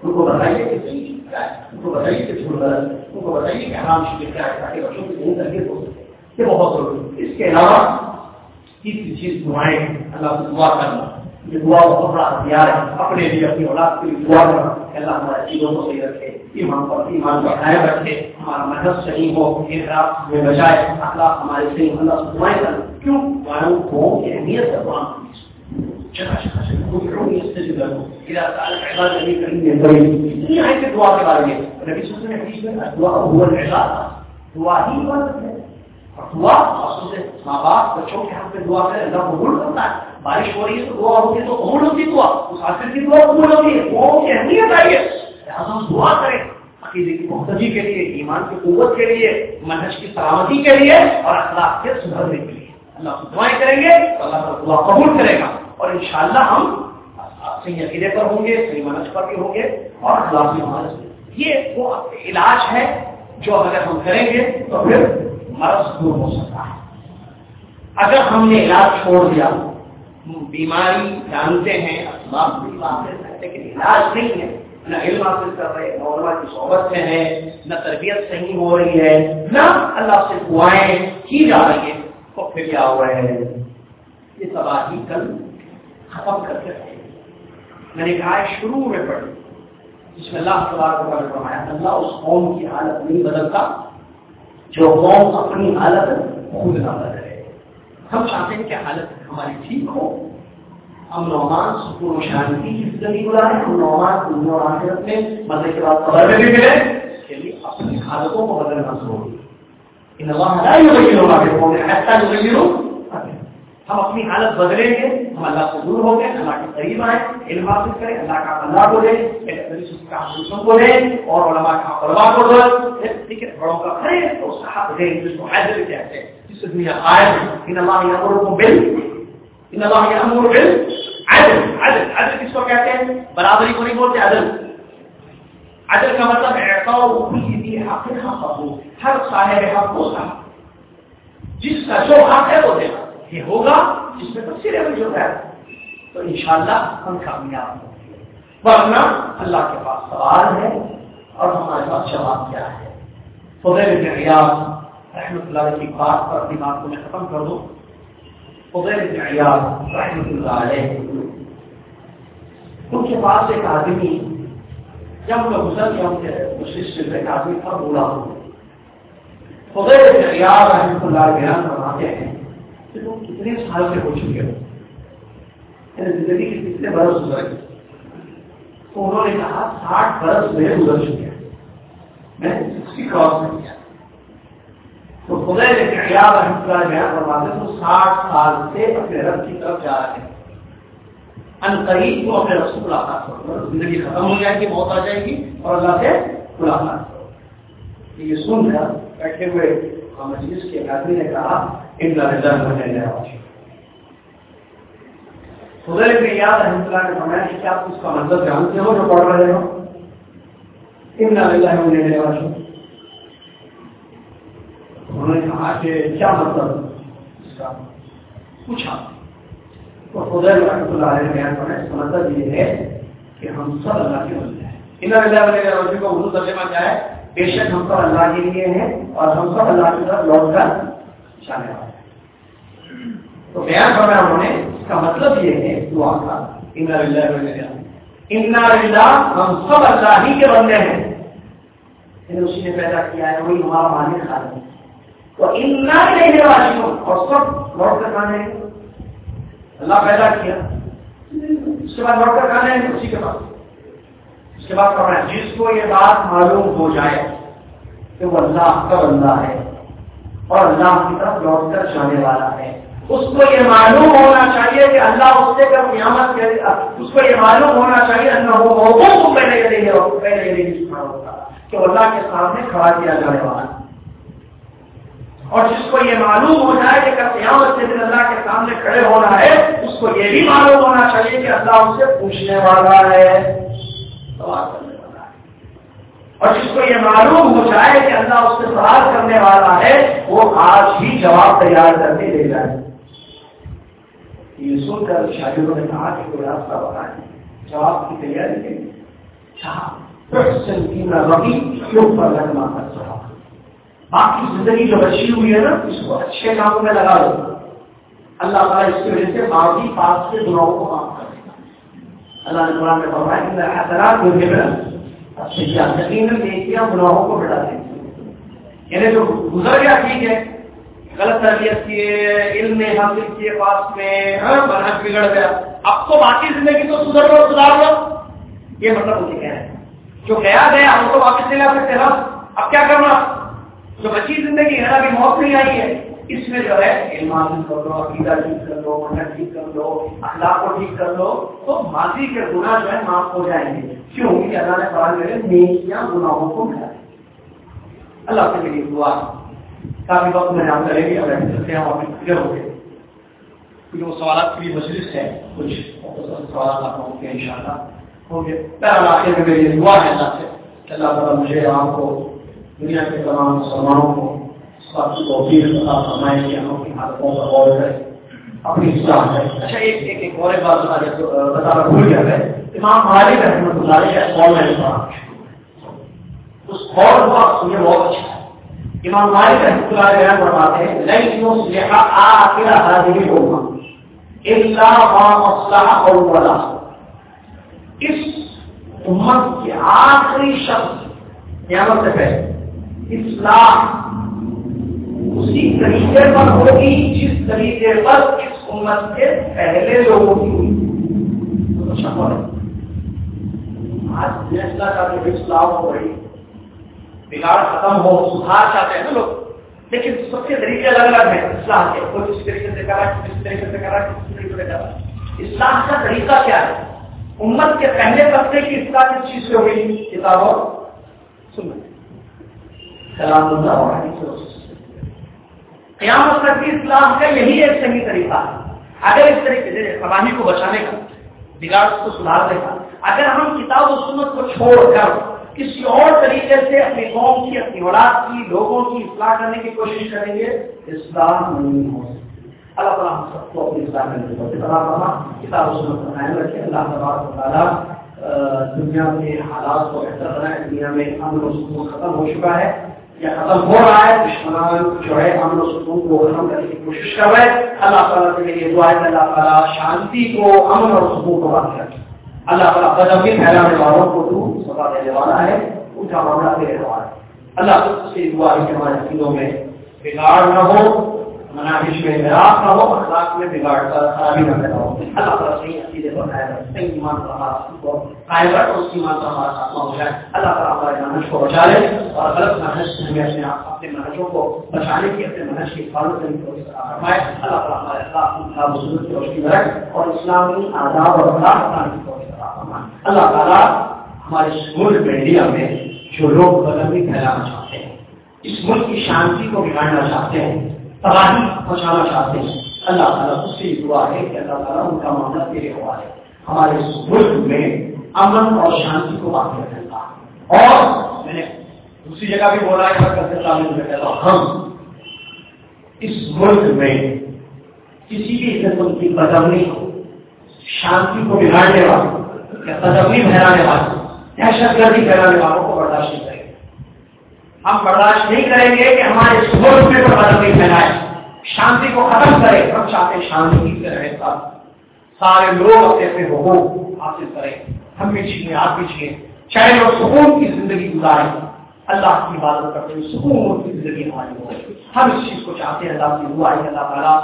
ان کو بتائیے کہ صحیح چیز کیا ہے، ان کو بتائیے کہ چھوڑ غلط ہے، ان کو بتائیے کہ حرام چیزیں کیا ہے تاکہ بچوں کی صحیح تربیت ہو سکے یہ بہت ضروری ہے۔ اس کے علاوہ تیسری چیز دعائیں اللہ کو دعا کرنا۔ یہ دعا بہت ہتھیار ہے۔ اپنے لیے، اپنی اولاد کے لیے دعا کرنا۔ اللہ ہمارے چیزوں کو صحیح رکھے، ایمان پر، ایمان کا قائم رکھے۔ ہمارا مذہب صحیح ہو انحراف میں بجائے، اخلاق ہمارے صحیح اللہ سے دعائیں کرنا کیوں؟ قانون کو کی اہمیت ہے قرآن دعا کے بارے میں؟ دعا دعا ہی عبادت ہے۔ دعا ماں باپ بچوں کے ہاتھ میں دعا کرے، اللہ قبول کرتا ہے۔ بارش ہو رہی ہے تو دعا ہوتی ہے تو قبول ہوتی دعا۔ مسافر کی دعا قبول ہوتی ہے۔ دعاؤں کی اہمیت آئی ہے ہم دعا کریں۔ عقیدے کی محتجی کے لیے، ایمان کی قوت کے لیے، منہج کی سلامتی کے لیے اور اخلاق کے سدھرنے کے لیے۔ اللہ دعائیں کریں گے تو اللہ تعالیٰ دعا قبول کرے گا۔ اور انشاءاللہ ہم صحیح عقیدے پر ہوں گے، صحیح منج پر بھی ہوں گے اور اخلاق بھی یہ وہ علاج ہے جو اگر ہم کریں گے تو پھر مرض دور ہو سکتا ہے۔ اگر ہم نے علاج چھوڑ دیا بیماری جانتے ہیں، اسباب بھی حاصل ہے لیکن علاج نہیں ہے۔ نہ علم حاصل کر رہے، نہ کی صحبت سے ہیں، نہ تربیت صحیح ہو رہی ہے، نہ اللہ سے دعائیں کی جا رہی ہیں۔ تو پھر کیا ہو رہے ہیں یہ تباہی کل ختم کر کے رہے۔ میں نے کہا شروع میں پڑھی جس میں اللہ تبارک کا فرمایا، اللہ اس قوم کی حالت نہیں بدلتا، جو قوم اپنی حالت خود نہ بدلے۔ ہم چاہتے ہیں کہ حالت ہماری ٹھیک ہو۔ ہم نعمان سکون و شانتی کی زندگی گزارے ہم نعمان دنیا اور آخرت میں مزے کے بعد خبر میں بھی ملے اس کے لیے اپنی حالتوں کو بدلنا ضروری ان اللہ لا یغیر ما حتى یغیروا ہم اپنی حالت بدلیں گے۔ ہم اللہ سے دور ہو گئے اللہ کے قریب آئے علم حاصل کریں۔ اللہ کا اللہ بولے کا بولے اور علماء کا علماء کو بولے ٹھیک ہے بڑوں کا خیر تو اس کا حق دیں جس کو حاضر کہتے ہیں۔ جس دنیا آئے ان اللہ یامرکم بال ان اللہ یامر بال عدل. عدل عدل کس کو کہتے ہیں؟ برابری کو نہیں بولتے، عدل. عدل کا مطلب اعطاء کل ذی حق حقه ہر صاحب حق کو صاحب. جس کا جو حق ہے وہ دینا یہ ہوگا جس میں تفصیل عمل ہوتا ہے. تو انشاءاللہ ہم کامیاب ہوں ورنہ اللہ کے پاس سوال ہے اور ہمارے پاس جواب کیا ہے؟ فضیل بن عیاض رحمۃ اللہ کی بات پر اپنی بات کو میں ختم کر دوں فضیل عیاض رحمۃ اللہ علیہ۔ ان کے پاس ایک آدمی، جب میں گزر گیا ان کے مشرق سے ایک آدمی تھا بولا ہوں۔ فضیل عیاض رحمۃ اللہ بیان فرماتے ہیں کہ تم کتنے سال سے ہو چکے ہو۔ یعنی زندگی کے کتنے برس گزر گئے۔ تو انہوں نے کہا، ساٹھ برس میرے گزر چکے ہیں۔ میں سکسٹی کراس میں کیا تو خدا نے کیا رحمت اللہ بیان فرماتے تو ساٹھ سال سے اپنے رب کی طرف جا رہے ہیں۔ ان قریب تو اپنے رسول ملاقات کرو۔ زندگی ختم ہو جائے گی، موت آ جائے گی اور اللہ سے ملاقات کرو۔ یہ سن کر بیٹھے ہوئے مجلس کے آدمی نے کہا، ان خدر میں یاد رحمۃ اللہ نے فرمایا کہ آپ اس کا مطلب جانتے ہو جو پڑھ رہے ہو؟ ان اللہ لینے والے انہوں نے کہا کہ کیا مطلب اس کا؟ پوچھا۔ تو خدر رحمۃ اللہ علیہ بیان فرمایا، اس کا مطلب یہ ہے کہ ہم سب اللہ کے بندے ہیں۔ ان اللہ علیہ وسلم کو اردو ترجمہ کیا ہے؟ بے شک ہم سب اللہ کے لیے ہیں اور ہم سب اللہ کی طرف لوٹ کر جانے والے ہیں۔ تو بیان فرمایا انہوں نے، اس کا مطلب یہ ہے، دعا کا۔ ان اللہ ہم سب اللہ ہی کے بندے ہیں۔ یعنی اسی نے پیدا کیا ہے، وہی ہمارا مالک خال ہے۔ تو لینے والی اور سب لوٹ کر کھانے اللہ پیدا کیا۔ اس کے بعد لوٹ کر کھانے اسی کے بعد۔ اس کے بعد فرمایا جس کو یہ بات معلوم ہو جائے کہ وہ اللہ کا بندہ ہے اور اللہ کی طرف لوٹ کر جانے والا ہے، اس کو یہ معلوم ہونا چاہیے کہ اللہ اس سے کر قیامت کے اس کو یہ معلوم ہونا چاہیے اللہ وہ کو پہلے پہلے یہ کہ اللہ کے سامنے کھڑا کیا جانے والا اور جس کو یہ معلوم ہو جائے کہ کب قیامت کے دن اللہ کے سامنے کھڑے ہونا ہے، اس کو یہ بھی معلوم ہونا چاہیے کہ اللہ اس سے پوچھنے والا ہے۔ اور جس کو یہ معلوم ہو جائے کہ اللہ اس سے سوال کرنے والا ہے، وہ آج ہی جواب تیار کر کے لے جائے یہ سن کر شاگردوں نے کہا کہ کوئی راستہ بتائیں۔ جواب کی تیاری کے لیے۔ ہاں، باقی زندگی جو بچی ہوئی ہے نا اس کو اچھے کاموں میں لگا دو۔ اللہ تعالیٰ اس کی وجہ سے ماضی پاس کے گناہوں کو معاف کر دے اللہ نے قرآن میں فرمایا کہ حضرات جو ہے یقیناً نیکیاں گناہوں کو بڑھا دیں یعنی جو گزر گیا ٹھیک ہے غلط تربیت کیے علم میں حاصل کیے پاس میں ہاں، منہج ہاں، بگڑ گیا۔ اب تو باقی زندگی تو سدھر لو سدھار لو یہ مطلب مجھے کہہ رہے ہیں۔ جو گیا گیا ہم کو واپس نہیں لا سکتے نا اب کیا کرنا؟ جو بچی زندگی ہے نا ابھی موت نہیں آئی ہے۔ اس میں جو ہے علم حاصل کر لو، عقیدہ ٹھیک کر لو منہج ٹھیک کر لو، اخلاق کو ٹھیک کر لو، تو ماضی کے گناہ جو ہے معاف ہو جائیں گے۔ کیوں؟ کہ اللہ نے قرآن میں نیکیاں گناہوں کو ملا اللہ سے میری دعا۔ کافی وقت میں یاد کریں گے، اگر سکتے ہیں ہم کلیئر ہو گئے کیونکہ وہ سوالات کی مجلس ہے۔ کچھ سوالات آپ ہوں گے ان شاء اللہ ہوں گے۔ پہلا آخر میں میری دعا ہے اللہ سے۔ اللہ تعالیٰ مجھے آپ کو دنیا کے تمام مسلمانوں کو سب کی توفیق عطا فرمائے کہ ہم اپنی حالتوں غور کریں، اپنی اصلاح اچھا ایک ایک ایک اور بات بتانا بھول گیا ہے امام مالک رحمۃ اللہ علیہ کا قول میں اس قول کو سنیے، بہت اچھا ہے۔ امام مالک رحمۃ اللہ علیہ فرماتے ہیں آخر ما اولا اس امت کے آخری شخص سے پہلے اصلاح اسی طریقے پر ہوگی جس طریقے پر اس امت کے پہلے لوگوں کی ہوئی۔ اچھا آج فیصلہ کا جو اصلاح ہو رہی بگاڑ ختم ہو، سدھار چاہتے ہیں نا لوگ۔ لیکن سب کے طریقے الگ الگ ہیں۔ اسلام کے۔ کوئی کسی طریقے سے کرا کسی طریقے سے کرا کسی طریقے سے کرا اسلام کا طریقہ کیا ہے؟ امت کے پہلے طبقے کی اصلاح کس چیز سے ہوئی؟ کتابوں۔ سن سلام اللہ علیہ قیامت تک کی اسلام کا یہی ایک صحیح طریقہ ہے۔ اگر اس طریقے سے قبانی کو بچانے کا، بگاڑ کو سدھارنے کا، اگر ہم کتاب و سنت کو چھوڑ کر کسی اور طریقے سے اپنی قوم کی، اپنی اولاد کی، لوگوں کی اصلاح کرنے کی کوشش کریں گے اسلام نہیں ہو اللہ تعالیٰ ہم سب کو اپنی اصلاح کرنے کی کوشش کتاب و سنت کو قائم رکھے اللہ تبارک تعالیٰ دنیا کے حالات کو بہتر بنائے۔ دنیا میں امن و سکون ختم ہو چکا ہے۔ یا ختم ہو رہا ہے، دشمنان جو ہے امن و سکون کو ختم کرنے کی کوشش کر رہے ہیں۔ اللہ تعالیٰ سے میری دعا ہے اللہ تعالیٰ شانتی کو، امن اور سکون کو بات رکھے اللہ تعالیٰ بدمی پھیلانے والوں کو تو سزا دینے والا ہے ان کا معاملہ دینے والا ہے۔ اللہ سے دعا ہے کہ ہمارے دلوں میں بگاڑ نہ ہو۔ مناہش میں میراث نہ ہو اخلاق میں بگاڑ کا نہ ہو اللہ تعالیٰ صحیح عقیدے پر قائم صحیح ایمان کا ہمارا کو قائم رکھ اس ایمان کا ہمارا خاتمہ ہو جائے اللہ تعالیٰ ہمارے کو بچا لے اور غلط سے ہمیں اپنے اپنے کو بچانے کی اپنے کی حفاظت کرنے کی فرمائے۔ اللہ تعالیٰ ہمارے اخلاق بزرگ کی روشنی میں اور اسلامی آداب اور اخلاق بنانے کی اللہ تعالیٰ ہمارے ملک میں انڈیا میں جو لوگ بدمی پھیلانا چاہتے ہیں اس ملک کی شانتی کو بگاڑنا چاہتے ہیں تباہی پہنچانا چاہتے ہیں۔ اللہ تعالیٰ اس سے دعا ہے کہ اللہ تعالیٰ ان کا معاملہ تیرے ہوا ہے ہمارے اس ملک میں امن اور شانتی کو واقع کرتا اور میں نے دوسری جگہ بھی بولا ہے ہم اس ملک میں کسی بھی قسم کی بدمنی کو، شانتی کو بگاڑنے والوں، یا بدمنی پھیلانے والوں دہشت گردی پھیلانے والوں کو برداشت نہیں کریں گے ہم برداشت نہیں کریں گے کہ ہمارے اس میں کوئی بدمنی پھیلائے۔ شانتی کو ختم کرے ہم چاہتے ہیں شانتی سے رہے ساتھ سارے لوگ اپنے اپنے حقوق حاصل کریں۔ ہم بھی چاہیے آپ بھی چاہیے چاہے لوگ سکون کی زندگی گزاریں۔ اللہ کی عبادت کرتے ہوئے سکون کی زندگی ہماری ہو۔ ہم اس چیز کو چاہتے ہیں۔ اللہ کی دعا ہے اللہ تعالیٰ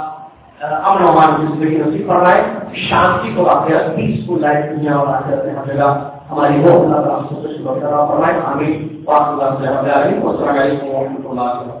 امن امان کی زندگی نصیب کر رہا شانتی کو واقعہ پیسفل لائف دنیا اور آخرت میں ہر جگہ ہماری ہو۔ اللہ تعالیٰ سے فرمائے۔ آمین۔ السلام علیکم پاک اللہ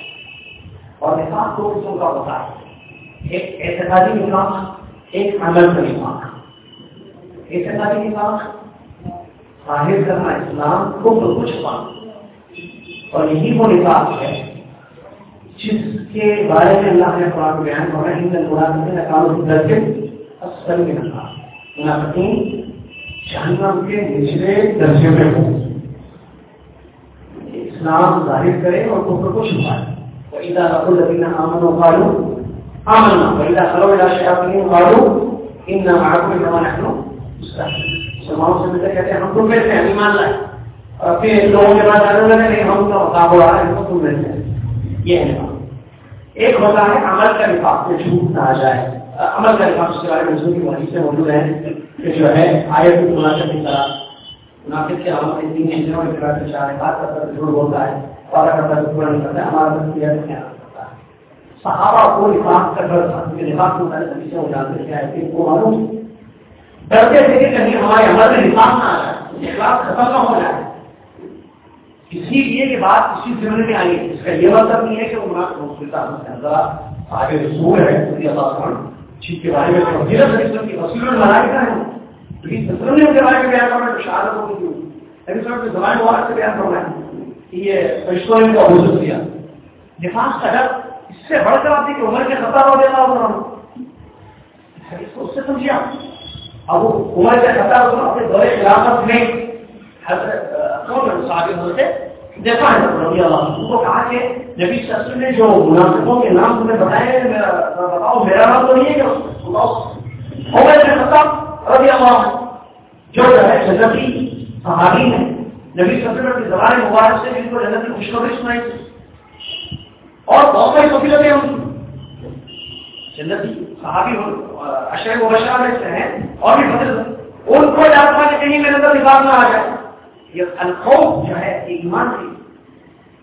وبرکاتہ عمل کا نفاق۔ اعتقادی نفاق، ظاہر کرنا اسلام کو کچھ پانا اور یہی وہ نفاق ہے جس کے بارے میں اللہ نے قرآن بیان کرا ہند قرآن میں نکالو درجے اصل میں نکال منافقین جہنم کے نچلے درجے میں ہو اسلام ظاہر کرے اور کفر کو چھپائے۔ وَإِذَا لَقُوا الَّذِينَ آمَنُوا قَالُوا آمَنَّا. وَإِذَا خَلَوْا إِلَى شَيَاطِينِهِمْ قَالُوا ان مسلمانوں سے ملتے کہتے ہیں ہم تم میں سے ایمان لائے اور پھر لوگوں کے بعد آنے لگے نہیں ہم کا مقابل ہو رہا ہے ہم تم میں سے یہ ہے ایک ہوتا ہے عمل کا نفاق سے جھوٹ نہ آ جائے عمل کا نفاق اس کے بارے میں دوسروں کی وحی سے موجود ہے کہ جو ہے آیت مناسب کی طرح مناسب کے عمل کے تین چیزیں اور اقرار سے چاہ بات کرتا ہے جھوٹ بولتا ہے. نہیں کرتا ہمارا تصویر کیا صحابہ کو نفاق کا ڈر تھا نفاق کو ہو جاتے تھے ایسے کو معلوم ڈرتے تھے کہ کہیں ہمارے عمل میں نفاق نہ آ جائے اخلاق ختم نہ ہو جائے۔ اسی لیے یہ بات اسی زمین میں آئی اس کا یہ مطلب نہیں ہے کہ وہ آگے رسول ہے کے بارے میں فضیلت کی لیکن نے ان کے بارے میں بیان کرنا شہادت ہوگی کیوں؟ نبی صلی زبان مبارک سے بیان کرنا ہے۔ کہ یہ فرشتوں نے کا حضور دیا۔ نفاق کا ڈر اس سے بڑھ کر آتی کہ عمر کے خطر ہو دیتا ہوگا اس کو اس سے سمجھیا اب عمر کے خطر ہوگا اپنے دور خلافت میں دیکھا ہے؟ رضی اللہ کو کہا کہ نبی نے جو مناسبوں کے نام تمہیں بتائے بتاؤ، میرا نام تو نہیں ہے کہ عمر کے رضی اللہ جو ہے، جنتی صحابی ہے نبی سسر کی زبان مبارک سے جن کو جنتی خوشخبری سنائی اور بہت ساری فضیلتیں ہیں جنتی صحابی اشر و بشرا میں سے ہیں، اور بھی فضیلت ان کو یاد تھا کہ کہیں میرے اندر نظام نہ آ جائے۔ یہ الخوف جو ہے، یہ ایمان تھی۔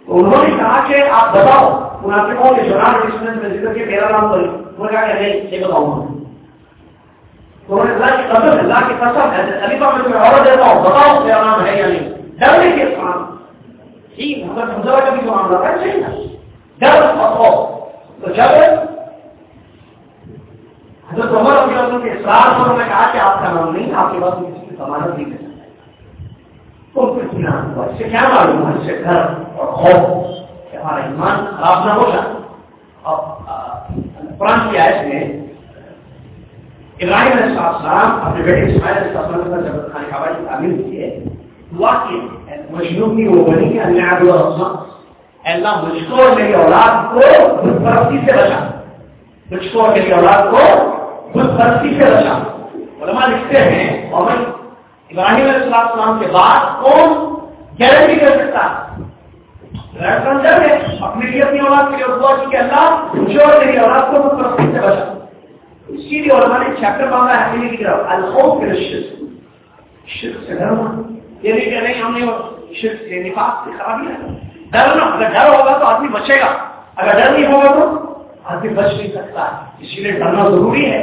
تو انہوں نے کہا کہ آپ بتاؤ، منافقوں کے جناب ریسٹورینٹ میں ذکر کے میرا نام بولے انہوں نے کہا کہ نہیں، یہ بتاؤں گا انہوں نے اللہ کی قسم، اللہ کی قسم ہے خلیفہ میں تمہیں عورت دیتا ہوں، بتاؤ میرا نام ہے یا نہیں۔ ڈرنے کے سام ٹھیک کا بھی جو معاملہ صحیح نا ڈر اور خوف تو جب حضرت عمر رضی اللہ عنہ کے اصرار پر انہوں نے کہا کہ آپ کا نام نہیں آپ کے پاس کسی کی ضمانت نہیں ان کو ہوا اس سے کیا معلوم ہے اس سے اور خوف کہ ہمارا ایمان خراب نہ ہو جائے اور قرآن کی آیت میں ابراہیم علیہ السلام اپنے بیٹے اسماعیل علیہ السلام کا جب خانے کعبہ کی تعمیر کی ہے کی مجنوب کی وہ بنی کہ اللہ عبد الرحمن اللہ مجھ کو اور میری اولاد کو خود پرستی سے بچا. مجھ کو اور میری اولاد کو خود پرستی سے بچا. علماء لکھتے ہیں اور ابراہیم علیہ السلام کے بعد کون گارنٹی کر سکتا؟ ہے اپنے لیے اپنی اولاد کے لیے دعا کی کہ اللہ مجھے اور میری اولاد کو خود پرستی سے بچا. اسی لیے علماء نے چیپٹر مانگا ہے الخوف شرک سے ڈرنا. یہ نہیں کہ نہیں، ہم نے نفاق سے خرابی ہے ڈرنا اگر ڈر ہوگا تو آدمی بچے گا۔ اگر ڈر نہیں ہوگا تو آدمی بچ نہیں سکتا۔ اسی لیے ڈرنا ضروری ہے۔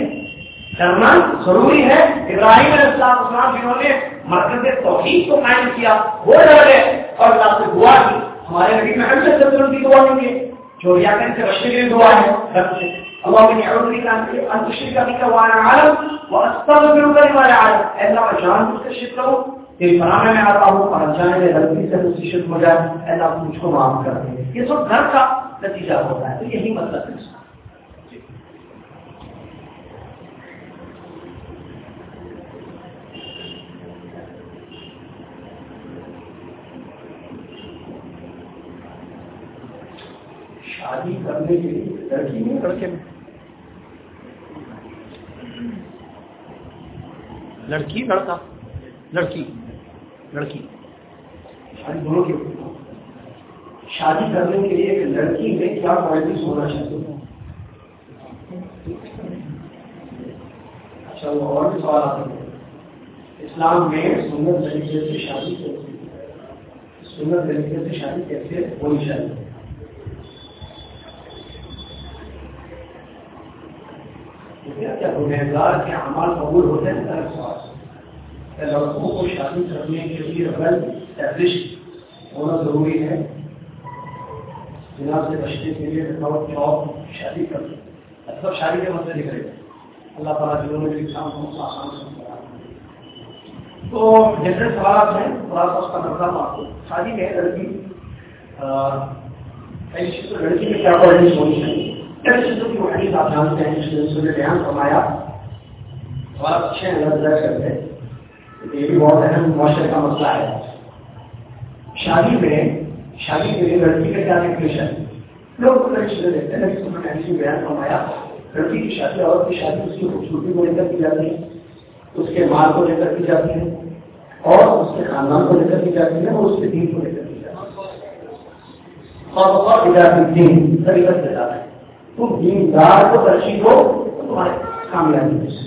ڈرنا ضروری ہے۔ ابراہیم علیہ السلام اسلام جنہوں نے مرکز توحید کو قائم کیا، وہ ڈر گئے۔ اور اللہ سے دعا کی۔ ہمارے نبی میں ہم سے کی دعا نہیں ہے۔ جو یا سے بچنے کے لیے دعا ہے، ڈر سے اللهم اني اعوذ بك ان تشرك بك وانا عالم واستغفرك لما لا اعلم اے اللہ جان مجھ سے شرک کرو تیری پناہ میں آتا ہوں اور جانے میں غلطی سے مجھ ہو جائے اے اللہ مجھ کو معاف کر دے۔ یہ سب گھر کا نتیجہ ہوتا ہے، تو یہی مطلب ہے۔ اس کا شادی کرنے کے لیے لڑکی نہیں، لڑکے میں۔ لڑکی، لڑکا، لڑکی۔ لڑکی۔ شادی دونوں کے شادی کرنے کے لیے ایک لڑکی میں کیا کوالٹیز ہونا چاہیے؟ اچھا وہ اور بھی سوال آتے ہیں۔ اسلام میں سنت طریقے سے شادی کیسے؟ سنت طریقے سے شادی کیسے ہونی چاہیے؟ کیا گنہگار کے اعمال قبول ہوتے ہیں؟ لڑکوں کو شادی کرنے کے لیے غلط ایبلش ہونا ضروری ہے۔ جناب سے بچنے کے لیے رکاوٹ جاب شادی کر سب شادی کے مطلب مسئلے نکلے اللہ تعالیٰ جنہوں نے بھی کام کو آسان تو جیسے سوالات ہیں تھوڑا سا اس کا نظر آپ کو۔ شادی میں لڑکی لڑکی میں کیا پڑھنی ہونی چاہیے چیزوں کی وحدیث آپ جانتے ہیں جس نے بیان فرمایا۔ بہت اچھے ہیں نظر کرتے یہ بھی بہت اہم معاشرے کا مسئلہ ہے۔ شادی میں، شادی کے لیے لڑکی کا کیا ڈیفینیشن لوگ کو کئی چیزیں دیکھتے ہیں جس میں نے بیان فرمایا، لڑکی کی شادی عورت کی شادی اس کی خوبصورتی کو لے کر کی جاتی ہے، اس کے مال کو لے کر کی جاتی ہے، اور اس کے خاندان کو لے کر کی جاتی ہے، اور اس کے دین کو لے کر کی جاتی ہے۔ اور دین طریقت سے جاتا ہے۔ تم دیندار کو ترجیح دو تمہارے کامیابی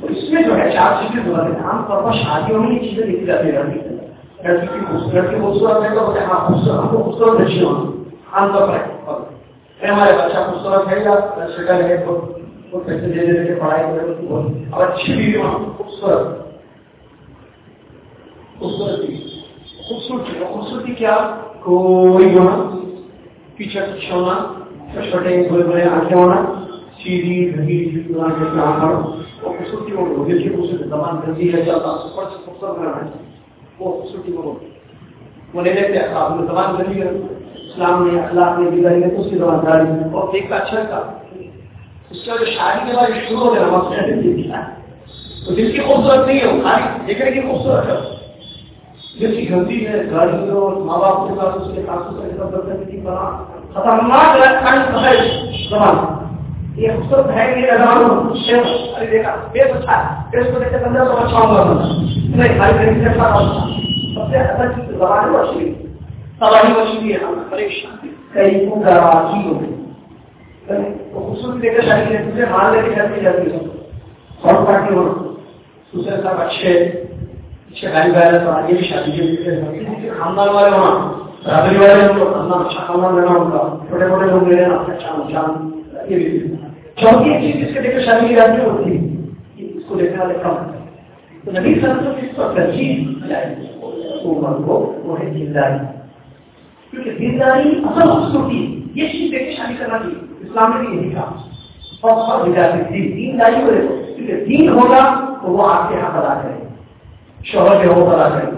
تو اس میں جو ہے، چار چیزیں ضرورت ہے عام طور پر شادیوں میں یہ چیزیں لکھی جاتی رہتی ہیں۔ لڑکی کی خوبصورت کی خوبصورت ہے تو بولے ہاں خوبصورت، ہم کو خوبصورت اچھی ہونا عام طور پر ہمارے بچہ خوبصورت ہے یا شکل ہے تو پیسے دے دے کے پڑھائی کرے اور اچھی بھی خوبصورت۔ خوبصورتی خوبصورتی خوبصورتی کیا؟ کوئی ہونا پیچھے پیچھے ہونا چھوٹے بڑے بڑے آنکھیں ہونا۔ وہ خوبصورتی زبان گندی ہے سے خوبصورت ہے وہ خوبصورتی وہ لے لیتے آپ نے زبان گندی ہے۔ اسلام نے، اخلاق نے دیگر نے اس کی زبان داری اور دیکھتا اچھا تھا اس کا جو شادی کے بعد شروع ہو گیا وقت ہے تو دل کی خوبصورت نہیں ہے، وہ خالی دیکھنے کی خوبصورت ہے۔ جس کی گندی ہے گاڑی اور ماں باپ کے ساتھ اس کے کام سے بنا خطرناک ہے۔ زبان۔ یہ خوبصورت ہے، یہ زبان ارے دیکھا بیس اچھا بیس کو تو اچھا ہوگا نہیں بھائی بہن سے اچھا سب سے اچھا چیز زبان مچھلی مچھلی ہے۔ ہم پریشان کئی کو ہو۔ گئی خوبصورت کر دوسرے مال لے کے جاتی ہے۔ اور پارٹی ہو دوسرے اچھے اچھے تو آگے بھی شادی کے خاندان والے ہونا چوتھی چیز جس کے دیکھ شادی کی جاتی ہوتی ہے اس کو دیکھنے والے کم تو نبی صلی سر تو اس پر ترجیح عمر کو وہ ہے دینداری۔ کیونکہ دینداری اصل خوبصورتی یہ چیز دیکھ کے شادی کرنا چاہیے اسلام نے یہی کہا۔ اور دینداری بولے کیونکہ دین ہوگا تو وہ آپ کے حق ادا کرے شوہر کے حقوق ادا کرے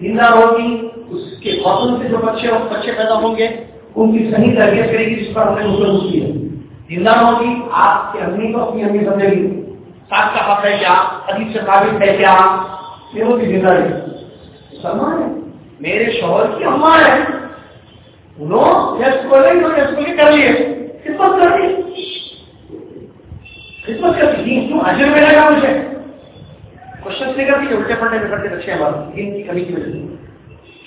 دیندار ہوگی، اس کے خواتین سے جو بچے بچے پیدا ہوں گے، ان کی صحیح تربیت کرے گی جس پر ہم نے مسلم کی ہے۔ دیندار ہوگی آپ کی امی کو اپنی امی سمجھے گی۔ ساتھ کا حق ہے کیا؟ حدیث سے ثابت ہے کیا؟ یہ وہ بھی دیندار ہے سلمان ہے میرے شوہر کی اماں ہے انہوں نے کر لیے خدمت کر دی۔ خدمت کر دی۔ کیوں اجر ملے گا مجھے؟ کوشچن نہیں کرتی الٹے پلٹے میں کرتے رکھے ہیں دین کی کمی کی وجہ سے۔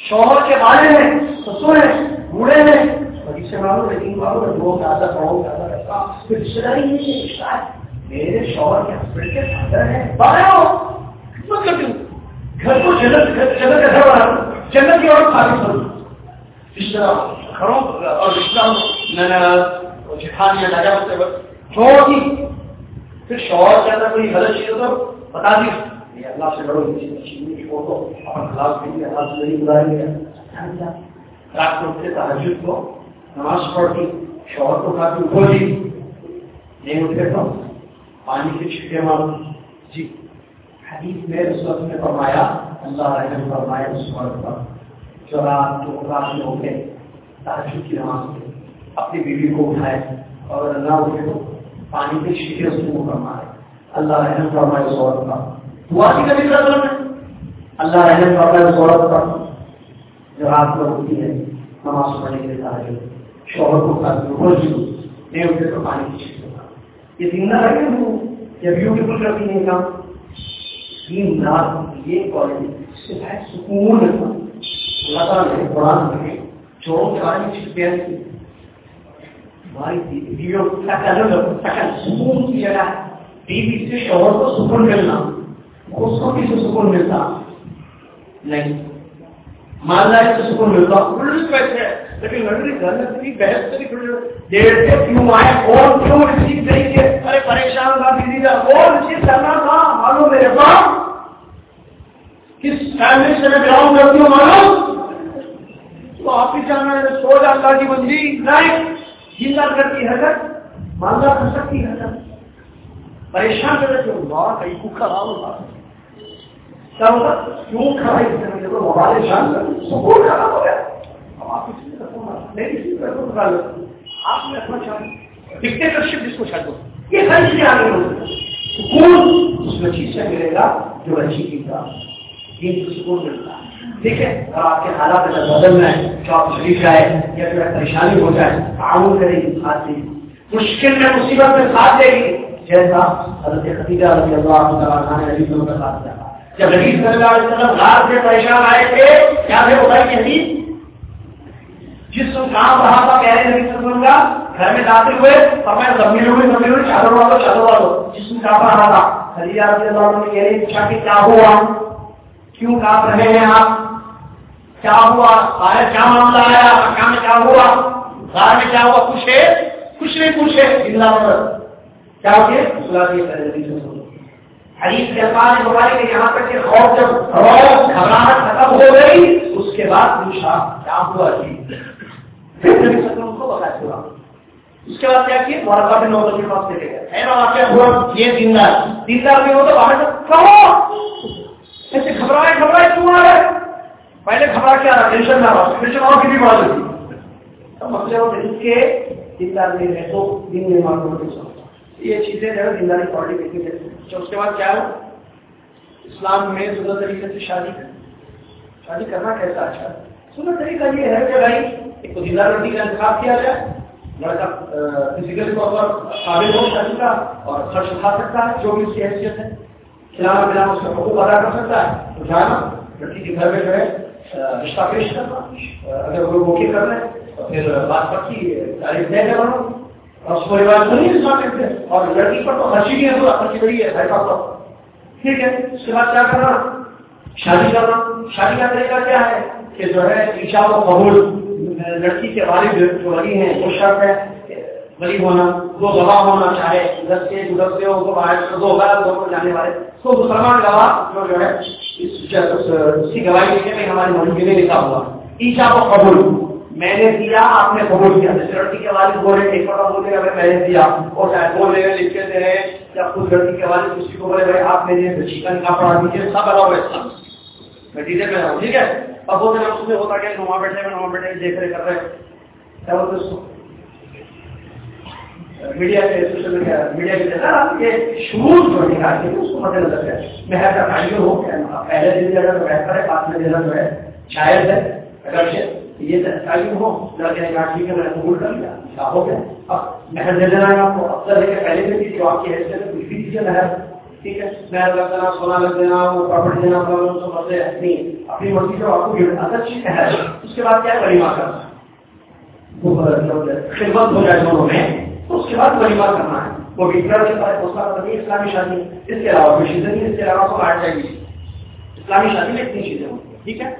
شوہر کے بارے میں سسر ہیں، بوڑھے ہیں۔ سے معلوم ہے تین باروں میں دو زیادہ پڑھو، زیادہ میرے شوہر کے ہسبینڈ کے فادر ہیں۔ گھر کو جنت جنت کا گھر بنا جنت کی اور خالی کروں گھروں اور چھوڑ دی۔ پھر شوہر کے اندر کوئی غلط چیز ہو تو بتا دی۔ اللہ سے رات کو اٹھتے تحجد کو نماز پڑھ دی۔ شوہر کو کافی کھو دی نہیں اٹھے تو پانی کے چھٹے مارو جی حدیث میں اس وقت میں فرمایا، اللہ رحم فرمایا اس مرد پر، جو رات کو رات میں ہو اٹھے تحجد کی نماز پڑھے، اپنی بیوی کو اٹھائے، اور نہ اٹھے تو پانی کے چھٹے اس کو فرمائے۔ اللہ رحم فرمائے اس عورت کا دعا کی کبھی کرنا ہے؟ اللہ رحم فرمائے اس عورت کا جو رات میں ہوتی ہے، نماز پڑھنے کے لیے تحجد شوہر کو کھاتے ہو روز نہیں اٹھے تو پانی کی چیز ہوگا یہ زندہ ہے یا بیوٹیفل کرتی نہیں کام تین رات یہ کوالٹی سے ہے سکون اللہ تعالیٰ نے قرآن میں جو ساری چیزیں کی سکون کی جگہ بیوی سے شوہر کو سکون ملنا اس کو کسی سکون ملتا نہیں مالدار سے سکون ملتا پیسے لیکن لڑکی گھر میں اتنی بحث کری دیر سے کیوں آئے؟ اور کیوں ریسیو نہیں کیے ارے پریشان تھا دیدی کا۔ اور ریسیو کرنا تھا معلوم میرے پاس کس فیملی سے میں بلاؤں کرتی ہوں معلوم تو آپ ہی جانا ہے۔ سو جاتا کی بندی۔ نہیں زندہ کرتی حرکت۔ مالدہ کر سکتی حرکت۔ پریشان کر رہے اللہ کہیں کو خراب ہوتا کیا ہوگا کیوں خراب موبائل شان کر سکون خراب ہو گیا۔ آپ نے رکھنا چاہیں ڈکٹیٹرشپ جس کو چھوڑ یہ ساری چیزیں آگے سکون اس میں چیز سے ملے گا جو اچھی چیز کا دین کو سکون ملتا ہے۔ ٹھیک ہے؟ اور آپ کے حالات اگر بدلنا ہے جو آپ شریف جائے یا پھر پریشانی ہو جائے، تعاون کرے گی ساتھ دے مشکل میں مصیبت میں ساتھ دے گی۔ جیسا حضرت خطیجہ رضی اللہ تعالیٰ نے علی کا ساتھ دیا۔ جب حدیث صلی اللہ علیہ وسلم غار سے پریشان آئے تھے، کیا تھے بتائی کہ حدیث؟ جس کام رہا تھا کہہ رہے نبی کا، گھر میں داخل ہوئے، اور میں زمین ہوئی زمین ہوئی، چادر والو چادر والو جس میں کام رہا تھا۔ خلیجہ رضی اللہ عنہ نے کہہ رہے پوچھا کہ کیا ہوا؟ کیوں کاپ رہے ہیں آپ؟ کیا ہوا؟ باہر کیا معاملہ آیا؟ مکہ میں کیا ہوا؟ گھر میں کیا ہوا؟ پوچھے کچھ نہیں پوچھے اللہ کیا ہو گیا؟ حدیث کے الفاظ بتائے کہ یہاں تک کہ خوف جب خوف، گھبراہٹ ختم ہو گئی، اس کے بعد پوچھا، کیا ہوا جی؟ اس کے بعد کیا کیے نوبل کے پاس چلے گئے واقعہ ہوا یہ دیندار دیندار بھی ہو؟ تو باہر کہو ایسے گھبرائے گھبرائے کیوں آ رہے پہلے گھبرا کیا رہا ٹینشن نہ رہا ٹینشن اور کی بھی بات ہوتی مسئلہ ہوتا ہے کہ دیندار نہیں رہے تو میں معلوم یہ چیزیں جو ہے دینداری ہے اس کے بعد کیا ہو؟ اسلام میں طریقے سے شادی شادی کرنا کیسا اچھا۔ طریقہ یہ ہے کہ بھائی ایک تو دیندار لڑکی کا انتخاب کیا جائے لڑکا فزیکل طور پر قابل ہو شادی کا اور خرچ اٹھا سکتا ہے، جو بھی اس کی حیثیت ہے۔ کھلانا پلانا اس کا حقوق ادا کر سکتا ہے۔ تو جانا، لڑکی کے گھر میں جو ہے رشتہ پیش کرنا۔ اگر وہ موقع کر لیں، تو پھر بات پکی تاریخ دے دے اور اس پریوار کو نہیں رسوا کرتے اور لڑکی پر تو خرچی نہیں ہے تو خرچی بڑی ہے، بھائی پاپا ٹھیک ہے، اس کے بعد کیا کرنا؟ شادی کرنا۔ شادی کا طریقہ کیا ہے؟ کہ جو ہے عشا و قبول۔ لڑکی کے والد جو ولی ہیں، وہ شرط ہے ولی ہونا دو گواہ ہونا چاہے، دس کے دس کے ہو دو ہزار دو کو جانے والے۔ تو مسلمان گواہ جو جو ہے، اس کی گواہی دینے میں ہماری موجودگی میں لکھا ہوا۔ عشا و قبول۔ میں نے دیا، آپ نے قبول کیا۔ لڑکی کے والد بولے ایک بار بولے گا میں نے دیا، اور شاید بول رہے لکھ کے دے رہے یا خود لڑکی کے والد کسی کو بولے، بھائی، آپ میرے بچی کا پڑھا دیجیے سب الاؤ ہے میں ٹیچر ٹھیک ہے؟ اب وہ دن اس میں ہوتا کہ وہاں بیٹھے میں وہاں بیٹھے دیکھ رہے، کر رہے کیا بولتے اس کو میڈیا کے سوشل میڈیا میڈیا کے جیسا یہ شروع جو نکال کے اس کو مد نظر ہے ہو پہلے دن بہتر ہے، بعد میں دینا جو ہے، شاید ہے اگر یہ تعلیم ہو، لڑکے نے کہا، ٹھیک ہے، میں نے قبول کر لیا ہو گیا۔ اب دے دینا ہے آپ کو افسر ہے کہ پہلے بھی جو آپ کی حیثیت ہے کچھ بھی ٹھیک ہے۔ لگ دینا سونا لگ دینا وہ پراپرٹی دینا اپنی مرضی سے آپ کو اگر چیز ہے اچھا، اچھا، اچھا۔ اس کے بعد کیا کرنا خدمت ہو جائے دونوں میں۔ تو اس کے بعد کرنا ہے۔ وہ کے پاس نہیں، اسلامی شادی۔ اس کے علاوہ کوئی چیزیں نہیں، اس کے علاوہ سب جائے گی اسلامی شادی میں اتنی چیزیں ہوں۔ ٹھیک ہے؟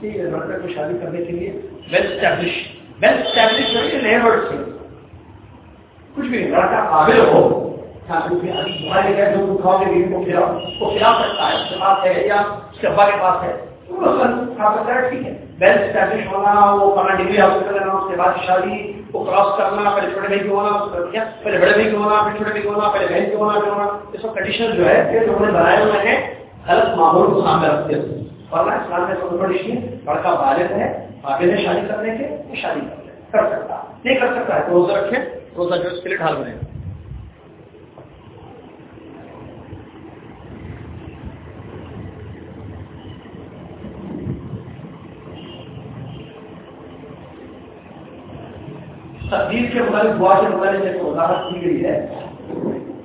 ٹھیک ہے کو شادی کرنے کے لیے۔ ویل اسٹیبلش ویل اسٹیبلش سے۔ کچھ بھی لڑکا قابل ہو۔ ہاں، جو کھاؤ گے؟ کو کھلا سکتا ہے، اس کے پاس ہے یا اس کے ابا کے پاس ہے۔ ٹھیک ہے۔ ویل اسٹیبلش ہونا، وہ ڈگری حاصل کر لینا، اس کے بعد شادی کو کراس کرنا، پہلے چھوٹے بھائی ہونا پہلے بڑے بھائی ہونا، پھر چھوٹے بھائی ہونا، پہلے بہن ہونا، پھر ہونا۔ یہ سب کنڈیشن جو ہے، یہ ہم نے بنائے ہوئے ہیں۔ غلط ماحول کو سامنے رکھتے ہیں ورنہ اسلام میں سب بڑی لڑکا بالغ ہے آگے نے شادی کرنے کے، وہ شادی کر سکتا نہیں کر سکتا ہے تو روزہ رکھے جو اس کے لیے ڈھال بنے گا۔ تقدیر کے مطابق دعا کے مطابق ایک وضاحت کی گئی ہے۔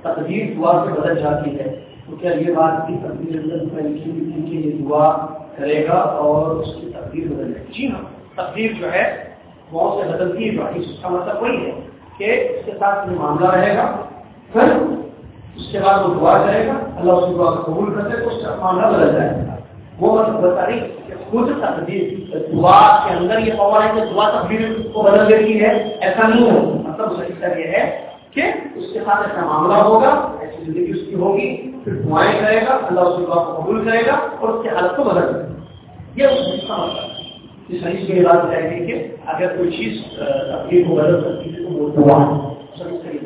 تقدیر دعا سے بدل جاتی ہے۔ تو کیا یہ بات کی تقدیر لکھی ہوئی تھی کہ یہ دعا کرے گا اور اس کی تقدیر بدل جائے گی؟ جی ہاں تقدیر جو ہے بہت سے بدلتی ہے اس کا مطلب وہی ہے۔ کہ اس کے ساتھ یہ معاملہ رہے گا، پھر اس کے بعد وہ دعا کرے گا، اللہ اس دعا کو قبول کرتے تو اس کا معاملہ بدل جائے گا۔ وہ مطلب بتا رہی کہ خود تقدیر دعا کے اندر یہ پاور ہے کہ دعا تقدیر کو بدل دیتی ہے، ایسا نہیں ہو۔ مطلب اس کا یہ ہے کہ اس کے ساتھ ایسا معاملہ ہوگا، ایسی زندگی اس کی ہوگی، پھر دعائیں کرے گا، اللہ اس دعا کو قبول کرے گا اور اس کی حالت کو بدل دے گا۔ یہ اس کا مطلب ہے۔ اس حدیث کی بات ہے کہ اگر کوئی چیز تقدیر کو بدل سکتی ہے تو وہ دعا سب صحیح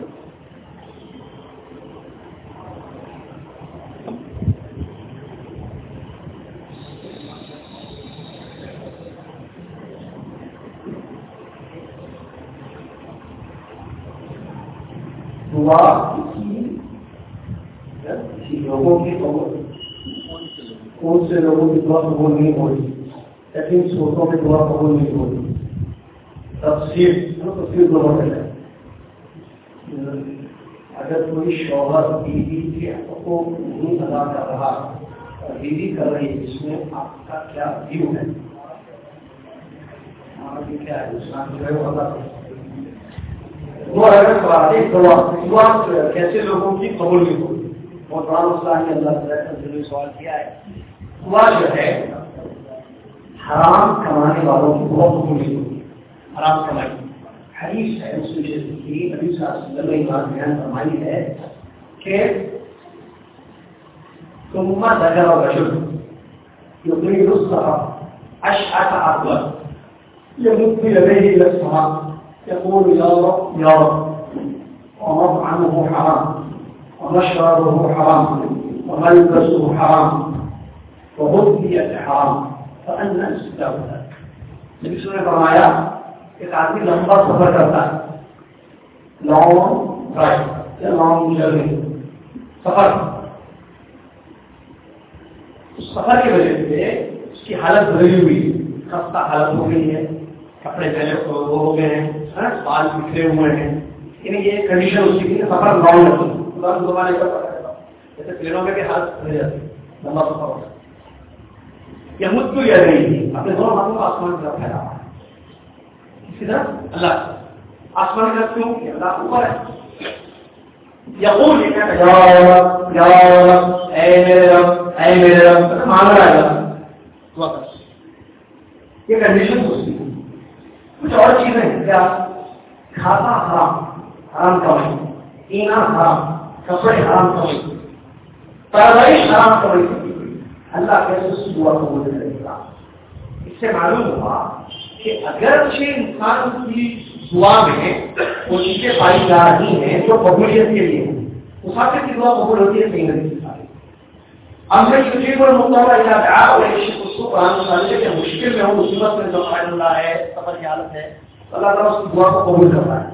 دعا کسی لوگوں کی کون سے لوگوں کی دعا قبول نہیں ہو رہی لیکن سوچوں میں دعا قبول نہیں ہو رہی تفصیل تفصیل دونوں میں ہے اگر کوئی شوہر بیوی کے حقوق نہیں ادا کر رہا بیوی کر رہی ہے، اس میں آپ کا کیا ویو ہے؟ کیا ہے؟ اسلام جو ہے وہ ادا کرتا کیسے لوگوں کی قبول نہیں ہوگی بہت بڑا مسئلہ ہے اللہ سوال کیا ہے۔ دعا جو ہے حرام کمانے والوں کی بہت قبول نہیں ہوگی حرام کمائی۔ حدیث ہے، اس میں کی نبی صلی اللہ علیہ وسلم نے بات بیان فرمائی ہے کہ ثم ذكر رجل يطيل الصلاة أشعث أكبر يمد بيديه إلى السماء يقول يا رب يا رب۔ ومطعمه حرام، ومشربه حرام، وملبسه حرام وغذي حرام۔ فأنا استجاب ذلك نبی صلی اللہ فرمایا، ایک آدمی لمبا سفر کرتا ہے. لانگ ڈرائیو یا لانگ جرنی. سفر. سفر کی وجہ سے اس کی حالت بدلی ہوئی. خستہ حالت ہو گئی ہے. کپڑے پہلے وہ ہو گئے ہیں. ہاں، بال بکھرے ہوئے ہیں. یعنی یہ کنڈیشن اس کی سفر لانگ ہوتی ہے جیسے پلینوں میں بھی حالت رہ جاتی. ہے لمبا سفر ہوتا ہے. یہ مجھ کو یاد نہیں؟ تھی اپنے دونوں ہاتھوں کو آسمان کی طرف پھیلا ہوا ہے اسی طرح اللہ آسمان کی طرف کیوں؟ اللہ اوپر ہے۔ یقول یہ کہتا ہے، یا رب اے میرے رب، اے میرے رب مانگ رہا ہے، دعا یہ کنڈیشن اس کی۔ کچھ اور چیزیں کیا؟ کھانا حرام حرام کمائی پینا حرام، کپڑے حرام کمائی پیدائش حرام کمائی اللہ کیسے اس دعا کو بولے کرے گا اس سے معلوم ہوا کہ اگرچہ انسان کی دعا میں وہ چیزیں پائی جا رہی ہیں جو قبولیت کے لیے مسافر کی دعا قبول ہوتی ہے صحیح نہیں اب میں تجھے کو مقابلہ اذا دعا، اور اس کو قرآن مطالعے کہ مشکل میں ہو مصیبت میں جو اللہ ہے، سفر کی حالت ہے اللہ تعالیٰ اس کی دعا کو قبول کرتا ہے۔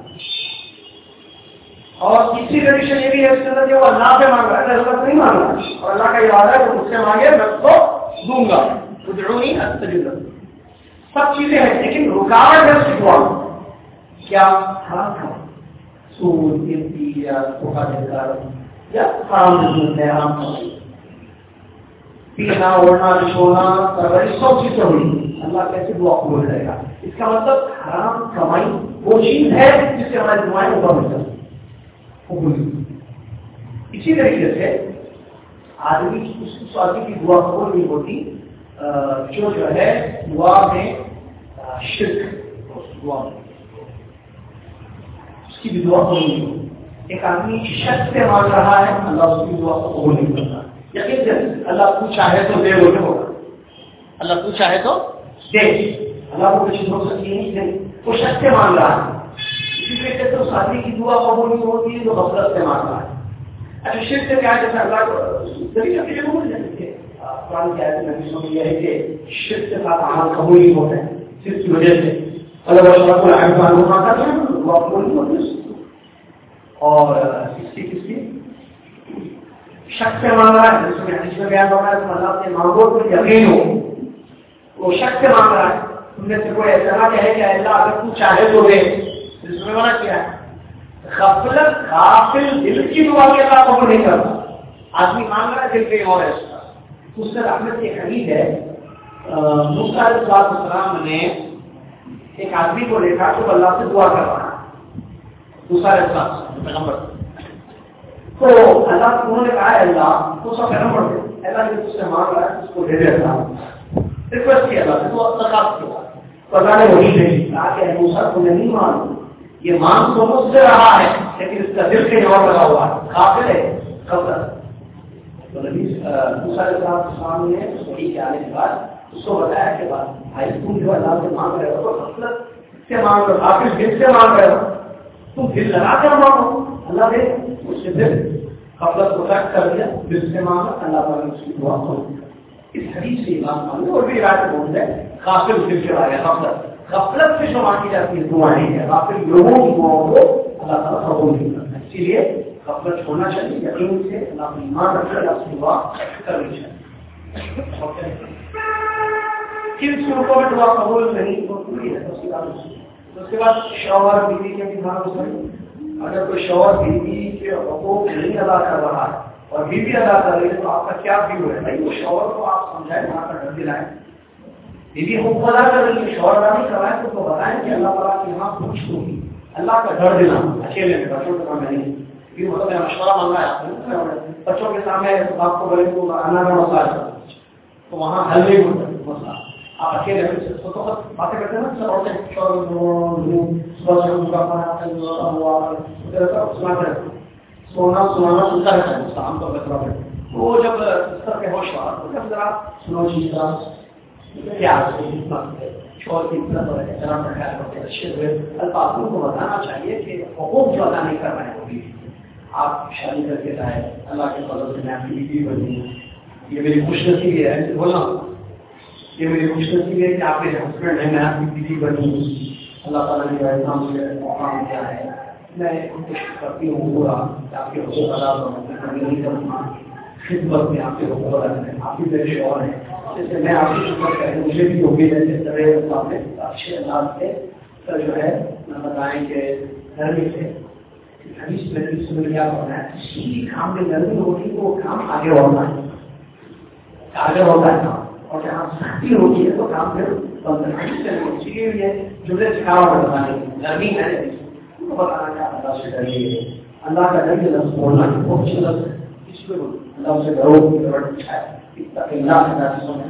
اور تیسری کنڈیشن یہ بھی ہے اس کے اندر کہ وہ اللہ سے مانگ رہا ہے، اللہ نہیں مانگ رہا اور اللہ کا ارادہ ہے کہ مجھ سے مانگے، میں اس کو دوں گا۔ ادھرونی استجب سب چیزیں ہیں، لیکن رکاوٹ ہے اس کی دعا۔ کیا تھا؟ سود قیمتی یا دھوکہ دے کر یا حرام بزنس ہے حرام پینا، اوڑھنا چھوڑنا پرورش، سب چیزیں ہوئی۔ اللہ کیسے دعا قبول کرے گا؟ اس کا مطلب حرام کمائی وہ چیز ہے جس سے ہماری دعائیں اوپر ہو جاتی اسی طریقے سے آدمی اس شادی کی دعا قبول نہیں ہوتی جو جو ہے دعا میں شرک اس دعا میں۔ اس کی بھی دعا قبول نہیں ہوتی۔ ایک آدمی شک سے مانگ رہا ہے، اللہ اس کی دعا کو قبول نہیں کرتا۔ یقین سے اللہ تو چاہے تو دے ہوگا ہوگا۔ اللہ تو چاہے تو دے۔ اللہ کو کچھ ہو سکتی نہیں وہ شک سے مانگ رہا ہے۔ اسی طریقے سے شادی کی دعا قبول نہیں ہوتی ہے جو غفلت سے مانگ ہے اچھا شرک سے کیا جیسے اللہ کو طریقہ کے قبول نہیں سکتے قرآن کی آیت میں یہ ہے کہ شرک کے ساتھ عمل قبول نہیں ہوتے ہیں صرف کی وجہ سے۔ اللہ اللہ کو احسان ہونا تھا دعا قبول نہیں ہوتی اور اس کی کس کی؟ شک سے مانگ رہا ہے جس میں حدیث میں بیان ہو رہا ہے تو اللہ سے مانگو تو یقین ہو۔ وہ شک سے مانگ رہا ہے تم نے سے کوئی ایسا کہے کہ اللہ اگر تو چاہے تو دے۔ جس میں منع کیا ہے؟ غفلت غافل دل کی دعا کے اللہ قبول نہیں کرتا۔ آدمی مانگ رہا ہے دل پہ اور ایسا اس کا۔ اس سے رحمت کی حدیث ہے۔ موسیٰ علیہ السلام نے ایک آدمی کو دیکھا تو اللہ سے دعا کر رہا ہے۔ موسیٰ السلام پیغمبر۔ تو اللہ انہوں نے کہا اللہ، تو سب پیغمبر دے۔ اللہ نے اس سے مانگ رہا ہے، اس کو دے دے۔ اللہ ریکویسٹ کیا، اللہ سے تو درخواست کیا تو اللہ نے وہی بھیجی، کہا کہ موسیٰ کو نہیں مانوں یہ مان تو مجھ سے رہا ہے، لیکن اس کا دل کے جواب لگا ہوا ہے۔ کافر ہے خبر تو نبی دوسرے سامنے صحیح کے آنے کے بعد اس کو بتایا کہ بھائی، تم جو اللہ سے مانگ رہے ہو تو غفلت سے مانگ رہے ہو کافر دل سے مانگ رہے ہو۔ تم دل لگا کر مانگو۔ اللہ دے اس سے دل غفلت کو ترک کر دیا، دل سے مانگا، اللہ تعالیٰ نے اس کی دعا کو اس حدیث سے ایمان مانگے اور بھی روایت بول ہے کافر دل سے آ گیا غفلت۔ غفلت سے جو مانگی جاتی ہے دعائیں ہیں باقی لوگوں کی دعاؤں کو اللہ تعالیٰ قبول نہیں کرتا اسی لیے غفلت ہونا چاہیے، یقین سے اللہ کو ایمان رکھ کر اللہ سے دعا کرنی چاہیے۔ کن صورتوں میں دعا قبول نہیں ہوتی ہے؟ اس کے بعد اس کے بعد شوہر بیوی کے بھی دھیان رکھیں اگر کوئی شوہر بیوی کے حقوق نہیں ادا کر رہا ہے اور بیوی ادا کر رہی ہے تو آپ کا کیا ویو ہے؟ بھائی، وہ شوہر کو آپ سمجھائیں، وہاں کا ڈر دلائیں بیوی حکم ادا کر رہی ہے شوہر ادا نہیں کر ہے تو بتائیں کہ اللہ تعالیٰ کے یہاں کچھ ہوگی اللہ کا ڈر دینا اکیلے میں بچوں کے سامنے نہیں یہ مطلب میں مشورہ مانگا ہے بچوں کے سامنے آپ کو بولے تو آنا کا مسئلہ تو وہاں حل نہیں ہوتا مسئلہ آپ اکیلے تو باتیں کرتے ہیں نا سر عورتیں صبح سے ان کا سنا سونا سنانا سنتا رہتا ہے عام طور پر وہ جب سر کے ہوش ہوا تو جب ذرا سنو چیز کا پیار سے شور کی الفاظوں کو بتانا چاہیے کہ حقوق جو ادا نہیں کر رہے ہیں وہ بھی آپ شادی کر کے جائے اللہ کے فضل سے میں آپ کی بیوی بنی یہ میری خوش نصیبی ہے بولنا یہ میری خوش نصیبی ہے کہ آپ کے ہسبینڈ ہیں میں آپ کی بیوی بنی اللہ تعالیٰ نے اسلام سے مقام دیا ہے میں کوشش کرتی ہوں پورا کہ آپ کے حقوق ادا کروں میں کمی نہیں کروں خدمت میں آپ کے حقوق ادا کریں آپ بھی میرے شوہر ہیں۔ جیسے میں آپ کی خدمت کروں مجھے بھی امید ہے جس طرح سامنے اچھے انداز سے سر جو ہے بتائیں کہ گرمی سے، حدیث میں حدیث میں کیا ہونا ہے کسی کام میں نرمی ہوتی تو وہ کام آگے ہوتا ہے۔ آگے ہوتا ہے۔ کام اور جہاں سختی ہوتی ہے تو کام پھر بند اسی لیے یہ جملے سکھاوٹ بتانے نرمی ہے۔ بتانا کیا اللہ سے ڈریے۔ اللہ کا ڈر یہ لفظ بولنا بہت اچھی لفظ ہے اس کو اللہ سے ڈرو ہے اتق اللہ کے نام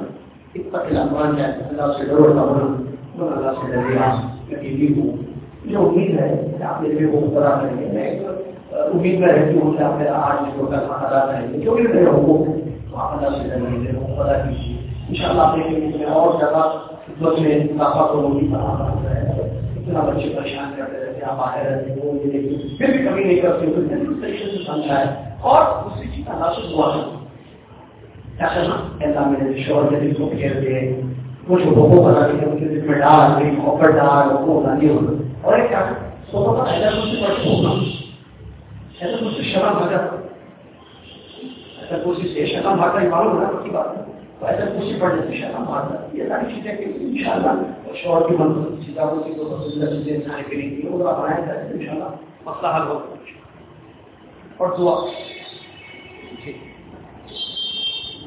اتق اللہ قرآن کہتے اللہ سے ڈرو اللہ بولنا اللہ سے ڈریے آپ یقینی ہوں۔ جو امید ہے کہ آپ میرے کو ادا کریں گے۔ امید میں رہتی ہوں کہ آپ میرا آج اس کو ادا کریں گے، جو بھی میرے حقوق ہے تو آپ اللہ سے ڈریے میرے حقوق ادا کیجیے۔ ان شاء اللہ آپ دیکھیں گے اور زیادہ خدمت میں اضافہ تو ہوگی اتنا بچے پریشان کرتے رہتے آپ آئے رہتے وہ پھر بھی کمی نہیں کرتے۔ طریقے اور دوسری چیز تناسب ہوا ہے کیا میرے شور کے دل کو پھیر دے کچھ لوگوں بنا کے ان کے دل میں ڈال کوئی کھوپڑ ڈال وہ بنا دیا اور ایک کیا سو ایسا کچھ سے ہوگا ایسا کچھ شرم آ جاتا ایسا کچھ سے شرم آتا ہے معلوم ہونا کی بات ہے ایسا کچھ پڑھنے سے شرم آتا یہ ساری چیزیں کہ ان شاء اللہ شور کی من کتابوں کی تو چیزیں کھانے کے لیے وہ بنایا جائے ان شاء اللہ مسئلہ حل ہوگا اور دعا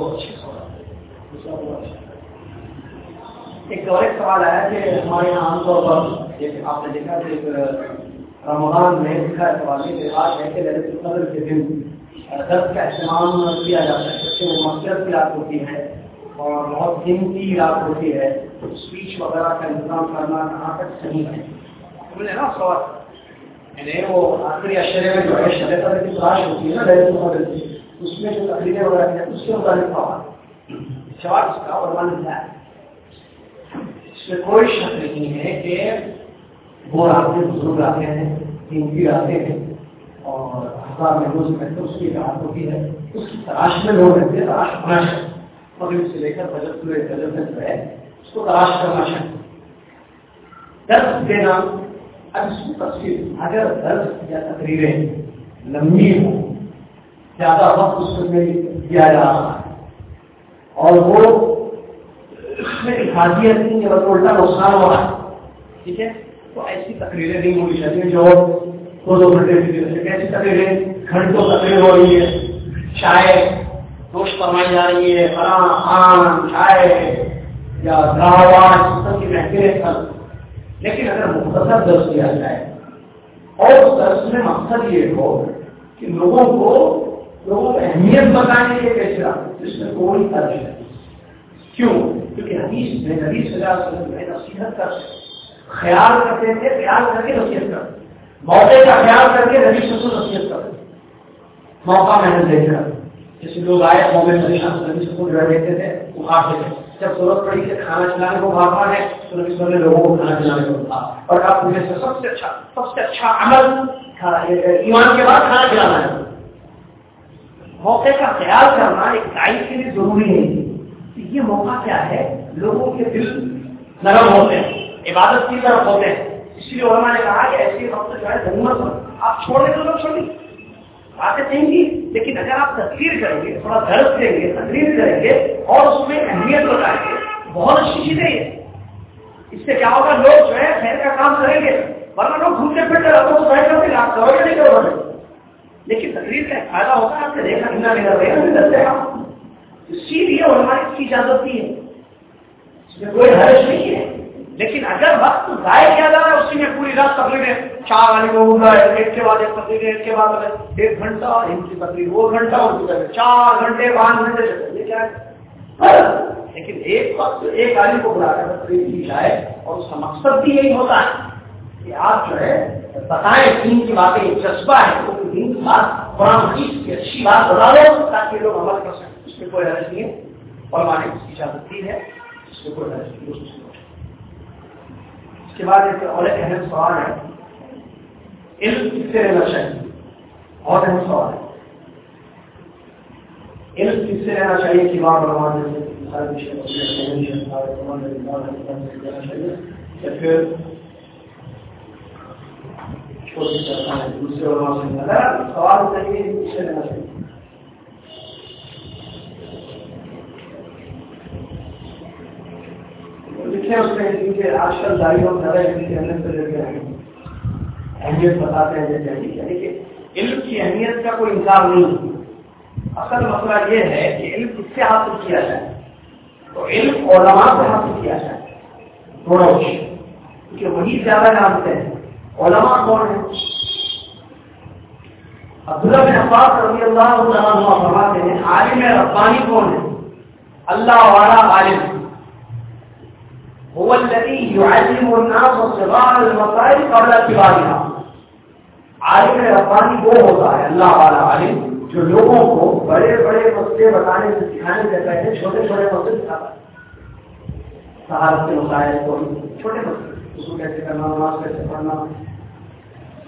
اچھا اچھا ایک اور ایک سوال آیا کہ ہمارے یہاں عام طور پر آپ نے دیکھا کہ رمضان میں لکھا ہے سوال یہ آج ہے کہ لہذ القدر کے دن درد کا اہتمام کیا جاتا ہے۔ جبکہ وہ مقصد کی رات ہوتی ہے اور بہت دن کی رات ہوتی ہے۔ اسپیچ وغیرہ کا انتظام کرنا کہاں تک صحیح ہے؟ ہم نے نا سوال یعنی وہ آخری اشرے میں جو ہے شب قدر کی تلاش ہوتی ہے نا لہذ القدر کی۔ اس میں جو تقریریں وغیرہ ہیں، اس کے متعلق سوال سوال اس کا اور ہے۔ اس میں کوئی شک نہیں ہے کہ وہ آتے بزرگ آتے ہیں قیمتی آتے ہیں اور ہزار میں روز میں تو اس کی رات ہوتی ہے۔ اس کی تلاش میں لوگ رہتے ہیں، تلاش ہونا چاہیے مغرب سے لے کر بجٹ پورے بجٹ میں جو ہے، اس کو تلاش کرنا چاہیے درد دینا، اب اس کی تصویر اگر درد یا تقریریں لمبی ہوں زیادہ وقت اس میں دیا جا رہا ہے۔ اور وہ اس میں حاضیت نہیں ہے بس الٹا نقصان ہو رہا ہے۔ ٹھیک ہے؟ تو ایسی تقریریں نہیں ہونی چاہیے جو دو دو گھنٹے کی ایسی تقریریں گھنٹوں تقریر ہو رہی ہے چائے گوشت فرمائی جا رہی ہے، فلاں خان، چائے یا دراواز سب کی محفلیں کر لیکن اگر مختصر درس دیا جائے اور اس درس میں مقصد یہ ہو کہ لوگوں کو لوگوں کو اہمیت بتانے کے لیے کیسے جس میں کوئی فرض ہے کیوں؟ کیونکہ حدیث میں نبی صلی اللہ علیہ وسلم میں نصیحت کر خیال کرتے تھے خیال کر کے نصیحت کر موقع کا خیال کر کے نبی سسو نصیحت کر موقع میں نے دیکھ کر جیسے لوگ آئے، موقع نبی نبی سسو جو دیکھتے تھے وہ کھاتے تھے جب ضرورت پڑی کہ کھانا کھلانے کو بھاگنا ہے، تو نبی صلی نے لوگوں کو کھانا کھلانے کو کہا اور آپ میں سے سب سے اچھا سب سے اچھا عمل یعنی ایمان کے بعد کھانا کھلانا ہے۔ موقع کا خیال کرنا ایک دائی کے لیے ضروری نہیں یہ موقع کیا ہے؟ لوگوں کے دل نرم ہوتے ہیں، عبادت کی طرف ہوتے ہیں۔ اس لیے علماء نے کہا کہ ایسی وقت جو ہے ضرورت آپ چھوڑ دیں تو لوگ چھوڑ دیں۔ باتیں کہیں گی لیکن اگر آپ تقریر کریں گے، تھوڑا درد دیں گے، تقریر کریں گے اور اس میں اہمیت بتائیں گے، بہت اچھی چیز ہے یہ۔ اس سے کیا ہوگا؟ لوگ جو ہے خیر کا کام کریں گے، ورنہ لوگ گھومتے پھرتے رہتے بیٹھ کرتے آپ کرو گے نہیں کرو گے لیکن تقریر کا فائدہ ہوگا آپ نے دیکھا کتنا نہیں کر رہے ہیں کرتے آپ اسی لیے علماء اس کی اجازت دی ہے۔ اس میں کوئی حرش نہیں ہے۔ لیکن اگر وقت ضائع کیا جا رہا ہے اسی میں پوری رات تقریریں چار والے لوگوں کا ایک کے بعد ایک تقریر ایک کے بعد ایک گھنٹہ ان کی تقریر وہ گھنٹہ اور کی چار گھنٹے، پانچ گھنٹے یہ کیا ہے؟ لیکن ایک وقت ایک عالم کو بلا کر تقریر کی جائے اور اس کا مقصد بھی یہی ہوتا ہے کہ آپ جو ہے بتائیں دین کی باتیں جذبہ ہے تو دین کی بات، قرآن حدیث کی اچھی بات بتا دو تاکہ لوگ عمل کر سکیں۔ اس میں کوئی حرض نہیں ہے۔ اور ہمارے اس کی اجازت دی ہے، اس میں کوئی حرض نہیں ہے اس کے بعد ایک اور ایک اہم سوال ہے۔ علم کس سے رہنا چاہیے؟ اور اہم سوال ہے۔ علم کس سے رہنا چاہیے کہ بار بار یا پھر کوشش کرتا ہے دوسرے علماء سے ملا سوال چاہیے کس سے رہنا چاہیے لکھے اس میں کیونکہ آج کل داری اور زیادہ علم کی اہمیت سے لے کے آئے اہمیت بتاتے ہیں، جیسے یعنی کہ علم کی اہمیت کا کوئی انکار نہیں اصل مسئلہ یہ ہے کہ علم کس سے حاصل کیا جائے؟ تو علم علماء سے حاصل کیا جائے، دونوں کیونکہ وہی زیادہ جانتے ہیں۔ علماء کون ہیں؟ عبداللہ بن عباس رضی اللہ عنہ فرماتے ہیں، عالم ربانی کون ہے اللہ والا عالم۔ هو الذي يعلم الناس صغار المسائل قبل كبارها عالم ربانی وہ ہوتا ہے، اللہ والا عالم، جو لوگوں کو بڑے بڑے مسئلے بتانے سے سکھانے سے پہلے چھوٹے چھوٹے مسئلے سکھاتا ہے۔ سہارت کے مسائل کو چھوٹے مسئلے۔ اس کو کیسے کرنا نماز کیسے پڑھنا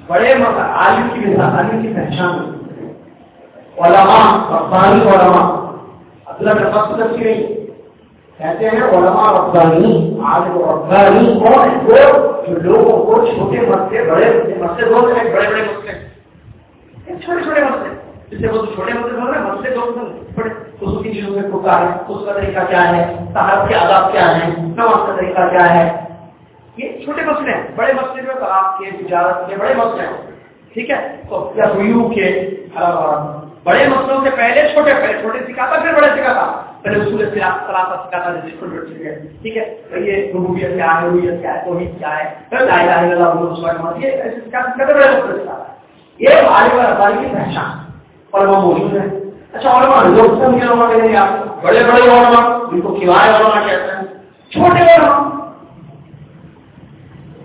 بڑے مطلب عالم کی عالم کی پہچان علماء، ربانی علماء۔ عبداللہ کا مقصد کی کہتے ہیں علماء ربانی، عالم ربانی کون ہے وہ جو لوگوں کو چھوٹے مسئلے بڑے مسئلے دو ہیں، بڑے بڑے مسئلے چھوٹے چھوٹے مسئلے جس سے وہ چھوٹے مسئلے بول رہے ہیں مسئلے دو بڑے، اس کی چیزوں میں پکار ہے۔ اس کا طریقہ کیا ہے؟ صاحب کے آداب کیا ہے نماز کا طریقہ کیا ہے؟ یہ چھوٹے مسئلے ہیں، بڑے مسئلے جو طلاق کے تجارت کے بڑے مسئلے ہیں۔ ٹھیک ہے؟ تو یا ہوئیو کے بڑے مسئلوں سے پہلے چھوٹے پہلے چھوٹے سکھاتا، پھر بڑے سکھاتا۔ پہلے اصول سلاطہ سکھاتا جیسے چھوٹے چھوٹے ٹھیک ہے؟ یہ ربوبیت کیا ہے؟ رویت کیا ہے؟ توحید کیا ہے؟ پھر لا الہ الا اللہ، محمد صلی اللہ یہ ایسے سکھاتا بڑے مسئلے سکھاتا یہ عالم ربانی کی پہچان۔ علماء موجود ہے اچھا علماء لوگ سمجھے علماء کہتے ہیں آپ بڑے بڑے علماء، جن کو کھلائے علماء کہتے ہیں۔ چھوٹے علماء۔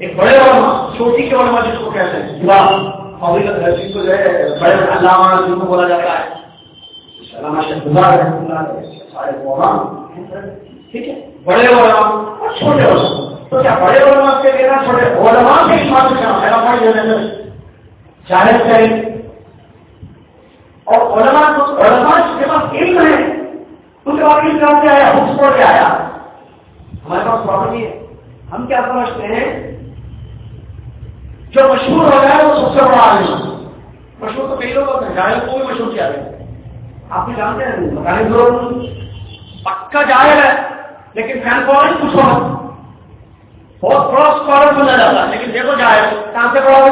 ایک بڑے علماء چھوٹی کے علماء جس کو کہتے ہیں؟ جی جس کو جو ہے، بڑے علامہ جن کو بولا جاتا ہے۔ علامہ شیخ گزار رحمۃ اللہ سارے علماء ٹھیک ہے؟ بڑے علماء اور چھوٹے علماء تو کیا بڑے علماء سے لینا چھوٹے علماء سے اس بات سے کرنا چاہے چاہیے اور علماء علماء کے پاس علم ہے۔ ان کے بعد علم کیا آیا؟ حکم پڑھ کے آیا۔ ہمارے پاس پرابلم یہ ہے۔ ہم کیا سمجھتے ہیں؟ جو مشہور ہو گیا ہے وہ سب سے بڑا عالم مشہور تو کئی لوگ ہوتے ہیں، جاہل کو بھی مشہور کیا گیا۔ آپ بھی جانتے ہیں بتانے کی ضرور پکا جاہل ہے، لیکن فین فالوئنگ کچھ ہو بہت بڑا اسکالر بنا جاتا ہے، لیکن دیکھو جاہل کہاں سے بڑا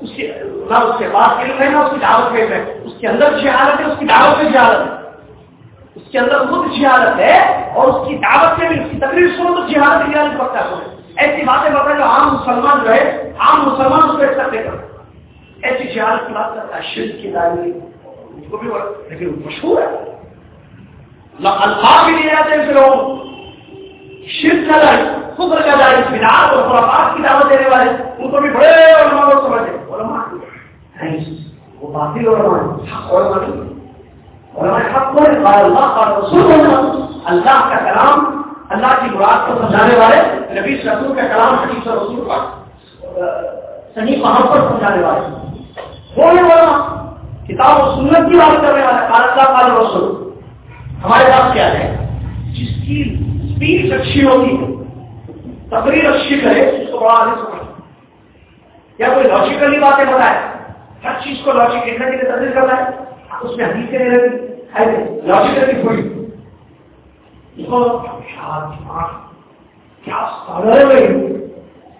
اس کی نہ اس کے بعد علم ہے، نہ اس کی دعوت کے ہے۔ اس کے اندر جی جہالت ہے، اس کی دعوت میں جہالت جی ہے۔ اس کے اندر خود جی جہالت ہے اور اس کی دعوت میں بھی اس کی تقریر سنو تو جہالت کی جانب پکا سنے ایسی باتیں بتا جو عام مسلمان جو ہے عام مسلمان اس کو ایکسپٹ کرتا۔ ایسی جہالت کی بات کرتا ہے، شرک کی تعلیم اس کو بھی لیکن مشہور ہے۔ الفاظ بھی نہیں آتے ان سے لوگوں شرک کا جائے خبر کا جائے بدعات اور خرافات کی دعوت دینے والے، ان کو بھی بڑے علماء لوگ سمجھتے علماء وہ باطل علماء حق علماء نہیں۔ علماء حق کو اللہ، قال رسول اللہ۔ اللہ کا کلام اللہ کی مراد کو سمجھانے والے نبی رسول کا کلام حدیث اور رسول کا صحیح محبت سمجھانے والے۔ وہ علماء کتاب و سنت کی بات کرنے والا قال اللہ، قال رسول۔ ہمارے پاس کیا ہے؟ جس کی اسپیچ اچھی ہوگی تقریر اچھی کرے، اس کو بڑا آدمی سمجھ یا کوئی لاجیکلی باتیں بتائے، ہر چیز کو لاجک ایک نہ تقریر کرنا ہے، اس میں حدیث کے لیے لاجیکلی کوئی کیا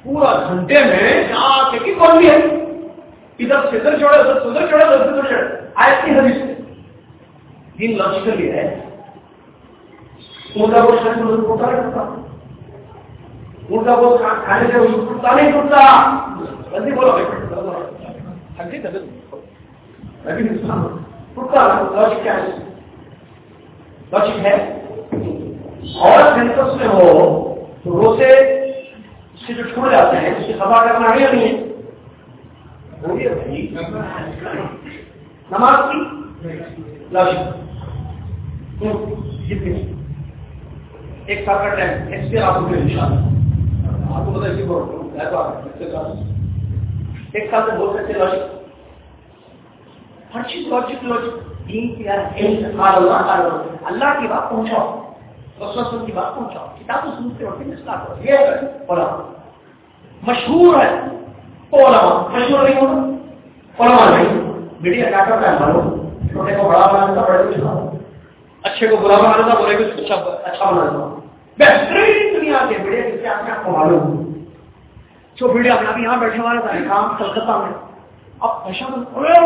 پورا گھنٹے میں کون بھی ہے ادھر سے ادھر چھوڑے ادھر سے ادھر چھوڑے ادھر سے ادھر چھوڑے آئے کی حدیث دین لاجیکلی ہے مردہ گوشت کھانے سے ٹوٹا نہیں ٹوٹتا مردہ گوشت کھانے سے ٹوٹتا نہیں ٹوٹتا جلدی بولو بھائی ٹوٹتا لاجک کیا ہے لاجک ہے اور سینسس میں ہو تو روزے اس سے جو چھوڑ جاتے ہیں، اس کی سفا کرنا ہے یا نہیں ہے۔ نماز کی؟ لاجک ایک سال کا ٹائم۔ ایکسپیر آپ کو ان شاء اللہ۔ آپ کو پتا ایک سال سے بول سکتے لاجک ہر چیز لاجک لاجک اللہ کی بات پہنچاؤ۔ رسول کی بات پہنچاؤ۔ کتابوں سنتے وقت مسئلہ کرو یہ علماء۔ مشہور ہے۔ علماء۔ مشہور نہیں ہوگا علماء نہیں۔ میڈیا کیا کرتا ہے معلوم چھوٹے کو بڑا بنانا بڑے کو اچھے کو برا بنانا برے کو اچھا بنانا تھا بہترین دنیا کے بڑے کسی آپ نے آپ کو معلوم؟ جو بڑے اپنا بھی یہاں بیٹھنے والا تھا کام کلکتہ میں۔ اب پیشہ بڑے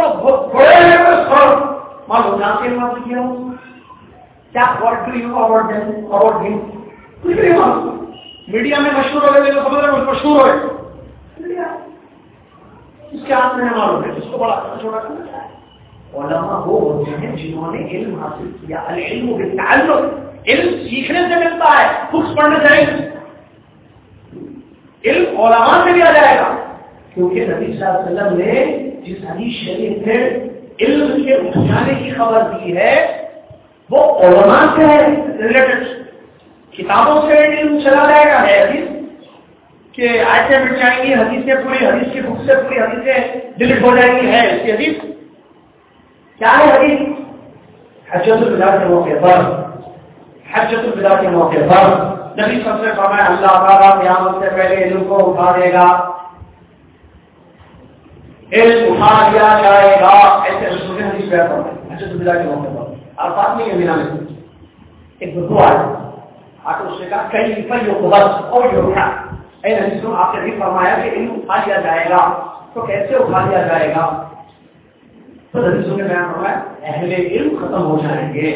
معلوم جانتے ہیں وہاں سے کیا ہوں۔ کیا what do you award them award them کچھ نہیں معلوم میڈیا میں مشہور ہو گئے تو سمجھ رہے مشہور ہوئے اس کے ہاتھ میں معلوم ہے اس کو بڑا چھوڑا کرنا علماء وہ ہوتے ہیں جنہوں نے علم حاصل کیا العلم بالتعلق علم سیکھنے سے ملتا ہے بکس پڑھنے جائیں علم علماء سے لیا جائے گا کیونکہ نبی صلی اللہ علیہ وسلم نے جس حدیث شریف میں علم کے اٹھانے کی خبر دی ہے وہ علماء سے ہے۔ ریلیٹڈ کتابوں سے علم چلا جائے گا ہے حدیث۔ کہ آیتیں مٹ جائیں گی، حدیثیں پوری، حدیث کی بک سے پوری حدیثیں ڈلیٹ ہو جائیں گی، ہے اس کی حدیث۔ کیا ہے حدیث؟ حجت الوداع کے موقع پر۔ حجت الوداع کے موقع پر۔ نبی سب سے فرمایا، اللہ تعالیٰ قیامت سے پہلے علم کو اٹھا دے گا۔ علم اٹھا دیا جائے گا۔ ایسے حدیث حجت الوداع کے موقع پر۔ اور بات نہیں ہے مینا میں ایک بدو آیا آٹھ اس نے کہا کئی پر جو بس اور جو اٹھا اے نبی سن آپ نے بھی فرمایا کہ علم اٹھا دیا جائے گا تو کیسے اٹھا دیا جائے گا تو نبی سن نے بیان فرمایا اہل علم ختم ہو جائیں گے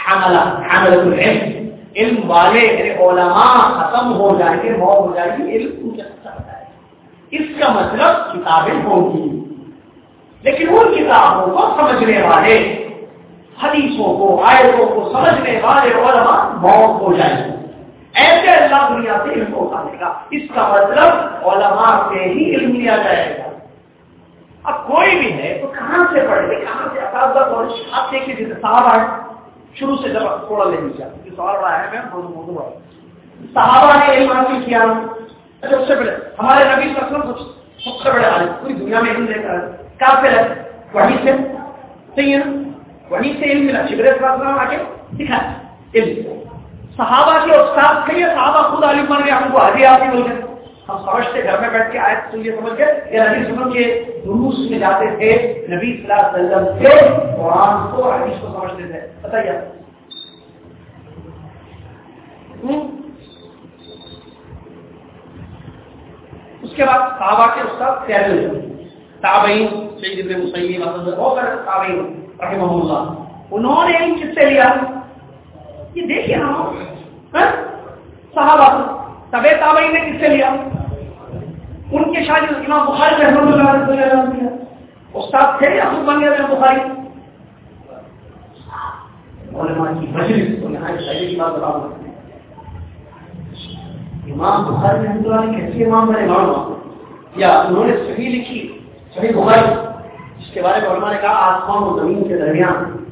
حملہ حملہ العلم علم والے یعنی علماء ختم ہو جائیں گے موت ہو جائے گی علم ان کے ختم ہو جائے گا اس کا مطلب کتابیں ہوں گی لیکن ان کتابوں کو سمجھنے والے حدیثوں کو، آیتوں کو سمجھنے والے علماء موت ہو جائیں گے ایسے اللہ دنیا سے علم کو اٹھانے گا اس کا مطلب علماء سے ہی علم لیا جائے گا۔ اب کوئی بھی ہے تو کہاں سے پڑھے کہاں سے اساتذہ اور آپ دیکھیے جیسے صحابہ شروع سے جب تھوڑا لے لیجیے کہ سوال بڑا ہے میں موضوع موضوع ہے۔ صحابہ نے علم حاصل کیا۔ اچھا، سب سے بڑے ہمارے نبی صلی وسلم سب سے بڑے عالم، پوری دنیا میں علم لے کر کافر ہے؟ وہیں سے۔ صحیح ہے نا؟ وہیں سے علم ملا جبریل صلی اللہ علیہ وسلم آ کے دکھا علم صحابہ کے استاد تھے یہ صحابہ خود عالم بن گئے ہم کو حاضی حاصل ہو گئے ہم سمجھتے گھر میں بیٹھ کے آئے تو یہ سمجھ گئے؟ کہ نبی سلم کے دروس میں جاتے تھے۔ نبی صلی اللہ علیہ وسلم سے قرآن کو حدیث کو سمجھتے تھے۔ بتائیے اس کے بعد صحابہ کے استاد تیار تابعین، سید ابن مسیب بہت سارے تابعین۔ رحمہ اللہ انہوں نے علم کس سے لیا۔ یہ دیکھیے ہم۔ صحابہ طبع تابعین نے کس سے لیا۔ ان کے شاید امام بخاری رحمۃ اللہ علیہ استاد تھے یا خود بن گیا بخاری؟ علماء کی مجلس تو یہاں شاعری کی بات بتا امام بخاری رحمۃ اللہ نے کیسے امام بنے معلوم یا انہوں نے صحیح لکھی صحیح بخاری۔ جس کے بارے میں علماء نے کہا، آسمان و زمین کے درمیان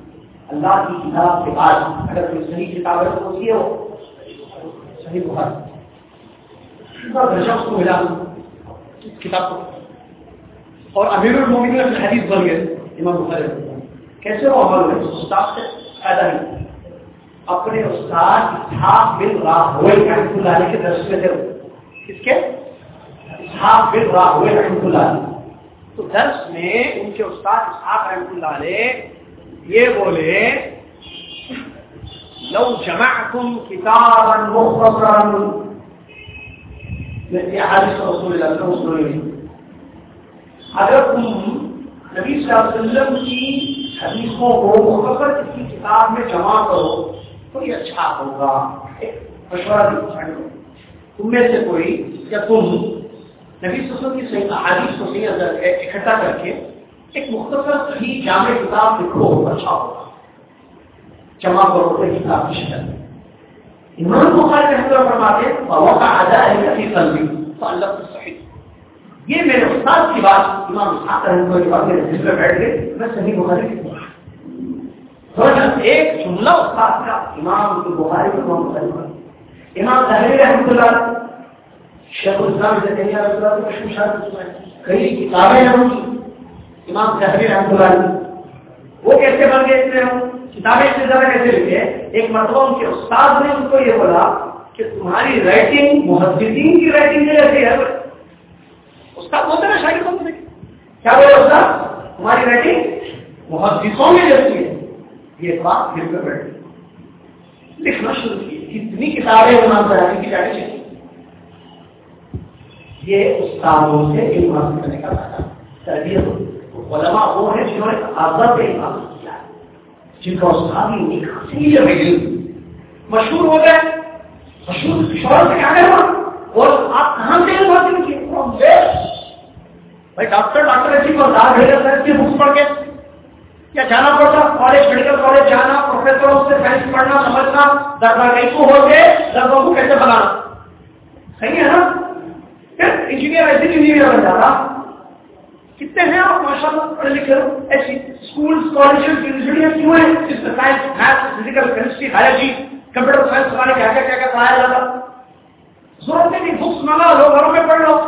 اللہ کی کتاب کے بعد اگر کوئی صحیح کتاب ہے تو وہ ہو؟ صحیح بخاری۔ درجہ کو ملا اس کتاب کو۔ اور امیر المومن میں حدیث بن گئے امام بخاری۔ کیسے وہ عمل ہوئے؟ استاد سے فائدہ نہیں۔ اپنے استاد اسحاق بن راہوے رحمۃ اللہ علیہ کے درس میں تھے کس کے؟ اسحاق بن راہوے رحمۃ اللہ علیہ۔ تو درس میں ان کے استاد اسحاق رحمۃ اللہ علیہ یہ بولے، لو جمعتم کتابا مختصرا. اگر تم نبی صلی اللہ علیہ وسلم کی حدیثوں کو مختصر کسی کتاب میں جمع کرو، تو یہ اچھا ہوگا۔ مشورہ تم میں سے کوئی، یا تم؟ نبی صلی وسلم کی صحیح حدیث کو صحیح اندر ہے، اکٹھا کر کے ایک مختصر صحیح جامع کتاب لکھو اچھا ہوگا۔ جمع کرو تو کتاب کی شکل۔ امام بخاری رحمۃ اللہ فرماتے ہیں وقع ادا ہے فی قلبی فالله صحیح۔ یہ میرے استاد کی بات امام اسحاق رحمۃ اللہ کی بات میرے دل میں بیٹھ گئی میں صحیح بخاری لکھوں گا ایک جملہ استاد کا امام بخاری کو امام بخاری امام ظاہری رحمۃ اللہ شیخ الاسلام ابن تیمیہ رحمۃ اللہ کو مشہور کئی کتابیں ہیں ان کی۔ امام ظاہری رحمۃ اللہ وہ کیسے بن گئے اتنے ہوں کتابیں اتنے زیادہ کیسے لکھے ایک مرتبہ ان کے استاد نے ان کو یہ بولا کہ تمہاری رائٹنگ محدثین کی رائٹنگ جیسی ہے۔ استاد بولتے نا شاعری کون سے کیا بولے استاد؟ تمہاری رائٹنگ محدثوں میں جیسی ہے۔ یہ بات پھر کر بیٹھے لکھنا شروع کی کتنی کتابیں امام زراعی کی جاتی ہیں؟ یہ استادوں سے علم حاصل کرنے کا فائدہ تربیت علماء وہ ہیں جنہوں نے آزاد عادت علم حاصل کیا جن کا استاد مشہور ہو گئے، مشہور شوہر سے آگے ہوا۔ اور آپ کہاں سے علم حاصل کیے؟ فرام بھائی ڈاکٹر ڈاکٹر ایسی کو دار بھیجا سر کی بکس پڑھ کے۔ کیا جانا پڑتا؟ کالج، میڈیکل کالج جانا، پروفیسروں سے سائنس پڑھنا، سمجھنا، دربار کو ہو کے دربوں کو کیسے بنانا؟ صحیح ہے نا؟ انجینئر ایسے انجینئر بن جاتا کتنے ہیں آپ ماشاء اللہ پڑھے لکھے ہو. ایسی اسکول اسکالرشپ یونیورسٹیاں کیوں ہیں؟ جس میں science math physical chemistry biology computer science والے کیا کیا کیا کیا پڑھایا جاتا. ضرورت نہیں بکس منگا لو، گھروں میں پڑھ لو.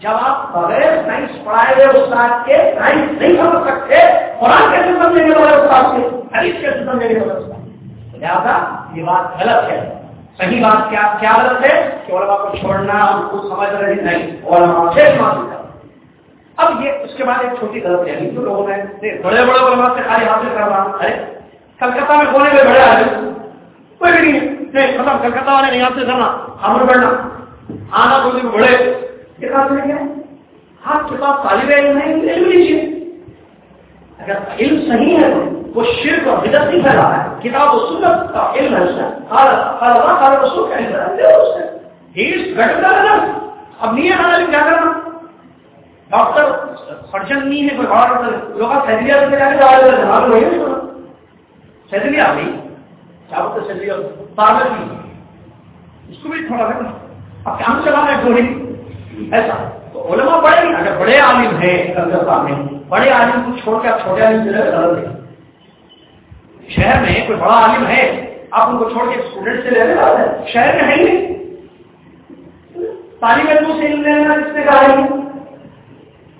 جب آپ بغیر سائنس پڑھائے ہوئے استاد کے سائنس نہیں سمجھ سکتے. قرآن کیسے سمجھیں گے بغیر استاد کے؟ حدیث کیسے سمجھیں گے بغیر استاد لہٰذا، یہ بات غلط ہے. صحیح بات کیا کیا غلط ہے کہ علماء کو چھوڑنا ان کو سمجھ رہے نہیں، علماء سے سمجھ اب یہ اس کے بعد ایک چھوٹی غلط ہے۔ جو لوگوں نے بڑے بڑے علماء سے خالی حاصل کرنا ارے کلکتہ میں بولے ہوئے بڑے آدمی کوئی بھی نہیں مطلب کلکتہ والے نہیں حاصل کرنا ہم بڑھنا۔ آنا بولنے میں بڑے۔ یہ کہاں سے گیا آپ ہاں، کے پاس طالب علم ہے علم لیجیے اگر علم صحیح ہے وہ شرک اور بدت نہیں پھیلا ہے۔ کتاب و سنت کا علم ہے اس میں رسول کا علم ہے۔ اب نہیں ہے کیا کرنا؟ ڈاکٹر سرجن نہیں ہے، کوئی بڑا ڈاکٹر لوگ سیدلیا سے جا کے دوا دے رہے ہیں۔ وہی سیدلیا بھی کیا بولتے سیدلیا پارلر کی اس کو بھی تھوڑا سا اب کام چلانا ہے تھوڑی ایسا۔ تو علماء بڑے اگر بڑے عالم ہیں کلکتہ میں بڑے عالم کو چھوڑ کر چھوٹے عالم سے غلط ہے۔ شہر میں کوئی بڑا عالم ہے، آپ ان کو چھوڑ کے اسٹوڈنٹ سے لے رہے شہر میں ہے ہی نہیں۔ تعلیم علم سے علم لینا کس نے کہا ہے؟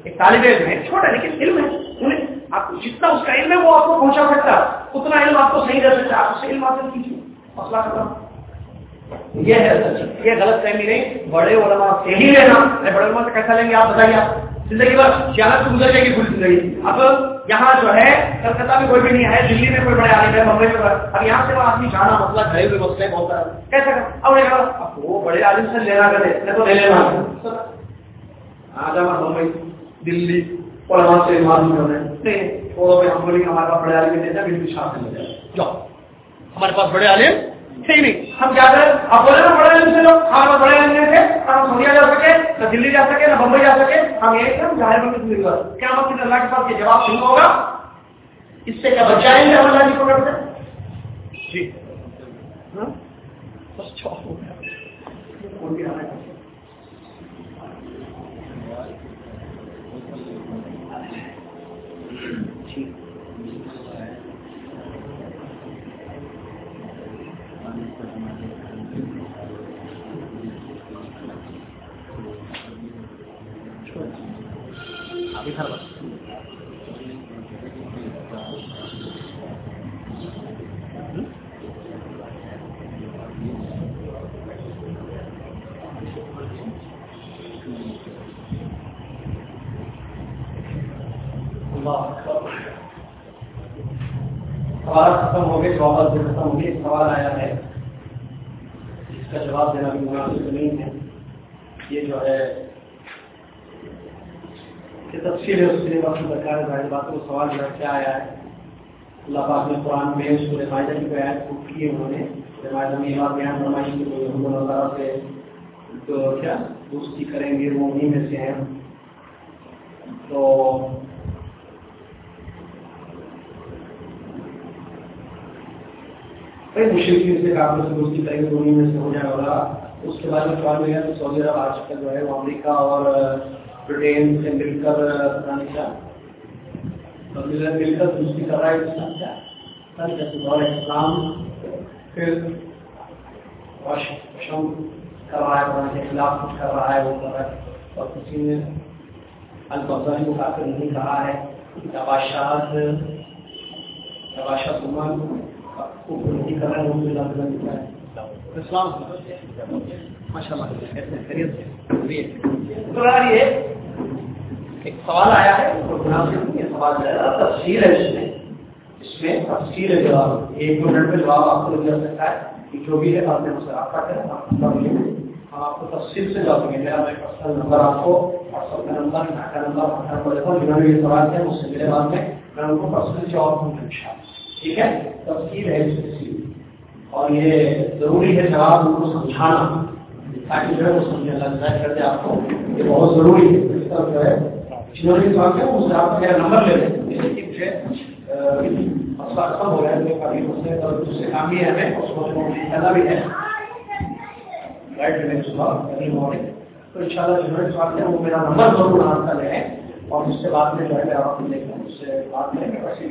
ایک طالب علم ہے، چھوٹا لیکن علم ہے۔ انہیں آپ کو جتنا اس کا علم ہے وہ آپ کو پہنچا سکتا اتنا علم آپ کو صحیح رہ سکتا آپ اس سے علم حاصل کیجیے۔ مسئلہ ختم۔ یہ ہے سچ یہ غلط فہمی نہیں۔ بڑے علماء سے ہی لینا بڑے علماء سے کیسا لیں گے، آپ بتائیے آپ۔ زندگی بھر جہاں سے گزر جائے گی پوری زندگی۔ اب یہاں جو ہے، کلکتہ میں کوئی بھی نہیں ہے، دلی میں کوئی بڑے عالم ہے، ممبئی میں اب یہاں سے وہ آدمی جانا مسئلہ گھرے ہوئے مسئلے بہت سارا کیسا اب وہ بڑے عالم سے لینا کرے، میں تو لے لینا۔ آ جانا ممبئی، دلی سے معلوم نہیں چھوڑو ہم بولیں ہمارے پاس بڑے عالم دیتے ہیں بالکل جائے۔ جاؤ۔ ہمارے پاس بڑے عالم تھے نہیں۔ ہم کیا کریں؟ اب بولے نا بڑے لائن سے لوگ ہاں میں بڑے عالم تھے ہم سونیا جا سکے، نہ دلی جا سکے، نہ بمبئی جا سکے، ہم ایک کہ ظاہر میں کتنی بات کیا مطلب اللہ کے پاس یہ جواب نہیں ہوگا۔ اس سے کیا بچائیں گے ہم اللہ کی پکڑ سے؟ جی۔ ہاں؟ بس چوک ہو گیا سوال آیا ہے۔ اس کا جواب دینا بھی مناسب نہیں ہے۔ یہ جو ہے کہ تفصیل ہے، اس کے لیے وقت درکار ظاہر بات کو سوال جو کیا آیا ہے؟ اللہ پاک نے قرآن میں اس کو رمائدہ کی بیان کو کی انہوں نے۔ رمائدہ میں یہ بات بیان فرمائی کہ کوئی حکم اللہ سے تو کیا، دوستی کریں گے، وہ انہیں میں سے ہیں۔ تو کئی مشرقین سے کافی سے دوستی کریں گے دونوں میں سے ہو جائے گا۔ اس کے بعد میں سوال میں تو سعودی عرب آج کل جو ہے وہ امریکہ اور برٹین سے مل کر کیا۔ مل کر دوستی کر رہا ہے اسلام کیا جیسے دور اسلام پھر کر رہا ہے، قرآن کے خلاف کچھ کر رہا ہے، وہ کر رہا ہے۔ اور کسی نے الفضانی کو کافی نہیں کہا ہے تباشات تباشات عمان ایک سوال آیا ہے. سوال تفصیل ہے اس میں. اس میں تفصیل ہے جواب. ایک منٹ میں جواب آپ کو مل سکتا ہے کہ جو بھی ہے، آپ نے مجھ سے رابطہ کریں ہم آپ کو تفصیل سے جواب دیں گے. میرا میں پرسنل نمبر آپ کو واٹس ایپ کا نمبر کا نمبر جنہوں نے یہ سوال کیا مجھ سے میرے بعد میں. میں ان کو پرسنل جواب دوں گا ان شاء اللہ ٹھیک ہے؟ تفصیل ہے اس کی۔ اور یہ ضروری ہے جواب ان کو سمجھانا۔ تاکہ جو ہے وہ سمجھے، اللہ کر دے آپ کو۔ یہ بہت ضروری ہے۔ اس طرح جو ہے، جنہوں نے سوال کیا اس سے آپ میرا نمبر لے لیں کہ مجھے مسئلہ ختم ہو گیا ہے۔ کبھی اس سے دوسرے کام بھی ہے ہمیں اس کو کرنا بھی ہے۔ رائٹ میں صبح ارلی مارننگ تو ان شاء اللہ جنہوں نے سوال کیا، وہ میرا نمبر ضرور آپ کا لیں اور اس سے بعد میں جو ہے آپ دیکھیں، اس سے بات کریں گے بس